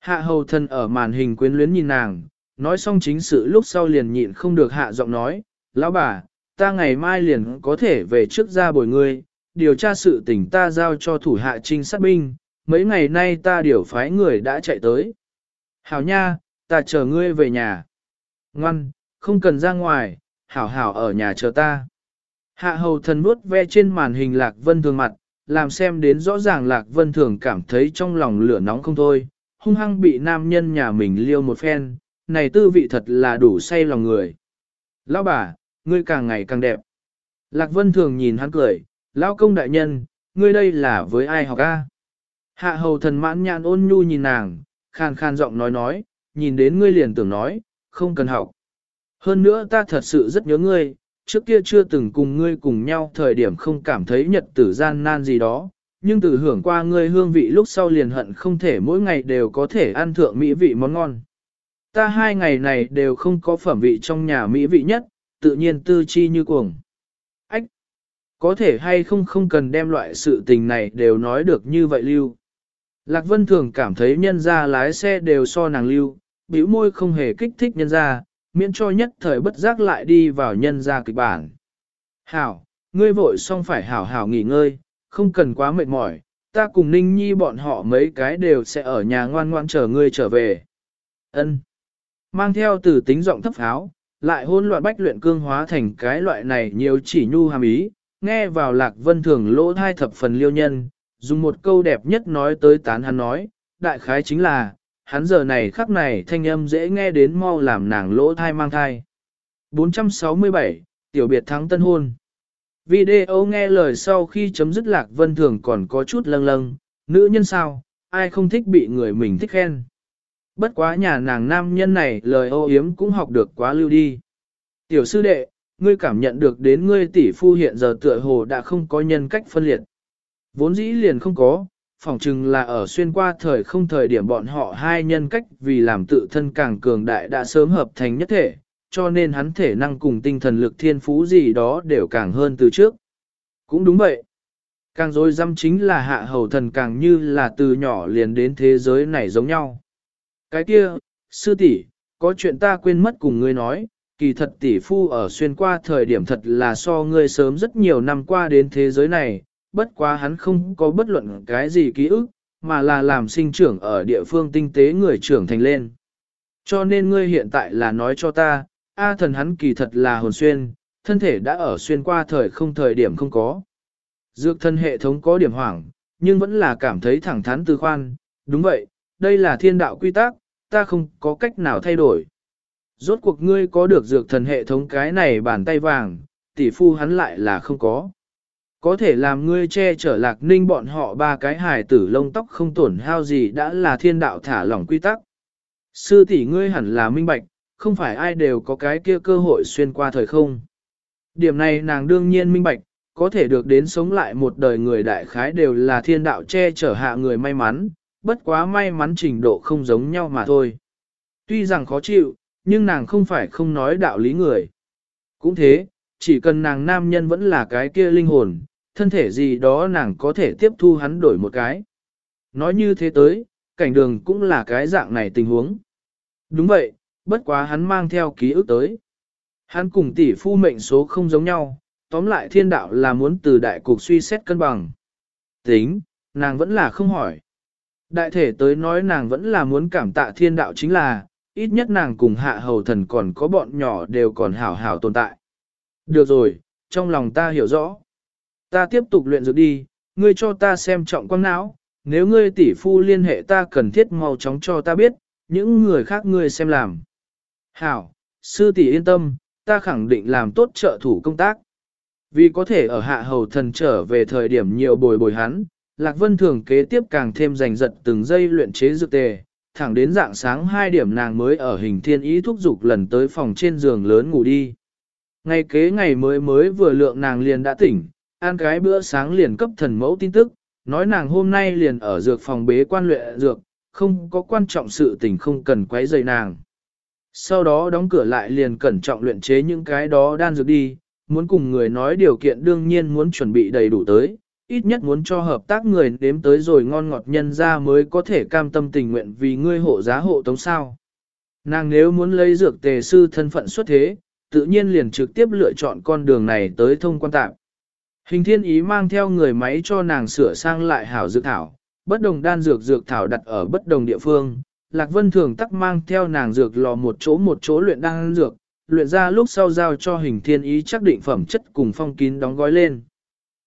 Hạ hầu thân ở màn hình quyến luyến nhìn nàng, nói xong chính sự lúc sau liền nhịn không được hạ giọng nói, lão bà, ta ngày mai liền có thể về trước ra bồi ngươi, điều tra sự tình ta giao cho thủ hạ trinh sát binh, mấy ngày nay ta điều phái người đã chạy tới. Hảo nha, ta chờ ngươi về nhà. Ngoan, không cần ra ngoài, hảo hảo ở nhà chờ ta. Hạ hầu thần nuốt ve trên màn hình lạc vân thường mặt, làm xem đến rõ ràng lạc vân thường cảm thấy trong lòng lửa nóng không thôi, hung hăng bị nam nhân nhà mình liêu một phen, này tư vị thật là đủ say lòng người. Lão bà, ngươi càng ngày càng đẹp. Lạc vân thường nhìn hắn cười, lão công đại nhân, ngươi đây là với ai học a? Hạ hầu thần mãn nhạn ôn nhu nhìn nàng, khàn khàn giọng nói nói, nhìn đến ngươi liền tưởng nói, không cần học. Hơn nữa ta thật sự rất nhớ ngươi, trước kia chưa từng cùng ngươi cùng nhau thời điểm không cảm thấy nhật tử gian nan gì đó, nhưng từ hưởng qua ngươi hương vị lúc sau liền hận không thể mỗi ngày đều có thể ăn thượng mỹ vị món ngon. Ta hai ngày này đều không có phẩm vị trong nhà mỹ vị nhất, tự nhiên tư chi như cuồng. Ách! Có thể hay không không cần đem loại sự tình này đều nói được như vậy lưu. Lạc Vân thường cảm thấy nhân ra lái xe đều so nàng lưu, bĩu môi không hề kích thích nhân ra, miễn cho nhất thời bất giác lại đi vào nhân ra kịch bản. Hảo, ngươi vội xong phải hảo hảo nghỉ ngơi, không cần quá mệt mỏi, ta cùng Ninh Nhi bọn họ mấy cái đều sẽ ở nhà ngoan ngoan chờ ngươi trở về. Ân. Mang theo từ tính giọng thấp pháo, lại hôn loạn bách luyện cương hóa thành cái loại này nhiều chỉ nhu hàm ý, nghe vào lạc vân thường lỗ thai thập phần liêu nhân, dùng một câu đẹp nhất nói tới tán hắn nói, đại khái chính là, hắn giờ này khắc này thanh âm dễ nghe đến mau làm nàng lỗ thai mang thai. 467, Tiểu biệt thắng tân hôn. Video nghe lời sau khi chấm dứt lạc vân thường còn có chút lâng lâng, nữ nhân sao, ai không thích bị người mình thích khen. Bất quá nhà nàng nam nhân này lời ô yếm cũng học được quá lưu đi. Tiểu sư đệ, ngươi cảm nhận được đến ngươi tỷ phu hiện giờ tựa hồ đã không có nhân cách phân liệt. Vốn dĩ liền không có, phỏng chừng là ở xuyên qua thời không thời điểm bọn họ hai nhân cách vì làm tự thân càng cường đại đã sớm hợp thành nhất thể, cho nên hắn thể năng cùng tinh thần lực thiên phú gì đó đều càng hơn từ trước. Cũng đúng vậy. Càng dối dăm chính là hạ hầu thần càng như là từ nhỏ liền đến thế giới này giống nhau. Cái kia, sư tỷ, có chuyện ta quên mất cùng ngươi nói, kỳ thật tỷ phu ở xuyên qua thời điểm thật là so ngươi sớm rất nhiều năm qua đến thế giới này, bất quá hắn không có bất luận cái gì ký ức, mà là làm sinh trưởng ở địa phương tinh tế người trưởng thành lên. Cho nên ngươi hiện tại là nói cho ta, A thần hắn kỳ thật là hồn xuyên, thân thể đã ở xuyên qua thời không thời điểm không có. Dược thân hệ thống có điểm hoảng, nhưng vẫn là cảm thấy thẳng thắn tư khoan, đúng vậy, đây là thiên đạo quy tắc, ta không có cách nào thay đổi. Rốt cuộc ngươi có được dược thần hệ thống cái này bàn tay vàng, tỷ phu hắn lại là không có. Có thể làm ngươi che chở lạc ninh bọn họ ba cái hài tử lông tóc không tổn hao gì đã là thiên đạo thả lỏng quy tắc. Sư tỷ ngươi hẳn là minh bạch, không phải ai đều có cái kia cơ hội xuyên qua thời không. Điểm này nàng đương nhiên minh bạch, có thể được đến sống lại một đời người đại khái đều là thiên đạo che chở hạ người may mắn, bất quá may mắn trình độ không giống nhau mà thôi. Tuy rằng khó chịu, nhưng nàng không phải không nói đạo lý người. Cũng thế, chỉ cần nàng nam nhân vẫn là cái kia linh hồn, thân thể gì đó nàng có thể tiếp thu hắn đổi một cái. Nói như thế tới, cảnh đường cũng là cái dạng này tình huống. Đúng vậy, bất quá hắn mang theo ký ức tới. Hắn cùng tỷ phu mệnh số không giống nhau, tóm lại thiên đạo là muốn từ đại cục suy xét cân bằng. Tính, nàng vẫn là không hỏi. Đại thể tới nói nàng vẫn là muốn cảm tạ thiên đạo chính là, ít nhất nàng cùng hạ hầu thần còn có bọn nhỏ đều còn hảo hảo tồn tại. Được rồi, trong lòng ta hiểu rõ. Ta tiếp tục luyện dược đi, ngươi cho ta xem trọng quang não, nếu ngươi tỷ phu liên hệ ta cần thiết mau chóng cho ta biết, những người khác ngươi xem làm. Hảo, sư tỷ yên tâm, ta khẳng định làm tốt trợ thủ công tác. Vì có thể ở hạ hầu thần trở về thời điểm nhiều bồi bồi hắn, Lạc Vân Thường kế tiếp càng thêm giành giật từng giây luyện chế dược tề, thẳng đến dạng sáng hai điểm nàng mới ở hình thiên ý thúc dục lần tới phòng trên giường lớn ngủ đi. Ngày kế ngày mới mới vừa lượng nàng liền đã tỉnh, ăn cái bữa sáng liền cấp thần mẫu tin tức, nói nàng hôm nay liền ở dược phòng bế quan luyện dược, không có quan trọng sự tình không cần quấy rầy nàng. Sau đó đóng cửa lại liền cẩn trọng luyện chế những cái đó đan dược đi, muốn cùng người nói điều kiện đương nhiên muốn chuẩn bị đầy đủ tới, ít nhất muốn cho hợp tác người đếm tới rồi ngon ngọt nhân ra mới có thể cam tâm tình nguyện vì ngươi hộ giá hộ tống sao. Nàng nếu muốn lấy dược tề sư thân phận xuất thế, tự nhiên liền trực tiếp lựa chọn con đường này tới thông quan tạm. Hình thiên ý mang theo người máy cho nàng sửa sang lại hảo dược thảo, bất đồng đan dược dược thảo đặt ở bất đồng địa phương. Lạc Vân thường tắc mang theo nàng dược lò một chỗ một chỗ luyện đan dược, luyện ra lúc sau giao cho hình thiên ý chắc định phẩm chất cùng phong kín đóng gói lên.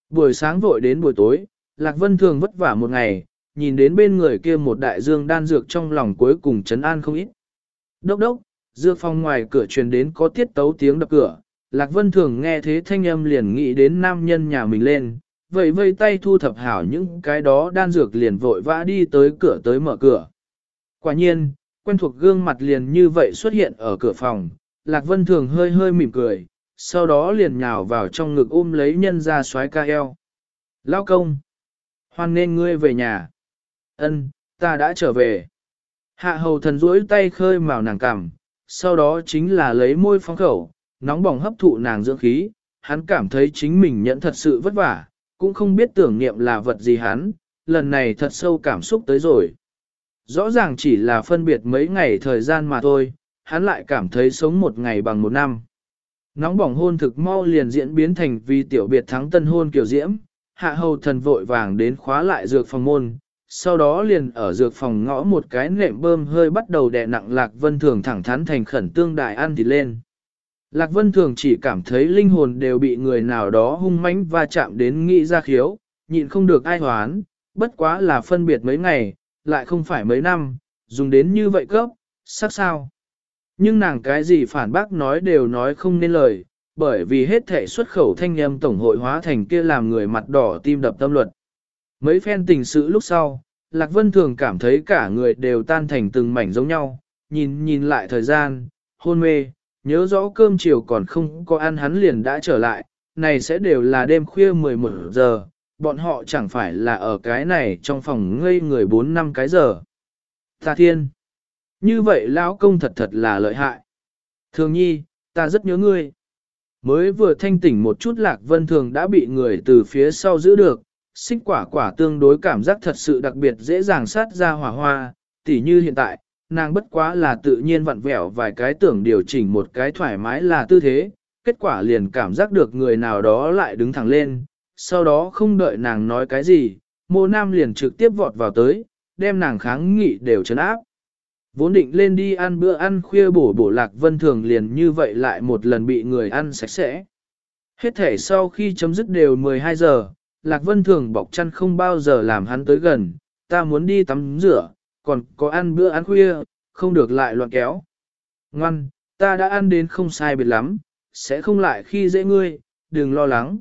Buổi sáng vội đến buổi tối, Lạc Vân thường vất vả một ngày, nhìn đến bên người kia một đại dương đan dược trong lòng cuối cùng chấn an không ít. Đốc đốc, dược phòng ngoài cửa truyền đến có tiết tấu tiếng đập cửa, Lạc Vân thường nghe thế thanh âm liền nghĩ đến nam nhân nhà mình lên, vậy vây tay thu thập hảo những cái đó đan dược liền vội vã đi tới cửa tới mở cửa. Quả nhiên, quen thuộc gương mặt liền như vậy xuất hiện ở cửa phòng, Lạc Vân thường hơi hơi mỉm cười, sau đó liền nhào vào trong ngực ôm lấy nhân ra xoái ca eo. Lao công! Hoan nên ngươi về nhà. Ân, ta đã trở về. Hạ hầu thần duỗi tay khơi màu nàng cằm, sau đó chính là lấy môi phóng khẩu, nóng bỏng hấp thụ nàng dưỡng khí, hắn cảm thấy chính mình nhận thật sự vất vả, cũng không biết tưởng niệm là vật gì hắn, lần này thật sâu cảm xúc tới rồi rõ ràng chỉ là phân biệt mấy ngày thời gian mà thôi, hắn lại cảm thấy sống một ngày bằng một năm. Nóng bỏng hôn thực mau liền diễn biến thành vì tiểu biệt thắng tân hôn kiểu diễm, hạ hầu thần vội vàng đến khóa lại dược phòng môn, sau đó liền ở dược phòng ngõ một cái nệm bơm hơi bắt đầu đè nặng Lạc Vân Thường thẳng thắn thành khẩn tương đại ăn thịt lên. Lạc Vân Thường chỉ cảm thấy linh hồn đều bị người nào đó hung mãnh va chạm đến nghĩ ra khiếu, nhịn không được ai hoán, bất quá là phân biệt mấy ngày, lại không phải mấy năm, dùng đến như vậy cấp, sắc sao. Nhưng nàng cái gì phản bác nói đều nói không nên lời, bởi vì hết thể xuất khẩu thanh âm tổng hội hóa thành kia làm người mặt đỏ tim đập tâm luật. Mấy phen tình sự lúc sau, Lạc Vân thường cảm thấy cả người đều tan thành từng mảnh giống nhau, nhìn nhìn lại thời gian, hôn mê, nhớ rõ cơm chiều còn không có ăn hắn liền đã trở lại, này sẽ đều là đêm khuya 11 giờ, bọn họ chẳng phải là ở cái này trong phòng ngây người 4 năm cái giờ. Ta thiên! Như vậy lão công thật thật là lợi hại. Thường nhi, ta rất nhớ ngươi. Mới vừa thanh tỉnh một chút lạc vân thường đã bị người từ phía sau giữ được, xích quả quả tương đối cảm giác thật sự đặc biệt dễ dàng sát ra hỏa hoa, tỉ như hiện tại, nàng bất quá là tự nhiên vặn vẹo vài cái tưởng điều chỉnh một cái thoải mái là tư thế, kết quả liền cảm giác được người nào đó lại đứng thẳng lên, sau đó không đợi nàng nói cái gì, mô nam liền trực tiếp vọt vào tới, đem nàng kháng nghị đều chấn áp. Vốn định lên đi ăn bữa ăn khuya bổ bổ lạc vân thường liền như vậy lại một lần bị người ăn sạch sẽ. Hết thể sau khi chấm dứt đều 12 giờ, lạc vân thường bọc chăn không bao giờ làm hắn tới gần, ta muốn đi tắm rửa, còn có ăn bữa ăn khuya, không được lại loạn kéo. Ngoan, ta đã ăn đến không sai biệt lắm, sẽ không lại khi dễ ngươi, đừng lo lắng.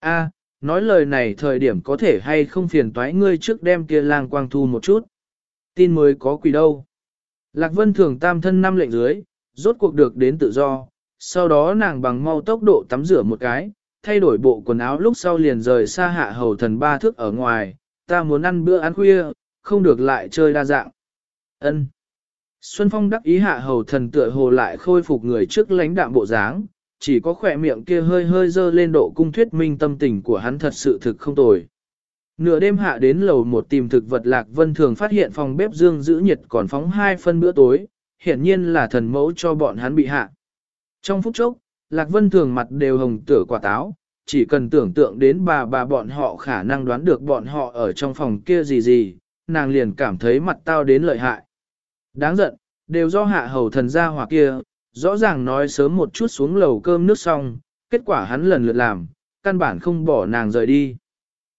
A, nói lời này thời điểm có thể hay không phiền toái ngươi trước đem kia lang quang thu một chút. Tin mới có quỷ đâu. Lạc Vân thường tam thân năm lệnh dưới, rốt cuộc được đến tự do, sau đó nàng bằng mau tốc độ tắm rửa một cái, thay đổi bộ quần áo lúc sau liền rời xa hạ hầu thần ba thước ở ngoài, ta muốn ăn bữa ăn khuya, không được lại chơi đa dạng. Ân. Xuân Phong đắc ý hạ hầu thần tựa hồ lại khôi phục người trước lãnh đạm bộ dáng, chỉ có khỏe miệng kia hơi hơi dơ lên độ cung thuyết minh tâm tình của hắn thật sự thực không tồi. Nửa đêm hạ đến lầu một tìm thực vật lạc vân thường phát hiện phòng bếp dương giữ nhiệt còn phóng hai phân bữa tối, hiển nhiên là thần mẫu cho bọn hắn bị hạ. Trong phút chốc, lạc vân thường mặt đều hồng tửa quả táo, chỉ cần tưởng tượng đến bà bà bọn họ khả năng đoán được bọn họ ở trong phòng kia gì gì, nàng liền cảm thấy mặt tao đến lợi hại. Đáng giận, đều do hạ hầu thần gia hỏa kia, rõ ràng nói sớm một chút xuống lầu cơm nước xong, kết quả hắn lần lượt làm, căn bản không bỏ nàng rời đi.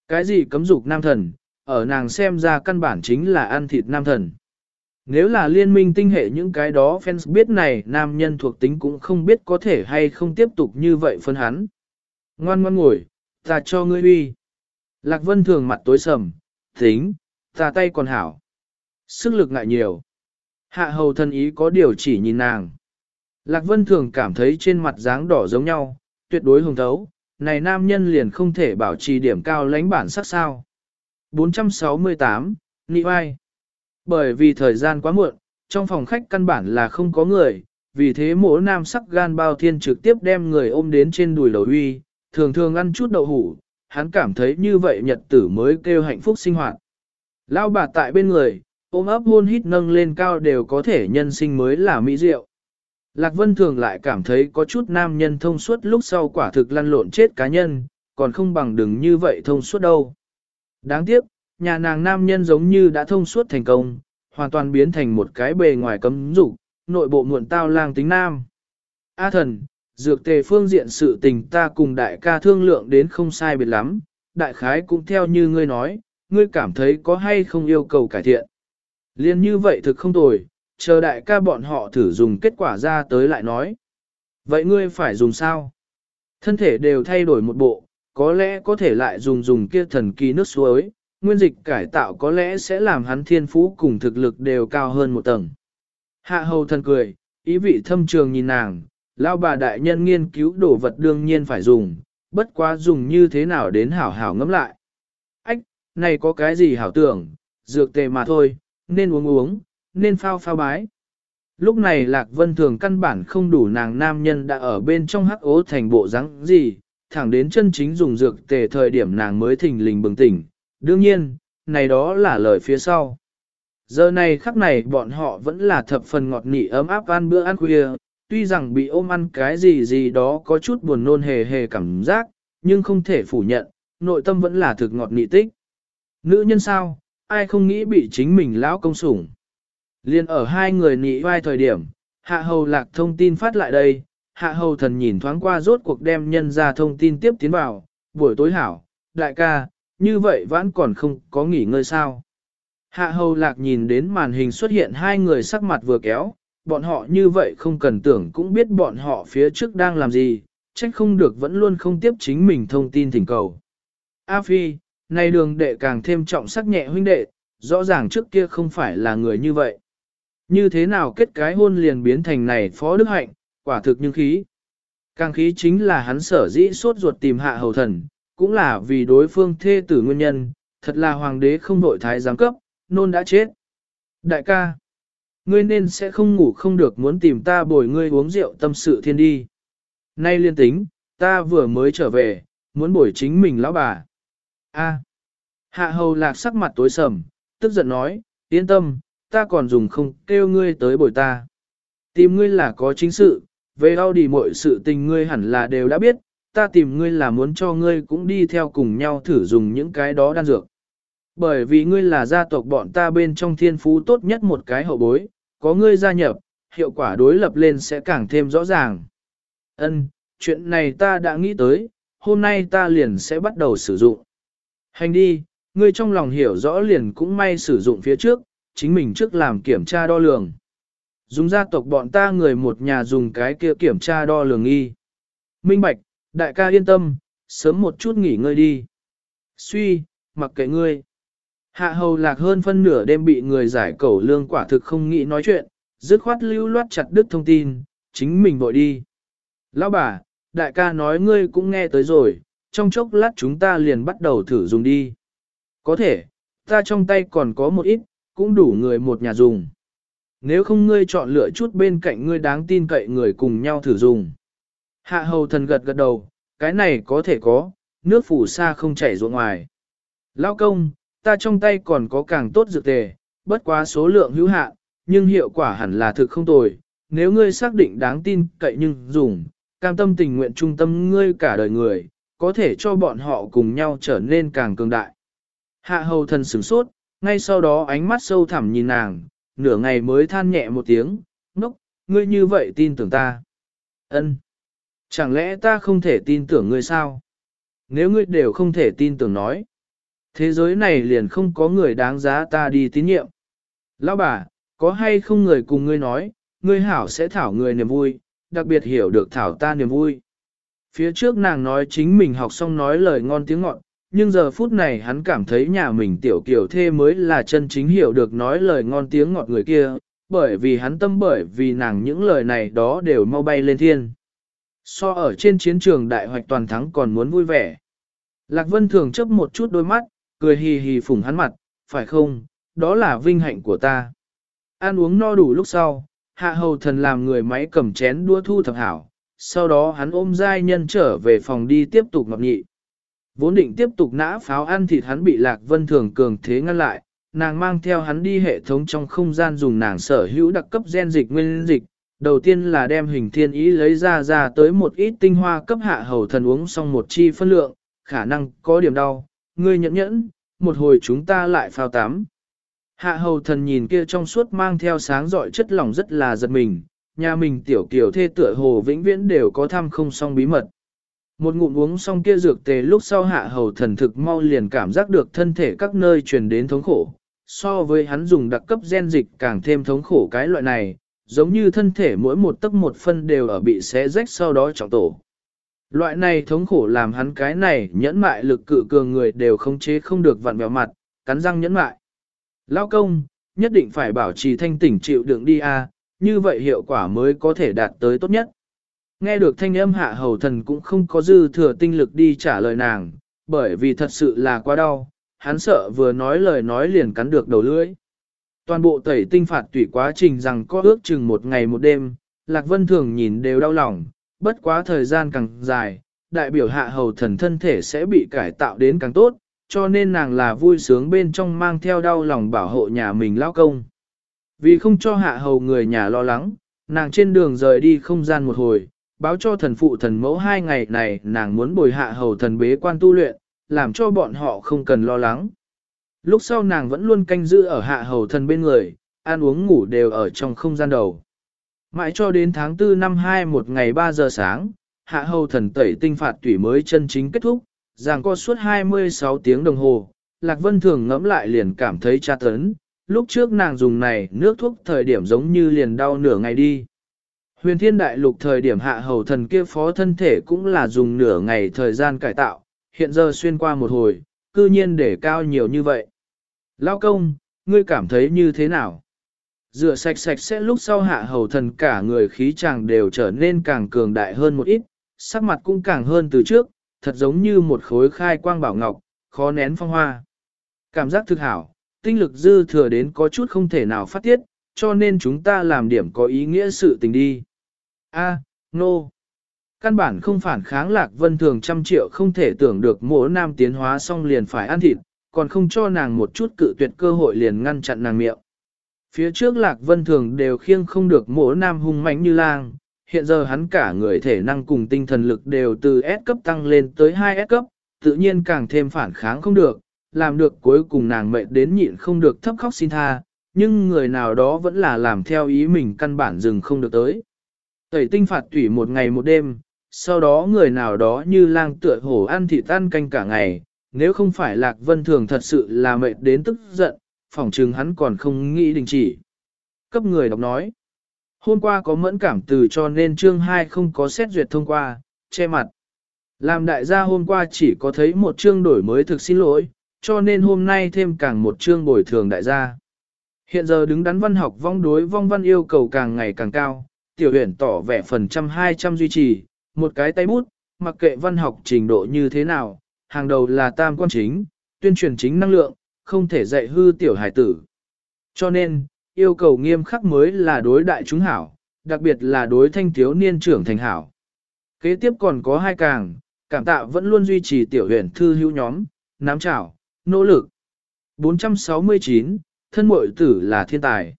Cái gì cấm dục nam thần, ở nàng xem ra căn bản chính là ăn thịt nam thần. Nếu là liên minh tinh hệ những cái đó fans biết này nam nhân thuộc tính cũng không biết có thể hay không tiếp tục như vậy phân hắn. Ngoan ngoan ngồi, ta cho ngươi uy. Lạc Vân thường mặt tối sầm, tính, ta tay còn hảo. Sức lực ngại nhiều. Hạ hầu thân ý có điều chỉ nhìn nàng. Lạc Vân thường cảm thấy trên mặt dáng đỏ giống nhau, tuyệt đối hồng thấu, này nam nhân liền không thể bảo trì điểm cao lãnh bản sắc sao. 468, Nị Vai Bởi vì thời gian quá muộn, trong phòng khách căn bản là không có người, vì thế mỗ nam sắc gan bao thiên trực tiếp đem người ôm đến trên đùi lầu huy, thường thường ăn chút đậu hủ, hắn cảm thấy như vậy nhật tử mới kêu hạnh phúc sinh hoạt. Lao bà tại bên người, ôm ấp hôn hít nâng lên cao đều có thể nhân sinh mới là mỹ diệu. Lạc Vân thường lại cảm thấy có chút nam nhân thông suốt lúc sau quả thực lăn lộn chết cá nhân, còn không bằng đừng như vậy thông suốt đâu. Đáng tiếc, nhà nàng nam nhân giống như đã thông suốt thành công, hoàn toàn biến thành một cái bề ngoài cấm dục, nội bộ muộn tao lang tính nam. A thần, dược tề phương diện sự tình ta cùng đại ca thương lượng đến không sai biệt lắm, đại khái cũng theo như ngươi nói, ngươi cảm thấy có hay không yêu cầu cải thiện. Liên như vậy thực không tồi, chờ đại ca bọn họ thử dùng kết quả ra tới lại nói. Vậy ngươi phải dùng sao? Thân thể đều thay đổi một bộ, có lẽ có thể lại dùng dùng kia thần kỳ nước suối, nguyên dịch cải tạo có lẽ sẽ làm hắn thiên phú cùng thực lực đều cao hơn một tầng. Hạ hầu thần cười, ý vị thâm trường nhìn nàng, lao bà đại nhân nghiên cứu đồ vật đương nhiên phải dùng, bất quá dùng như thế nào đến hảo hảo ngẫm lại. Ách, này có cái gì hảo tưởng, dược tề mà thôi, nên uống uống, nên phao phao bái. Lúc này Lạc Vân Thường căn bản không đủ nàng nam nhân đã ở bên trong hắc ố thành bộ dáng gì, thẳng đến chân chính dùng dược tề thời điểm nàng mới thình lình bừng tỉnh. Đương nhiên, này đó là lời phía sau. Giờ này khắc này bọn họ vẫn là thập phần ngọt nị ấm áp ăn bữa ăn khuya, tuy rằng bị ôm ăn cái gì gì đó có chút buồn nôn hề hề cảm giác, nhưng không thể phủ nhận, nội tâm vẫn là thực ngọt nị tích. Nữ nhân sao, ai không nghĩ bị chính mình lão công sủng. Liên ở hai người nị vai thời điểm, hạ hầu lạc thông tin phát lại đây, hạ hầu thần nhìn thoáng qua rốt cuộc đem nhân ra thông tin tiếp tiến vào, buổi tối hảo, đại ca, như vậy vẫn còn không có nghỉ ngơi sao. Hạ hầu lạc nhìn đến màn hình xuất hiện hai người sắc mặt vừa kéo, bọn họ như vậy không cần tưởng cũng biết bọn họ phía trước đang làm gì, trách không được vẫn luôn không tiếp chính mình thông tin thỉnh cầu. A Phi, nay đường đệ càng thêm trọng sắc nhẹ huynh đệ, rõ ràng trước kia không phải là người như vậy. Như thế nào kết cái hôn liền biến thành này phó đức hạnh, quả thực nhưng khí. Càng khí chính là hắn sở dĩ suốt ruột tìm hạ hầu thần, cũng là vì đối phương thê tử nguyên nhân, thật là hoàng đế không đội thái giám cấp, nôn đã chết. Đại ca, ngươi nên sẽ không ngủ không được muốn tìm ta bồi ngươi uống rượu tâm sự thiên đi. Nay liên tính, ta vừa mới trở về, muốn bồi chính mình lão bà. A. Hạ hầu lạc sắc mặt tối sầm, tức giận nói, yên tâm, ta còn dùng không kêu ngươi tới bồi ta. Tìm ngươi là có chính sự, về đi mọi sự tình ngươi hẳn là đều đã biết, ta tìm ngươi là muốn cho ngươi cũng đi theo cùng nhau thử dùng những cái đó đan dược. Bởi vì ngươi là gia tộc bọn ta bên trong thiên phú tốt nhất một cái hậu bối, có ngươi gia nhập, hiệu quả đối lập lên sẽ càng thêm rõ ràng. Ân, chuyện này ta đã nghĩ tới, hôm nay ta liền sẽ bắt đầu sử dụng. Hành đi, ngươi trong lòng hiểu rõ liền cũng may sử dụng phía trước, chính mình trước làm kiểm tra đo lường. Dùng gia tộc bọn ta người một nhà dùng cái kia kiểm tra đo lường y. Minh Bạch, đại ca yên tâm, sớm một chút nghỉ ngơi đi. Suy, mặc kệ ngươi. Hạ hầu lạc hơn phân nửa đêm bị người giải cẩu lương quả thực không nghĩ nói chuyện, dứt khoát lưu loát chặt đứt thông tin, chính mình vội đi. Lão bà, đại ca nói ngươi cũng nghe tới rồi, trong chốc lát chúng ta liền bắt đầu thử dùng đi. Có thể, ta trong tay còn có một ít, cũng đủ người một nhà dùng. Nếu không ngươi chọn lựa chút bên cạnh ngươi đáng tin cậy người cùng nhau thử dùng. Hạ hầu thần gật gật đầu, cái này có thể có, nước phủ xa không chảy ruộng ngoài. Lao công, ta trong tay còn có càng tốt dược tề, bất quá số lượng hữu hạn, nhưng hiệu quả hẳn là thực không tồi. Nếu ngươi xác định đáng tin cậy nhưng dùng, cam tâm tình nguyện trung tâm ngươi cả đời người, có thể cho bọn họ cùng nhau trở nên càng cường đại. Hạ hầu thần sửng sốt, ngay sau đó ánh mắt sâu thẳm nhìn nàng, nửa ngày mới than nhẹ một tiếng, ngốc, ngươi như vậy tin tưởng ta. Ân, Chẳng lẽ ta không thể tin tưởng ngươi sao? Nếu ngươi đều không thể tin tưởng nói. Thế giới này liền không có người đáng giá ta đi tín nhiệm. Lão bà, có hay không người cùng ngươi nói, ngươi hảo sẽ thảo người niềm vui, đặc biệt hiểu được thảo ta niềm vui. Phía trước nàng nói chính mình học xong nói lời ngon tiếng ngọt, nhưng giờ phút này hắn cảm thấy nhà mình tiểu kiểu thê mới là chân chính hiểu được nói lời ngon tiếng ngọt người kia, bởi vì hắn tâm bởi vì nàng những lời này đó đều mau bay lên thiên. So ở trên chiến trường đại hoạch toàn thắng còn muốn vui vẻ. Lạc Vân thường chấp một chút đôi mắt, cười hì hì phủng hắn mặt, phải không, đó là vinh hạnh của ta. Ăn uống no đủ lúc sau, hạ hầu thần làm người máy cầm chén đua thu thập hảo, sau đó hắn ôm giai nhân trở về phòng đi tiếp tục ngọc nhị. Vốn định tiếp tục nã pháo ăn thịt hắn bị lạc vân thường cường thế ngăn lại, nàng mang theo hắn đi hệ thống trong không gian dùng nàng sở hữu đặc cấp gen dịch nguyên dịch. Đầu tiên là đem hình thiên ý lấy ra ra tới một ít tinh hoa cấp hạ hầu thần uống xong một chi phân lượng, khả năng có điểm đau, ngươi nhẫn nhẫn, một hồi chúng ta lại phao tắm. Hạ hầu thần nhìn kia trong suốt mang theo sáng dọi chất lỏng rất là giật mình, nhà mình tiểu kiểu thê tựa hồ vĩnh viễn đều có thăm không xong bí mật. Một ngụm uống xong kia dược tề lúc sau hạ hầu thần thực mau liền cảm giác được thân thể các nơi truyền đến thống khổ. So với hắn dùng đặc cấp gen dịch càng thêm thống khổ cái loại này, giống như thân thể mỗi một tấc một phân đều ở bị xé rách sau đó trọng tổ. Loại này thống khổ làm hắn cái này nhẫn mại lực cự cường người đều không chế không được vặn vẹo mặt, cắn răng nhẫn mại. Lao công, nhất định phải bảo trì thanh tỉnh chịu đựng đi a, như vậy hiệu quả mới có thể đạt tới tốt nhất. Nghe được thanh âm hạ hầu thần cũng không có dư thừa tinh lực đi trả lời nàng, bởi vì thật sự là quá đau, hắn sợ vừa nói lời nói liền cắn được đầu lưỡi. Toàn bộ tẩy tinh phạt tùy quá trình rằng có ước chừng một ngày một đêm, Lạc Vân thường nhìn đều đau lòng, bất quá thời gian càng dài, đại biểu hạ hầu thần thân thể sẽ bị cải tạo đến càng tốt, cho nên nàng là vui sướng bên trong mang theo đau lòng bảo hộ nhà mình lao công. Vì không cho hạ hầu người nhà lo lắng, nàng trên đường rời đi không gian một hồi, báo cho thần phụ thần mẫu hai ngày này nàng muốn bồi hạ hầu thần bế quan tu luyện, làm cho bọn họ không cần lo lắng. Lúc sau nàng vẫn luôn canh giữ ở hạ hầu thần bên người, ăn uống ngủ đều ở trong không gian đầu. Mãi cho đến tháng 4 năm 2 một ngày 3 giờ sáng, hạ hầu thần tẩy tinh phạt tủy mới chân chính kết thúc, ràng co suốt 26 tiếng đồng hồ, Lạc Vân thường ngẫm lại liền cảm thấy tra tấn, lúc trước nàng dùng này nước thuốc thời điểm giống như liền đau nửa ngày đi. Huyền thiên đại lục thời điểm hạ hầu thần kia phó thân thể cũng là dùng nửa ngày thời gian cải tạo, hiện giờ xuyên qua một hồi, cư nhiên để cao nhiều như vậy. Lao công, ngươi cảm thấy như thế nào? Rửa sạch sạch sẽ lúc sau hạ hầu thần cả người khí chàng đều trở nên càng cường đại hơn một ít, sắc mặt cũng càng hơn từ trước, thật giống như một khối khai quang bảo ngọc, khó nén phong hoa. Cảm giác thực hảo, tinh lực dư thừa đến có chút không thể nào phát tiết, cho nên chúng ta làm điểm có ý nghĩa sự tình đi. A, nô. Căn bản không phản kháng lạc vân thường trăm triệu không thể tưởng được mỗi nam tiến hóa xong liền phải ăn thịt, còn không cho nàng một chút cự tuyệt cơ hội liền ngăn chặn nàng miệng. Phía trước lạc vân thường đều khiêng không được mỗi nam hung mãnh như lang, hiện giờ hắn cả người thể năng cùng tinh thần lực đều từ S cấp tăng lên tới 2S cấp, tự nhiên càng thêm phản kháng không được, làm được cuối cùng nàng mệt đến nhịn không được thấp khóc xin tha, nhưng người nào đó vẫn là làm theo ý mình căn bản dừng không được tới. Tẩy tinh phạt tủy một ngày một đêm, sau đó người nào đó như lang tựa hổ ăn thịt tan canh cả ngày, nếu không phải Lạc Vân Thường thật sự là mệt đến tức giận, phỏng chừng hắn còn không nghĩ đình chỉ. Cấp người đọc nói, hôm qua có mẫn cảm từ cho nên chương 2 không có xét duyệt thông qua, che mặt. Làm đại gia hôm qua chỉ có thấy một chương đổi mới thực xin lỗi, cho nên hôm nay thêm càng một chương bồi thường đại gia. Hiện giờ đứng đắn văn học vong đối vong văn yêu cầu càng ngày càng cao, tiểu huyền tỏ vẻ phần trăm hai trăm duy trì, một cái tay bút, mặc kệ văn học trình độ như thế nào, hàng đầu là tam quan chính, tuyên truyền chính năng lượng, không thể dạy hư tiểu hải tử. Cho nên, yêu cầu nghiêm khắc mới là đối đại chúng hảo, đặc biệt là đối thanh thiếu niên trưởng thành hảo. Kế tiếp còn có hai càng, cảm tạ vẫn luôn duy trì tiểu huyền thư hữu nhóm, nắm chảo, nỗ lực. 469, thân mội tử là thiên tài.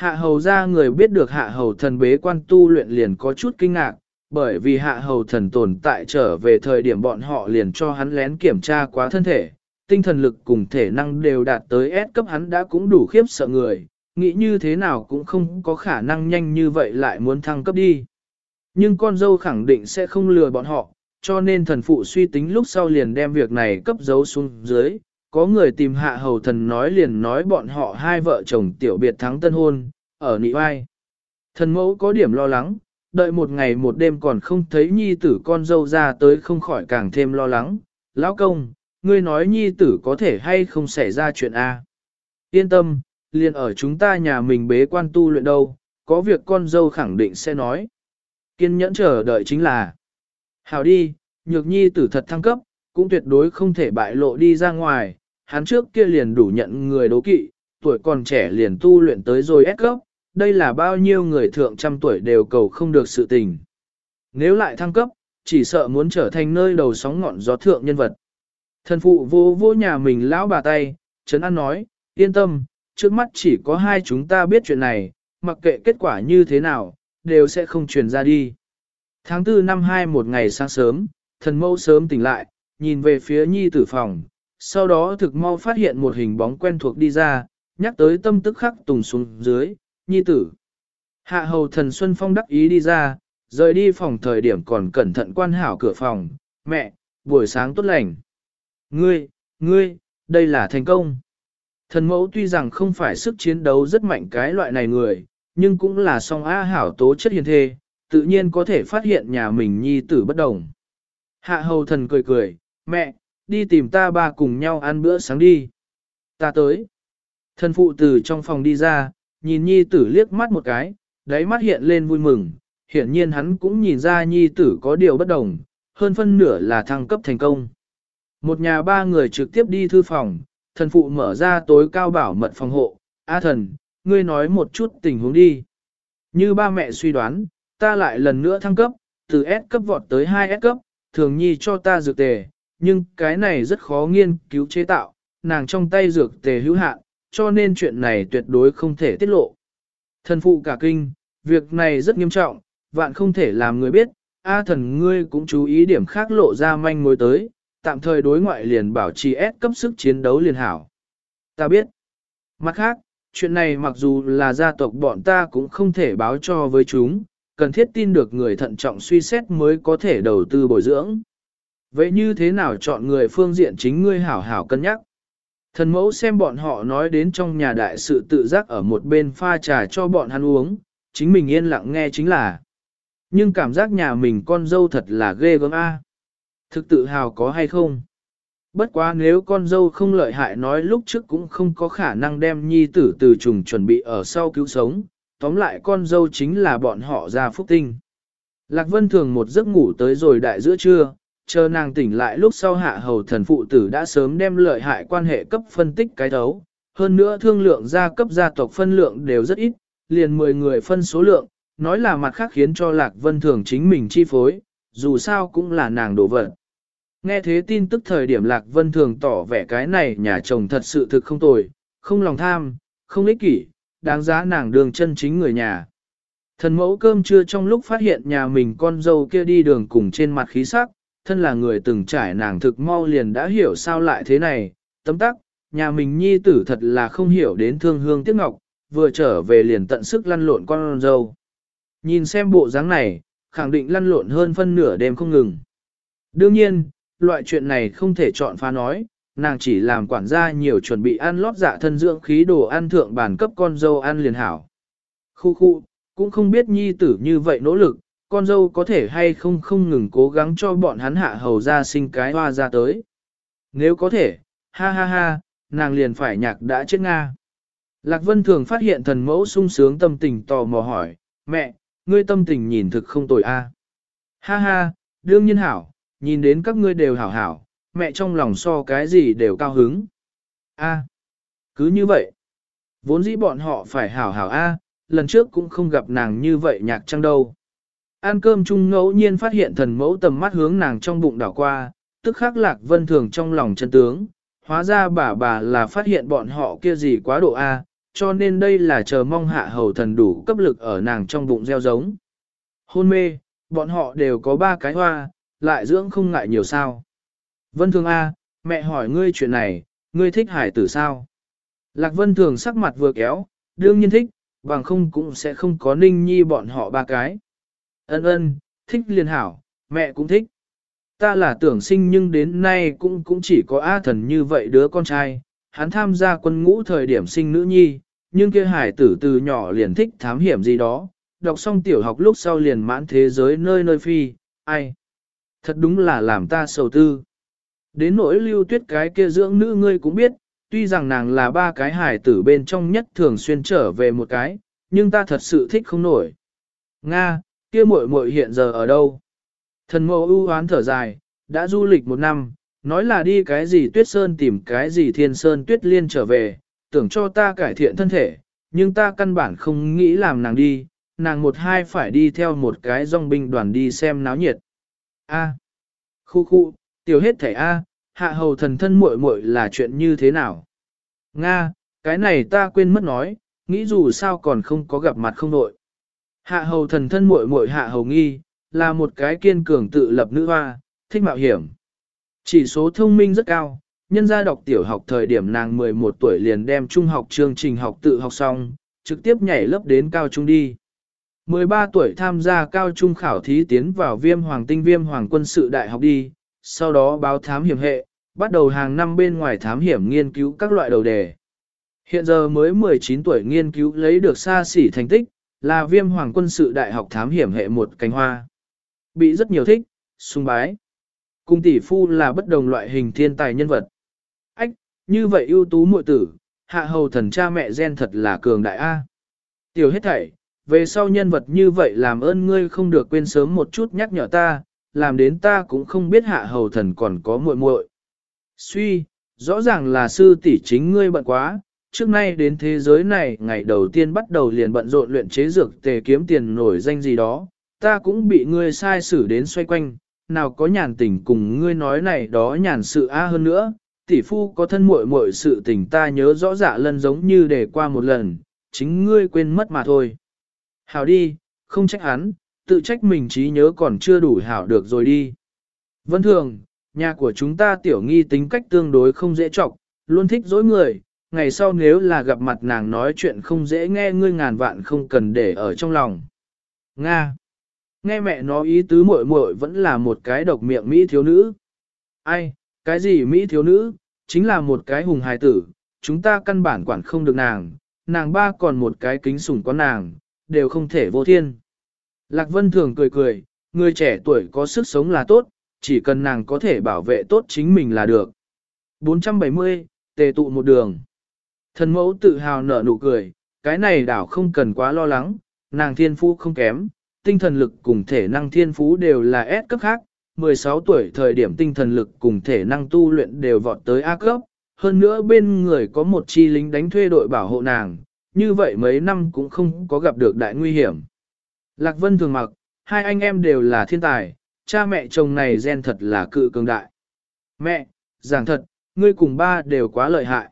Hạ hầu ra người biết được hạ hầu thần bế quan tu luyện liền có chút kinh ngạc, bởi vì hạ hầu thần tồn tại trở về thời điểm bọn họ liền cho hắn lén kiểm tra quá thân thể, tinh thần lực cùng thể năng đều đạt tới S cấp hắn đã cũng đủ khiếp sợ người, nghĩ như thế nào cũng không có khả năng nhanh như vậy lại muốn thăng cấp đi. Nhưng con dâu khẳng định sẽ không lừa bọn họ, cho nên thần phụ suy tính lúc sau liền đem việc này cấp dấu xuống dưới, có người tìm hạ hầu thần nói liền nói bọn họ hai vợ chồng tiểu biệt thắng tân hôn, ở nị vai. Thần mẫu có điểm lo lắng, đợi một ngày một đêm còn không thấy nhi tử con dâu ra tới không khỏi càng thêm lo lắng. Lão công, ngươi nói nhi tử có thể hay không xảy ra chuyện A. Yên tâm, liền ở chúng ta nhà mình bế quan tu luyện đâu, có việc con dâu khẳng định sẽ nói. Kiên nhẫn chờ đợi chính là, hào đi, nhược nhi tử thật thăng cấp, cũng tuyệt đối không thể bại lộ đi ra ngoài, hắn trước kia liền đủ nhận người đố kỵ, tuổi còn trẻ liền tu luyện tới rồi ép cấp, đây là bao nhiêu người thượng trăm tuổi đều cầu không được sự tình. Nếu lại thăng cấp, chỉ sợ muốn trở thành nơi đầu sóng ngọn gió thượng nhân vật. Thần phụ vô vô nhà mình lão bà tay, Trấn An nói, yên tâm, trước mắt chỉ có hai chúng ta biết chuyện này, mặc kệ kết quả như thế nào, đều sẽ không truyền ra đi. Tháng 4 năm 2 một ngày sáng sớm, thần mẫu sớm tỉnh lại, nhìn về phía nhi tử phòng, sau đó thực mau phát hiện một hình bóng quen thuộc đi ra, nhắc tới tâm tức khắc tùng xuống dưới, nhi tử. Hạ hầu thần Xuân Phong đắc ý đi ra, rời đi phòng thời điểm còn cẩn thận quan hảo cửa phòng, mẹ, buổi sáng tốt lành. Ngươi, ngươi, đây là thành công. Thần mẫu tuy rằng không phải sức chiến đấu rất mạnh cái loại này người, nhưng cũng là song A hảo tố chất hiền thê, tự nhiên có thể phát hiện nhà mình nhi tử bất đồng. Hạ hầu thần cười cười, mẹ, đi tìm ta ba cùng nhau ăn bữa sáng đi. Ta tới. thân phụ từ trong phòng đi ra, nhìn nhi tử liếc mắt một cái, đáy mắt hiện lên vui mừng, hiển nhiên hắn cũng nhìn ra nhi tử có điều bất đồng, hơn phân nửa là thăng cấp thành công. Một nhà ba người trực tiếp đi thư phòng, thần phụ mở ra tối cao bảo mật phòng hộ, A thần, ngươi nói một chút tình huống đi. Như ba mẹ suy đoán, ta lại lần nữa thăng cấp, từ S cấp vọt tới 2S cấp, thường nhi cho ta dược tề, nhưng cái này rất khó nghiên cứu chế tạo, nàng trong tay dược tề hữu hạn, cho nên chuyện này tuyệt đối không thể tiết lộ. Thần phụ cả kinh, việc này rất nghiêm trọng, vạn không thể làm người biết, A thần ngươi cũng chú ý điểm khác lộ ra manh mối tới, tạm thời đối ngoại liền bảo trì ép cấp sức chiến đấu liền hảo. Ta biết. Mặt khác, chuyện này mặc dù là gia tộc bọn ta cũng không thể báo cho với chúng, cần thiết tin được người thận trọng suy xét mới có thể đầu tư bồi dưỡng. Vậy như thế nào chọn người phương diện chính ngươi hảo hảo cân nhắc? Thần mẫu xem bọn họ nói đến trong nhà đại sự tự giác ở một bên pha trà cho bọn hắn uống, chính mình yên lặng nghe chính là. Nhưng cảm giác nhà mình con dâu thật là ghê gớm a. Thực tự hào có hay không? Bất quá nếu con dâu không lợi hại nói lúc trước cũng không có khả năng đem nhi tử từ trùng chuẩn bị ở sau cứu sống, tóm lại con dâu chính là bọn họ ra phúc tinh. Lạc Vân thường một giấc ngủ tới rồi đại giữa trưa, chờ nàng tỉnh lại lúc sau hạ hầu thần phụ tử đã sớm đem lợi hại quan hệ cấp phân tích cái thấu, hơn nữa thương lượng gia cấp gia tộc phân lượng đều rất ít, liền 10 người phân số lượng, nói là mặt khác khiến cho Lạc Vân thường chính mình chi phối, dù sao cũng là nàng đổ vật. Nghe thế tin tức thời điểm Lạc Vân thường tỏ vẻ cái này nhà chồng thật sự thực không tồi, không lòng tham, không ích kỷ, đáng giá nàng đường chân chính người nhà. Thần mẫu cơm trưa trong lúc phát hiện nhà mình con dâu kia đi đường cùng trên mặt khí sắc, thân là người từng trải nàng thực mau liền đã hiểu sao lại thế này, tấm tắc, nhà mình nhi tử thật là không hiểu đến thương hương tiếc ngọc, vừa trở về liền tận sức lăn lộn con dâu. Nhìn xem bộ dáng này, khẳng định lăn lộn hơn phân nửa đêm không ngừng. Đương nhiên, loại chuyện này không thể chọn phá nói, nàng chỉ làm quản gia nhiều chuẩn bị ăn lót dạ thân dưỡng khí đồ ăn thượng bản cấp con dâu ăn liền hảo. Khu khu, cũng không biết nhi tử như vậy nỗ lực, con dâu có thể hay không không ngừng cố gắng cho bọn hắn hạ hầu ra sinh cái hoa ra tới. Nếu có thể, ha ha ha, nàng liền phải nhạc đã chết Nga. Lạc Vân thường phát hiện thần mẫu sung sướng tâm tình tò mò hỏi, mẹ, ngươi tâm tình nhìn thực không tồi a. Ha ha, đương nhiên hảo, nhìn đến các ngươi đều hảo hảo, mẹ trong lòng so cái gì đều cao hứng. A, cứ như vậy. Vốn dĩ bọn họ phải hảo hảo a, lần trước cũng không gặp nàng như vậy nhạc trăng đâu. Ăn cơm chung ngẫu nhiên phát hiện thần mẫu tầm mắt hướng nàng trong bụng đảo qua, tức khắc lạc vân thường trong lòng chân tướng, hóa ra bà bà là phát hiện bọn họ kia gì quá độ A, cho nên đây là chờ mong hạ hầu thần đủ cấp lực ở nàng trong bụng gieo giống. Hôn mê, bọn họ đều có ba cái hoa, lại dưỡng không ngại nhiều sao. Vân thường A, mẹ hỏi ngươi chuyện này, ngươi thích hải tử sao? Lạc vân thường sắc mặt vừa kéo, đương nhiên thích, bằng không cũng sẽ không có ninh nhi bọn họ ba cái. Ân ân, thích liền hảo, mẹ cũng thích. Ta là tưởng sinh nhưng đến nay cũng cũng chỉ có A thần như vậy đứa con trai, hắn tham gia quân ngũ thời điểm sinh nữ nhi, nhưng kia hải tử từ nhỏ liền thích thám hiểm gì đó, đọc xong tiểu học lúc sau liền mãn thế giới nơi nơi phi, ai. Thật đúng là làm ta sầu tư. Đến nỗi lưu tuyết cái kia dưỡng nữ ngươi cũng biết, tuy rằng nàng là ba cái hải tử bên trong nhất thường xuyên trở về một cái, nhưng ta thật sự thích không nổi. Nga, kia muội muội hiện giờ ở đâu? Thần mẫu ưu hoán thở dài, đã du lịch một năm, nói là đi cái gì tuyết sơn tìm cái gì thiên sơn tuyết liên trở về, tưởng cho ta cải thiện thân thể, nhưng ta căn bản không nghĩ làm nàng đi, nàng một hai phải đi theo một cái dòng binh đoàn đi xem náo nhiệt. A. Khu khu, tiểu hết thẻ A, hạ hầu thần thân muội muội là chuyện như thế nào? Nga, cái này ta quên mất nói, nghĩ dù sao còn không có gặp mặt không nội. Hạ hầu thần thân muội muội hạ hầu nghi, là một cái kiên cường tự lập nữ hoa, thích mạo hiểm. Chỉ số thông minh rất cao, nhân gia đọc tiểu học thời điểm nàng 11 tuổi liền đem trung học chương trình học tự học xong, trực tiếp nhảy lớp đến cao trung đi. 13 tuổi tham gia cao trung khảo thí tiến vào viêm hoàng tinh viêm hoàng quân sự đại học đi, sau đó báo thám hiểm hệ, bắt đầu hàng năm bên ngoài thám hiểm nghiên cứu các loại đầu đề. Hiện giờ mới 19 tuổi nghiên cứu lấy được xa xỉ thành tích, là viêm hoàng quân sự đại học thám hiểm hệ một cánh hoa. Bị rất nhiều thích, sung bái. Cung tỷ phu là bất đồng loại hình thiên tài nhân vật. Ách, như vậy ưu tú muội tử, hạ hầu thần cha mẹ gen thật là cường đại A. Tiểu hết thảy, về sau nhân vật như vậy làm ơn ngươi không được quên sớm một chút nhắc nhở ta, làm đến ta cũng không biết hạ hầu thần còn có muội muội. Suy, rõ ràng là sư tỷ chính ngươi bận quá, trước nay đến thế giới này ngày đầu tiên bắt đầu liền bận rộn luyện chế dược tề kiếm tiền nổi danh gì đó, ta cũng bị ngươi sai xử đến xoay quanh, nào có nhàn tình cùng ngươi nói này đó nhàn sự a hơn nữa, tỷ phu có thân muội muội sự tình ta nhớ rõ dạ lần giống như để qua một lần, chính ngươi quên mất mà thôi. Hảo đi, không trách hắn, tự trách mình trí nhớ còn chưa đủ hảo được rồi đi. Vân thường, nhà của chúng ta tiểu nghi tính cách tương đối không dễ trọng, luôn thích dối người, ngày sau nếu là gặp mặt nàng nói chuyện không dễ nghe ngươi ngàn vạn không cần để ở trong lòng. Nga. Nghe mẹ nói ý tứ muội muội vẫn là một cái độc miệng Mỹ thiếu nữ. Ai, cái gì Mỹ thiếu nữ, chính là một cái hùng hài tử, chúng ta căn bản quản không được nàng, nàng ba còn một cái kính sủng con nàng, đều không thể vô thiên. Lạc Vân thường cười cười, người trẻ tuổi có sức sống là tốt, chỉ cần nàng có thể bảo vệ tốt chính mình là được. 470, tề tụ một đường. Thần mẫu tự hào nở nụ cười, cái này đảo không cần quá lo lắng, nàng thiên phú không kém, tinh thần lực cùng thể năng thiên phú đều là S cấp khác, 16 tuổi thời điểm tinh thần lực cùng thể năng tu luyện đều vọt tới A cấp, hơn nữa bên người có một chi lính đánh thuê đội bảo hộ nàng, như vậy mấy năm cũng không có gặp được đại nguy hiểm. Lạc Vân thường mặc, hai anh em đều là thiên tài, cha mẹ chồng này gen thật là cự cường đại. Mẹ, giảng thật, ngươi cùng ba đều quá lợi hại.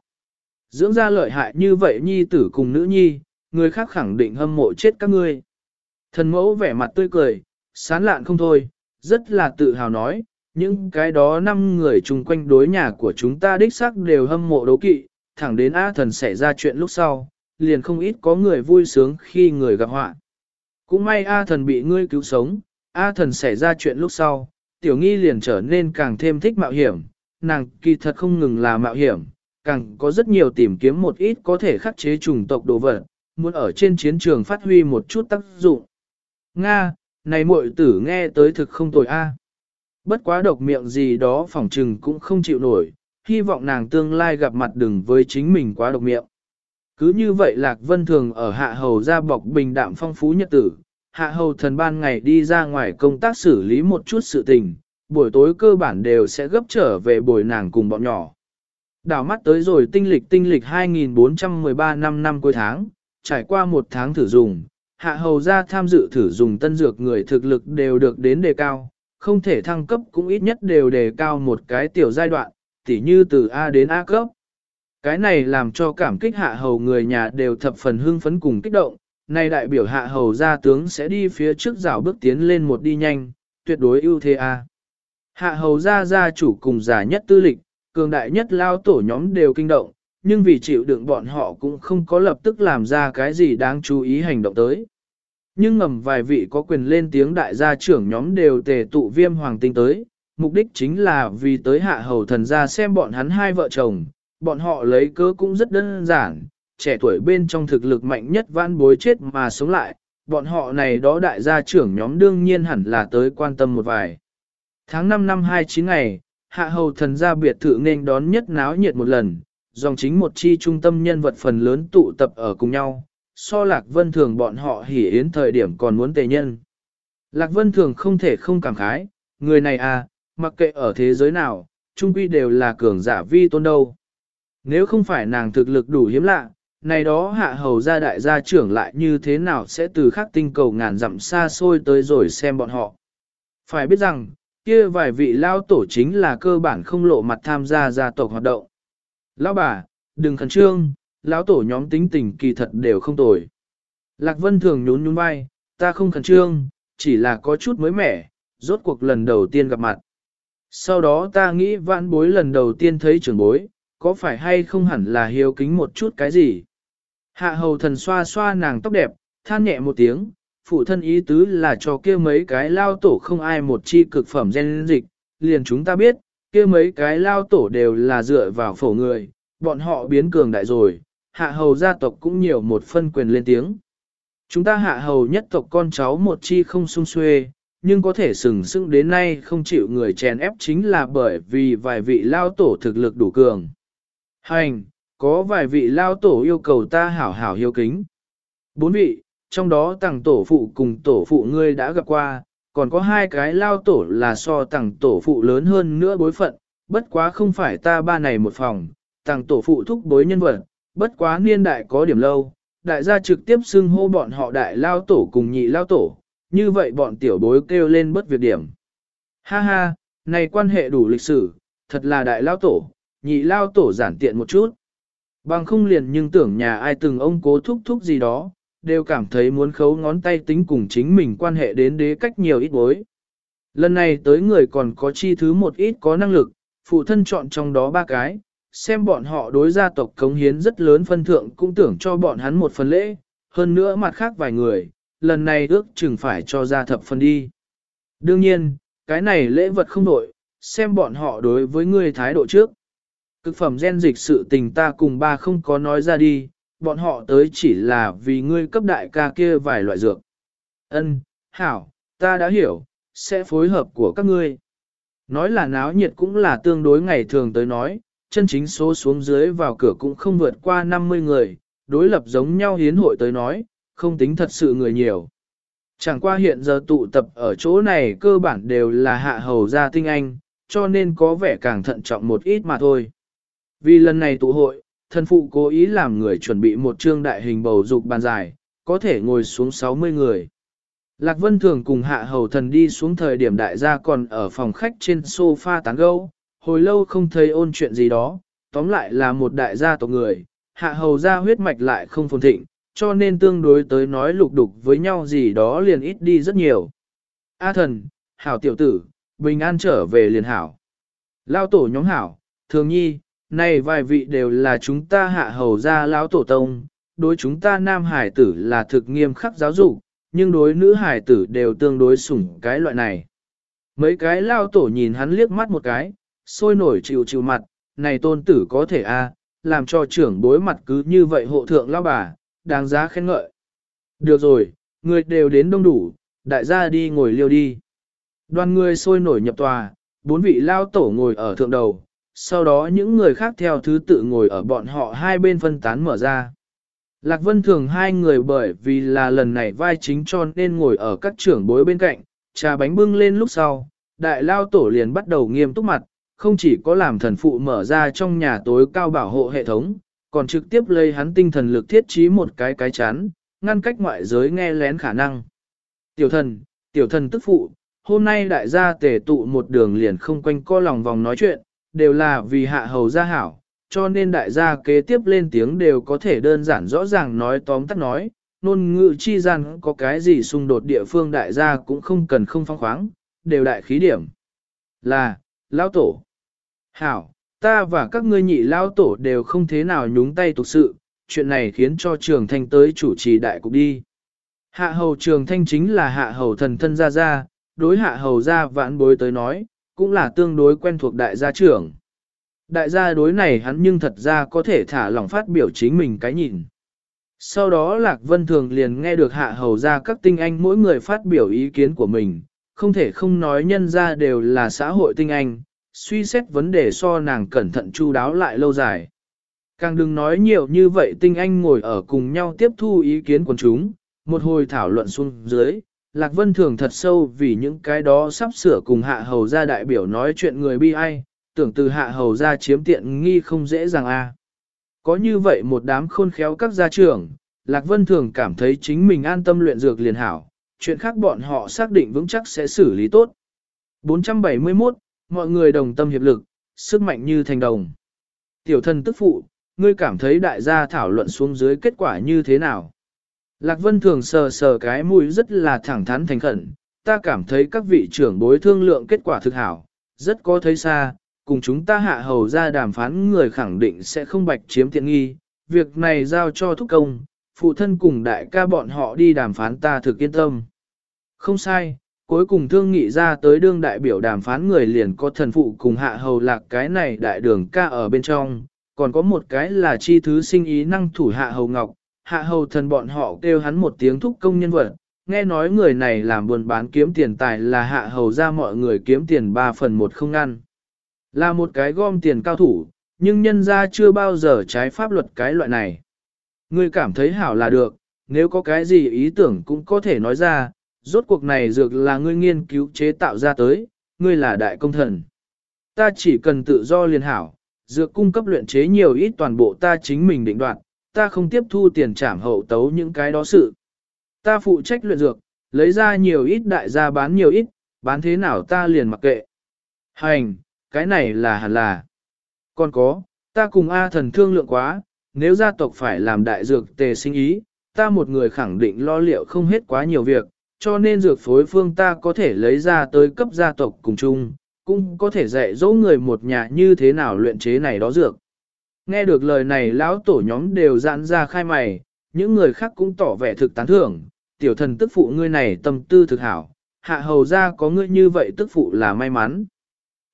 Dưỡng ra lợi hại như vậy nhi tử cùng nữ nhi, người khác khẳng định hâm mộ chết các ngươi. Thần mẫu vẻ mặt tươi cười, sán lạn không thôi, rất là tự hào nói, những cái đó năm người chung quanh đối nhà của chúng ta đích xác đều hâm mộ đấu kỵ, thẳng đến A thần xảy ra chuyện lúc sau, liền không ít có người vui sướng khi người gặp họa. Cũng may A thần bị ngươi cứu sống, A thần xảy ra chuyện lúc sau, tiểu nghi liền trở nên càng thêm thích mạo hiểm, nàng kỳ thật không ngừng là mạo hiểm, càng có rất nhiều tìm kiếm một ít có thể khắc chế chủng tộc đồ vật, muốn ở trên chiến trường phát huy một chút tác dụng. Nga, này muội tử nghe tới thực không tồi a. Bất quá độc miệng gì đó phỏng trừng cũng không chịu nổi, hy vọng nàng tương lai gặp mặt đừng với chính mình quá độc miệng. Cứ như vậy Lạc Vân Thường ở hạ hầu ra bọc bình đạm phong phú nhật tử, hạ hầu thần ban ngày đi ra ngoài công tác xử lý một chút sự tình, buổi tối cơ bản đều sẽ gấp trở về bồi nàng cùng bọn nhỏ. Đảo mắt tới rồi tinh lịch tinh lịch 2413 năm năm cuối tháng, trải qua một tháng thử dùng, hạ hầu ra tham dự thử dùng tân dược người thực lực đều được đến đề cao, không thể thăng cấp cũng ít nhất đều đề cao một cái tiểu giai đoạn, tỉ như từ A đến A cấp. Cái này làm cho cảm kích hạ hầu người nhà đều thập phần hưng phấn cùng kích động, nay đại biểu hạ hầu gia tướng sẽ đi phía trước rào bước tiến lên một đi nhanh, tuyệt đối ưu thế A. Hạ hầu gia gia chủ cùng giả nhất tư lịch, cường đại nhất lao tổ nhóm đều kinh động, nhưng vì chịu đựng bọn họ cũng không có lập tức làm ra cái gì đáng chú ý hành động tới. Nhưng ngầm vài vị có quyền lên tiếng đại gia trưởng nhóm đều tề tụ viêm hoàng tinh tới, mục đích chính là vì tới hạ hầu thần gia xem bọn hắn hai vợ chồng, bọn họ lấy cớ cũng rất đơn giản, trẻ tuổi bên trong thực lực mạnh nhất vãn bối chết mà sống lại, bọn họ này đó đại gia trưởng nhóm đương nhiên hẳn là tới quan tâm một vài. Tháng 5 năm 29 ngày, hạ hầu thần gia biệt thự nên đón nhất náo nhiệt một lần, dòng chính một chi trung tâm nhân vật phần lớn tụ tập ở cùng nhau, so Lạc Vân Thường bọn họ hỉ yến thời điểm còn muốn tề nhân. Lạc Vân Thường không thể không cảm khái, người này à, mặc kệ ở thế giới nào, trung quy đều là cường giả vi tôn đâu. Nếu không phải nàng thực lực đủ hiếm lạ, này đó hạ hầu gia đại gia trưởng lại như thế nào sẽ từ khắc tinh cầu ngàn dặm xa xôi tới rồi xem bọn họ. Phải biết rằng, kia vài vị lao tổ chính là cơ bản không lộ mặt tham gia gia tộc hoạt động. Lão bà, đừng khẩn trương, lão tổ nhóm tính tình kỳ thật đều không tồi. Lạc Vân thường nhún nhún vai, ta không khẩn trương, chỉ là có chút mới mẻ, rốt cuộc lần đầu tiên gặp mặt. Sau đó ta nghĩ vãn bối lần đầu tiên thấy trưởng bối, có phải hay không hẳn là hiếu kính một chút cái gì. Hạ hầu thần xoa xoa nàng tóc đẹp, than nhẹ một tiếng, phụ thân ý tứ là cho kia mấy cái lao tổ không ai một chi cực phẩm gen dịch, liền chúng ta biết, kia mấy cái lao tổ đều là dựa vào phổ người, bọn họ biến cường đại rồi, hạ hầu gia tộc cũng nhiều một phân quyền lên tiếng. Chúng ta hạ hầu nhất tộc con cháu một chi không sung xuê, nhưng có thể sừng sững đến nay không chịu người chèn ép chính là bởi vì vài vị lao tổ thực lực đủ cường. Hành, có vài vị lao tổ yêu cầu ta hảo hảo hiếu kính. Bốn vị, trong đó tàng tổ phụ cùng tổ phụ ngươi đã gặp qua, còn có hai cái lao tổ là so tàng tổ phụ lớn hơn nữa bối phận, bất quá không phải ta ba này một phòng, tàng tổ phụ thúc bối nhân vật, bất quá niên đại có điểm lâu, đại gia trực tiếp xưng hô bọn họ đại lao tổ cùng nhị lao tổ, như vậy bọn tiểu bối kêu lên bất việc điểm. Ha ha, này quan hệ đủ lịch sử, thật là đại lao tổ, nhị lao tổ giản tiện một chút. Bằng không liền nhưng tưởng nhà ai từng ông cố thúc thúc gì đó, đều cảm thấy muốn khấu ngón tay tính cùng chính mình quan hệ đến đế cách nhiều ít bối. Lần này tới người còn có chi thứ một ít có năng lực, phụ thân chọn trong đó ba cái, xem bọn họ đối gia tộc cống hiến rất lớn phân thượng cũng tưởng cho bọn hắn một phần lễ, hơn nữa mặt khác vài người, lần này ước chừng phải cho ra thập phần đi. Đương nhiên, cái này lễ vật không đổi, xem bọn họ đối với ngươi thái độ trước. Cực phẩm gen dịch sự tình ta cùng ba không có nói ra đi, bọn họ tới chỉ là vì ngươi cấp đại ca kia vài loại dược. Ân, hảo, ta đã hiểu, sẽ phối hợp của các ngươi. Nói là náo nhiệt cũng là tương đối ngày thường tới nói, chân chính số xuống dưới vào cửa cũng không vượt qua 50 người, đối lập giống nhau hiến hội tới nói, không tính thật sự người nhiều. Chẳng qua hiện giờ tụ tập ở chỗ này cơ bản đều là hạ hầu gia tinh anh, cho nên có vẻ càng thận trọng một ít mà thôi. Vì lần này tụ hội, thân phụ cố ý làm người chuẩn bị một trương đại hình bầu dục bàn dài, có thể ngồi xuống 60 người. Lạc Vân Thường cùng hạ hầu thần đi xuống thời điểm đại gia còn ở phòng khách trên sofa tán gẫu, hồi lâu không thấy ôn chuyện gì đó, tóm lại là một đại gia tộc người, hạ hầu gia huyết mạch lại không phồn thịnh, cho nên tương đối tới nói lục đục với nhau gì đó liền ít đi rất nhiều. A thần, hảo tiểu tử, bình an trở về liền hảo. Lao tổ nhóm hảo, thường nhi, này vài vị đều là chúng ta hạ hầu gia lão tổ tông, đối chúng ta nam hải tử là thực nghiêm khắc giáo dục, nhưng đối nữ hải tử đều tương đối sủng cái loại này. Mấy cái lao tổ nhìn hắn liếc mắt một cái, sôi nổi chịu chịu mặt, này tôn tử có thể a, làm cho trưởng bối mặt cứ như vậy hộ thượng lao bà, đáng giá khen ngợi. Được rồi, người đều đến đông đủ, đại gia đi ngồi liêu đi. Đoàn người sôi nổi nhập tòa, bốn vị lao tổ ngồi ở thượng đầu, sau đó những người khác theo thứ tự ngồi ở bọn họ hai bên phân tán mở ra. Lạc Vân thường hai người bởi vì là lần này vai chính cho nên ngồi ở các trưởng bối bên cạnh, trà bánh bưng lên lúc sau, đại lao tổ liền bắt đầu nghiêm túc mặt, không chỉ có làm thần phụ mở ra trong nhà tối cao bảo hộ hệ thống, còn trực tiếp lấy hắn tinh thần lực thiết trí một cái cái chán, ngăn cách ngoại giới nghe lén khả năng. Tiểu thần, tiểu thần tức phụ, hôm nay đại gia tề tụ một đường liền không quanh co lòng vòng nói chuyện, đều là vì hạ hầu gia hảo, cho nên đại gia kế tiếp lên tiếng đều có thể đơn giản rõ ràng nói tóm tắt nói, nôn ngự chi gian có cái gì xung đột địa phương đại gia cũng không cần không phong khoáng, đều đại khí điểm. Là, lão tổ. Hảo, ta và các ngươi nhị lão tổ đều không thế nào nhúng tay tục sự, chuyện này khiến cho trường thanh tới chủ trì đại cục đi. Hạ hầu trường thanh chính là hạ hầu thần thân gia gia, đối hạ hầu gia vãn bối tới nói, cũng là tương đối quen thuộc đại gia trưởng. Đại gia đối này hắn nhưng thật ra có thể thả lỏng phát biểu chính mình cái nhìn. Sau đó Lạc Vân Thường liền nghe được hạ hầu ra các tinh anh mỗi người phát biểu ý kiến của mình, không thể không nói nhân ra đều là xã hội tinh anh, suy xét vấn đề so nàng cẩn thận chu đáo lại lâu dài. Càng đừng nói nhiều như vậy tinh anh ngồi ở cùng nhau tiếp thu ý kiến của chúng, một hồi thảo luận xuống dưới, Lạc Vân Thường thật sâu vì những cái đó sắp sửa cùng hạ hầu ra đại biểu nói chuyện người bi ai, tưởng từ hạ hầu ra chiếm tiện nghi không dễ dàng a. Có như vậy một đám khôn khéo các gia trưởng, Lạc Vân thường cảm thấy chính mình an tâm luyện dược liền hảo, chuyện khác bọn họ xác định vững chắc sẽ xử lý tốt. 471, mọi người đồng tâm hiệp lực, sức mạnh như thành đồng. Tiểu thần tức phụ, ngươi cảm thấy đại gia thảo luận xuống dưới kết quả như thế nào? Lạc Vân thường sờ sờ cái mũi rất là thẳng thắn thành khẩn, ta cảm thấy các vị trưởng bối thương lượng kết quả thực hảo, rất có thấy xa, cùng chúng ta hạ hầu ra đàm phán người khẳng định sẽ không bạch chiếm tiện nghi, việc này giao cho thúc công, phụ thân cùng đại ca bọn họ đi đàm phán ta thực yên tâm. Không sai, cuối cùng thương nghị ra tới đương đại biểu đàm phán người liền có thần phụ cùng hạ hầu lạc cái này đại đường ca ở bên trong, còn có một cái là chi thứ sinh ý năng thủ hạ hầu ngọc, hạ hầu thần bọn họ kêu hắn một tiếng thúc công nhân vật, nghe nói người này làm buồn bán kiếm tiền tài là hạ hầu ra mọi người kiếm tiền 3 phần một không ăn. Là một cái gom tiền cao thủ, nhưng nhân ra chưa bao giờ trái pháp luật cái loại này. Ngươi cảm thấy hảo là được, nếu có cái gì ý tưởng cũng có thể nói ra, rốt cuộc này dược là ngươi nghiên cứu chế tạo ra tới, ngươi là đại công thần. Ta chỉ cần tự do liền hảo, dược cung cấp luyện chế nhiều ít toàn bộ ta chính mình định đoạt, ta không tiếp thu tiền trảm hậu tấu những cái đó sự. Ta phụ trách luyện dược, lấy ra nhiều ít đại gia bán nhiều ít, bán thế nào ta liền mặc kệ. Hành, cái này là hẳn là. Còn có, ta cùng A thần thương lượng quá, nếu gia tộc phải làm đại dược tề sinh ý, ta một người khẳng định lo liệu không hết quá nhiều việc, cho nên dược phối phương ta có thể lấy ra tới cấp gia tộc cùng chung, cũng có thể dạy dỗ người một nhà như thế nào luyện chế này đó dược. Nghe được lời này lão tổ nhóm đều giãn ra khai mày, những người khác cũng tỏ vẻ thực tán thưởng, tiểu thần tức phụ ngươi này tâm tư thực hảo, hạ hầu ra có ngươi như vậy tức phụ là may mắn.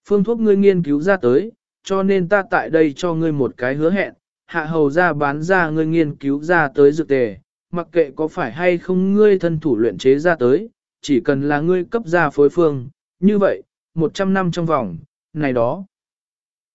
Phương thuốc ngươi nghiên cứu ra tới, cho nên ta tại đây cho ngươi một cái hứa hẹn, hạ hầu ra bán ra ngươi nghiên cứu ra tới dược tề, mặc kệ có phải hay không ngươi thân thủ luyện chế ra tới, chỉ cần là ngươi cấp ra phối phương, như vậy, 100 năm trong vòng, này đó,